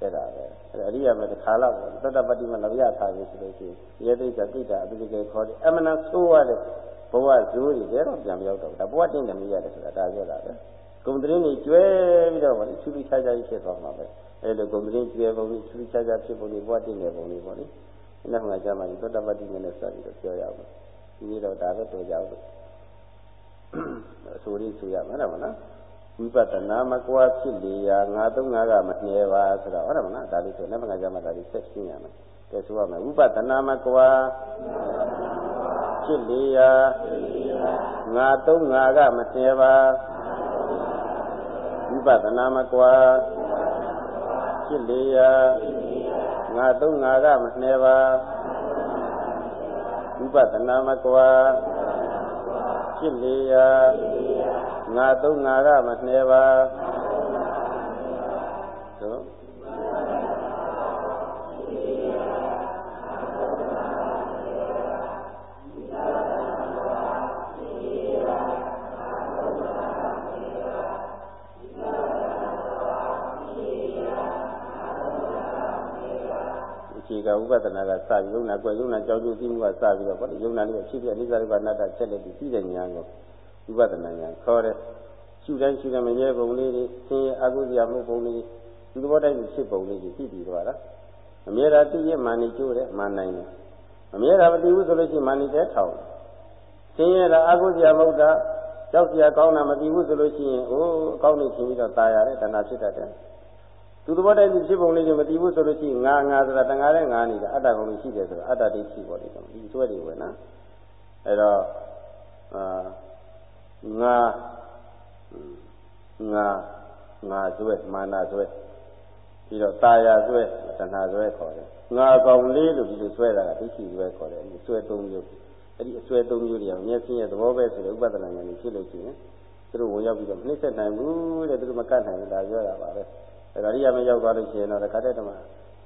Speaker 1: အဲ့ဒါပဲအဲ့အရိယာမေတခါလောက်သတ္တပတိမလဗျာထားပြီဆိုလို့ရှိရင်ရေသိက္ခာတိတာအပိဓိကေခေါ်တယ်အမနာဆိုးရတဲ့ဘဝဇိုးတွေတော့ပြန်မရောက်တော့ဘူးဒါဘဝတင်းတယ်မရတယ်ဆိုတာဒါပြောတာပဲဂုံတရင်ကြီးကျွဲပြီးတော့ဗောလေချူချူချာချာကြီးဖြစ်သွားမှာပဲအဲ့လိုဂုံတရင်ကျွဲပုံကြီးချူချူချာချာဖြစ်ပုံလေးဘဝတင်းတယ်ပုံလေးဗောလေ နောက်မှကြမှာဒီသောတပတ္တိနဲ့စပြီးတော့ပြောရအောင်ဒီနေ့တော့ဒါပဲတော်ကြအောင်အဆိုလေးဆိုရမှာတော့နော်ဝိပဿနာမကွာဖြစ်လေရာငါသုံးငါကမနှဲပါဆိုတော့ဟုတ်တယ်မလားဒါလေးဆိုနောက်မှကြမှာဒါလေးဆက်ရှင်းရမယ်ကဲဆိုရမယ်ဝိပဿနာမကွာဖြစ်လေရာငါသုံးငါကမနှဲပါဝိပဿနာမကွာဖြစ်လေရာ ငါသုံးငါကမနှဲပါဝိပဿနာမကွာဖြစ်လေရာငါသုံးငါကမနှဲပါ ကဥပဒနာကစပြီးယုံနာကွယ်ယုံနာကြောင်းကျိုးသိမှုကစပြီးတော့ဗောလေယုံနာလေးဖြစ်ဖြစ်အနိစ္စဒုက္ခအနတ္တချက်လက်ပြီးသိတဲ့ဉာဏ်ကိုဥပဒနာဉာဏ်ခေါ်တယ်ရှုတိုင်းရှုတိုင်းမမြဲပုံလေးတွေသင်ရဲ့အကုသိယမှုပုံလေးဒီသဘောတိုင်းဖြစ်ပုံလေးကြီးသိပြီးတော့လားမမြဲတာသိရဲ့မာနေကျိုးတယ်မာနိုင်တယ်မမြဲတာမသိဘူးဆိုလို့ရှိရင်မာနေတဲ့ထောင်သင်ရဲ့လားအကုသိယမဟုတ်တာကြောက်စရာကောင်းတာမသိဘူးဆိုလို့ရှိရင်အိုးအကောင်းနေချင်းပြီးတော့ตายရတယ်တဏှာဖြစ်တတ်တယ် သူသဘောတိုင်းဖြစ်ပုံလေးတွေမသိဘူးဆိုလို့ရှိရင်ငါငါဆိုတာတန်ခါတဲ့ငါနေတာအတ္တကောင်လေးရှိတယ်ဆိုတာအတ္တတိရှိပေါ်တယ်ဒီဆွဲတွေဝင်နော်အဲတော့အာငါငါငါဆွဲမာနဆွဲပြီးတော့ตาယာဆွဲတဏှာဆွဲခေါ်တယ်ငါကောင်လေးလို့ဒီလိုဆွဲတာကသိရှိဆွဲခေါ်တယ်အဲဒီဆွဲသုံးမျိုးအဲ့ဒီအဆွဲသုံးမျိုးတွေကမျက်စိရဲ့သဘောပဲဆိုတဲ့ဥပဒနာဉာဏ်ကြီးဖြစ်လို့ရှိရင်သူတို့ဝင်ရောက်ပြီးတော့နှိမ့်ဆက်နိုင်ဘူးတဲ့သူတို့မကတ်နိုင်ဘူးဒါပြောတာပါပဲအဲ ဒါရိယာမရောက်သွားလို့ရှိရင်တော့တခါတည်းတည်းမှာ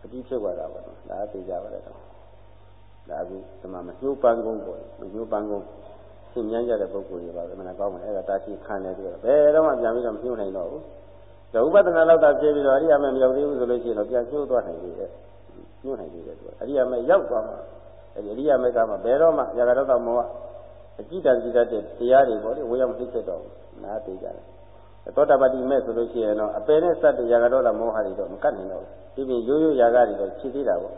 Speaker 1: အတိဖြစ်သွားတာပေါ့နော်ဒါသိကြပါလေတော့ဒါကူဒီမှာမညှိုးပန်းကုန်းပေါ့မညှိုးပန်းကုန်းသင်မြန်းကြတဲ့ပုဂ္ဂိုလ်တွေပါပဲမနာကောင်းပါနဲ့အဲဒါတာရှိခံတယ်ပြီးတော့ဘယ်တော့မှပြန်ပြီးတော့မညှိုးနိုင်တော့ဘူးဒါဥပဒနာလောက်တာဖြစ်ပြီးတော့အရိယာမမရောက်သေးဘူးဆိုလို့ရှိရင်တော့ပြန်ညှိုးသွားနိုင်သေးတယ်ညှိုးနိုင်သေးတယ်သူအရိယာမရောက်သွားမှာအဲဒီအရိယာမကမှဘယ်တော့မှရာဂဒေါသမောဟအကြည့်တန်ကြည့်တတ်တဲ့တရားတွေပေါ့လေဝေရောက်မသိချက်တော့ဘူးနားသိကြတယ် သောတာပတိမဲ့ဆိုလို့ရှိရင်တော့အပယ်နဲ့စတဲ့ຢာကတော့လာမောဟတွေတော့မကတ်နိုင်တော့ဘူးဒီပြင်ရိုးရိုးຢာကတွေတော့ခြေသေးတာပေါ့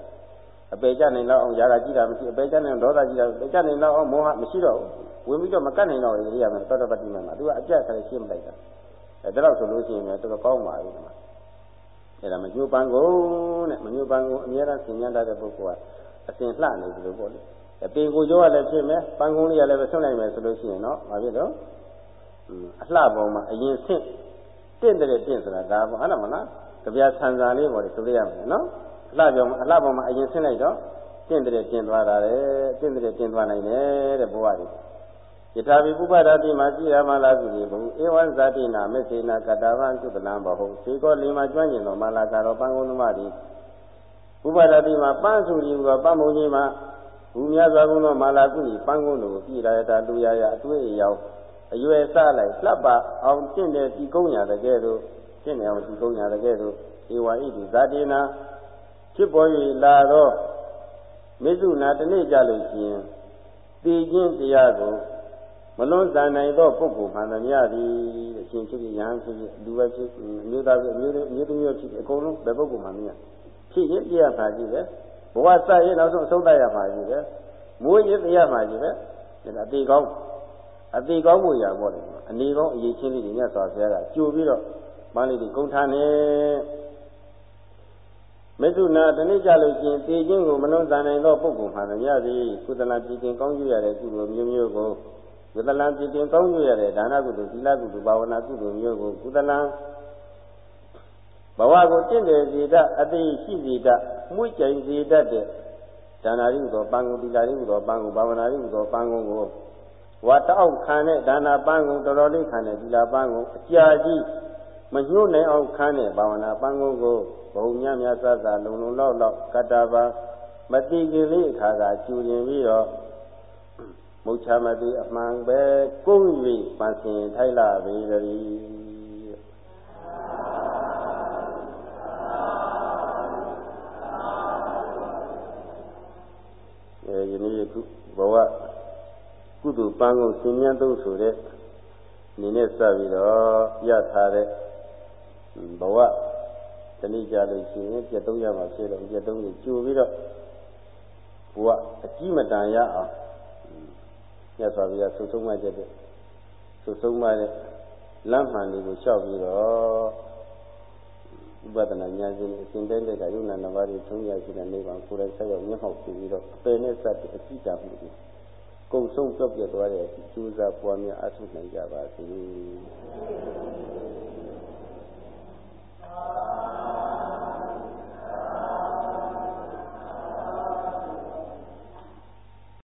Speaker 1: အပေကြနိုင်တော့အောင်ຢာကကြည့်တာမရှိအပေကြနိုင်ဒေါသကြည့်တာအပေကြနိုင်တော့အောင်မောဟမရှိတော့ဘူးဝင်ပြီးတော့မကတ်နိုင်တော့ဘူးဒီရမယ်သောတပတ္တိမမှာသူကအပြတ်ခါလေးရှင်းမလိုက်တာအဲဒါတော့ဆိုလို့ရှိရင်လည်းတော်တော်ကောင်းပါပြီဒီမှာအဲ့ဒါမညှို့ပန်းကုန်တဲ့မညှို့ပန်းကုန်အများအားဆင်ញတတ်တဲ့ပုဂ္ဂိုလ်ကအစဉ်လှနေပြီလို့ပေါ့လေအပေကိုကြောကလည်းဖြစ်မယ်ပန်းကုန်လေးကလည်းပဲဆွန့်နိုင်မယ်ဆိုလို့ရှိရင်တော့မဖြစ်တော့ အလှပုံမှာအရင်ဆင့်တင့်တဲ့တင့်ဆိုတာဒါပေါ့ဟုတ်တယ်မလားကြပြဆန်စာလေးပေါ့လေဆိုလို့ရမယ်နော်အလှကြောအလှပုံမှာအရင်ဆင့်လိုက်တော့တင့်တဲ့တင့်သွားတာလေတင့်တဲ့တင့်သွားနိုင်တယ်တဲ့ဘဝကြီးယထာဘိပုပ္ပဒတိမှာကြည်ရမလားဆိုပြီးဘုဧဝံဇာတိနာမေသေနာကတ္တဝံသုတလံဘဟုသေကောလီမှာကျွမ်းကျင်တော်မလာကာရောပန်းကုန်းသမားတိပုပ္ပဒတိမှာပန်းစုကြီးကပန်းမုံကြီးမှာဘူမြတ်စွာဘုရားမာလာကုကြီးပန်းကုန်းတို့ပြည်ရတာလူရရအတွေ့အရောက် အရွယ်စလိုက်လှပ်ပါအောင်တင့်တဲ့ဒီကုန်းရတဲ့ကဲ့သို့တင့်နေအောင်ဒီကုန်းရတဲ့ကဲ့သို့ဧဝံဣတိဇာတိနာဖြစ်ပေါ်၍လာသောမေစုနာတနေ့ကြလို့ရှိရင်တည်ခြင်းတရားကိုမလွန်စံနိုင်သောပုဂ္ဂိုလ်မှန်သမျှသည်တဲ့ရှင်ဖြစ်ဖြစ်ယဟန်ဖြစ်ဖြစ်လူပဲဖြစ်အမျိုးသားဖြစ်အမျိုးအမျိုးသမီးဖြစ်အကုန်လုံးဘယ်ပုဂ္ဂိုလ်မှမမြတ်ဖြစ်ရင်ပြရမှာကြီးပဲဘဝစရင်နောက်ဆုံးအဆုံးသတ်ရမှာကြီးပဲမွေးရင်သိရမှာကြီးပဲဒါအသေးကောင်း အသေးကောင်းမှုရပေါ့လေအနေကောင်းအရေးချင်းလေးတွေမြတ်စွာဘုရားကကြိုပြီးတော့မန္လေးတွေဂုံထားနေမေတုနာတနေ့ကြလို့ရှိရင်တည်ခြင်းကိုမနှုံးစံနိုင်သောပုဂ္ဂိုလ်မှန်သမျှသည်ကုသလပြည်ခြင်းကောင်းကျိုးရတဲ့ကုသိုလ်မျိုးမျိုးကိုကုသလပြည်ခြင်းကောင်းကျိုးရတဲ့ဒါနကုသိုလ်သီလကုသိုလ်ဘာဝနာကုသိုလ်မျိုးကိုကုသလဘဝကိုတင့်တယ်စေတတ်အသိရှိစေတတ်မှုကြိမ်စေတတ်တဲ့ဒါနာရိဟုသောပန်းကုန်သီလရိဟုသောပန်းကုန်ဘာဝနာရိဟုသောပန်းကုန်ကို ဝါတောက်ခံတဲ့ဒါနာပန်းကုန်တော်တော်လေးခံတဲ့သီလပန်းကုန်အကြာကြီးမညှို့နိုင်အောင်ခံတဲ့ဘာဝနာပန်းကုန်ကိုဘုံမြမြဆဆလုံလုံလောက်လောက်ကတ္တပါမတိခင်လေးအခါကကျူရင်ပြီးတော့မုတ်ချမတိအမှန်ပဲကုန်း၍ပန်းစင်ထိုက်လာပေတည်းယနေ့ယခုဘဝ ကုသိုလ်ပန်းကုန်ရှင်မြတ်သုံးဆိုတဲ့နေနဲ့စပြီးတော့ရထားတဲ့ဘဝတဏှိကြလို့ရှိရင်ပြတ်သုံးရမှာဖြစ်တော့ပြတ်သုံးကိုကြိုပြီးတော့ဘဝအကြီးမတန်ရအောင်မြတ်စွာဘုရားဆုဆုံးမချက်တဲ့ဆုဆုံးမတဲ့လမ်းမှန်လေးကိုလျှောက်ပြီးတော့ဥပဒနာဉာဏ်ရှင်အစဉ်တဲ့တဲ့ကယုံနာနဘာတွေသုံးရရှိတဲ့နေပါကိုယ်တိုင်ဆက်ရောက်မျက်မှောက်ပြုပြီးတော့အပယ်နဲ့စတဲ့အကြည့်တာမှုတွေ ကုံဆုံးပြော့ပြတ်သွားတဲ့အထိကြိုးစားပွားများအထုနိုင်ကြပါစေ။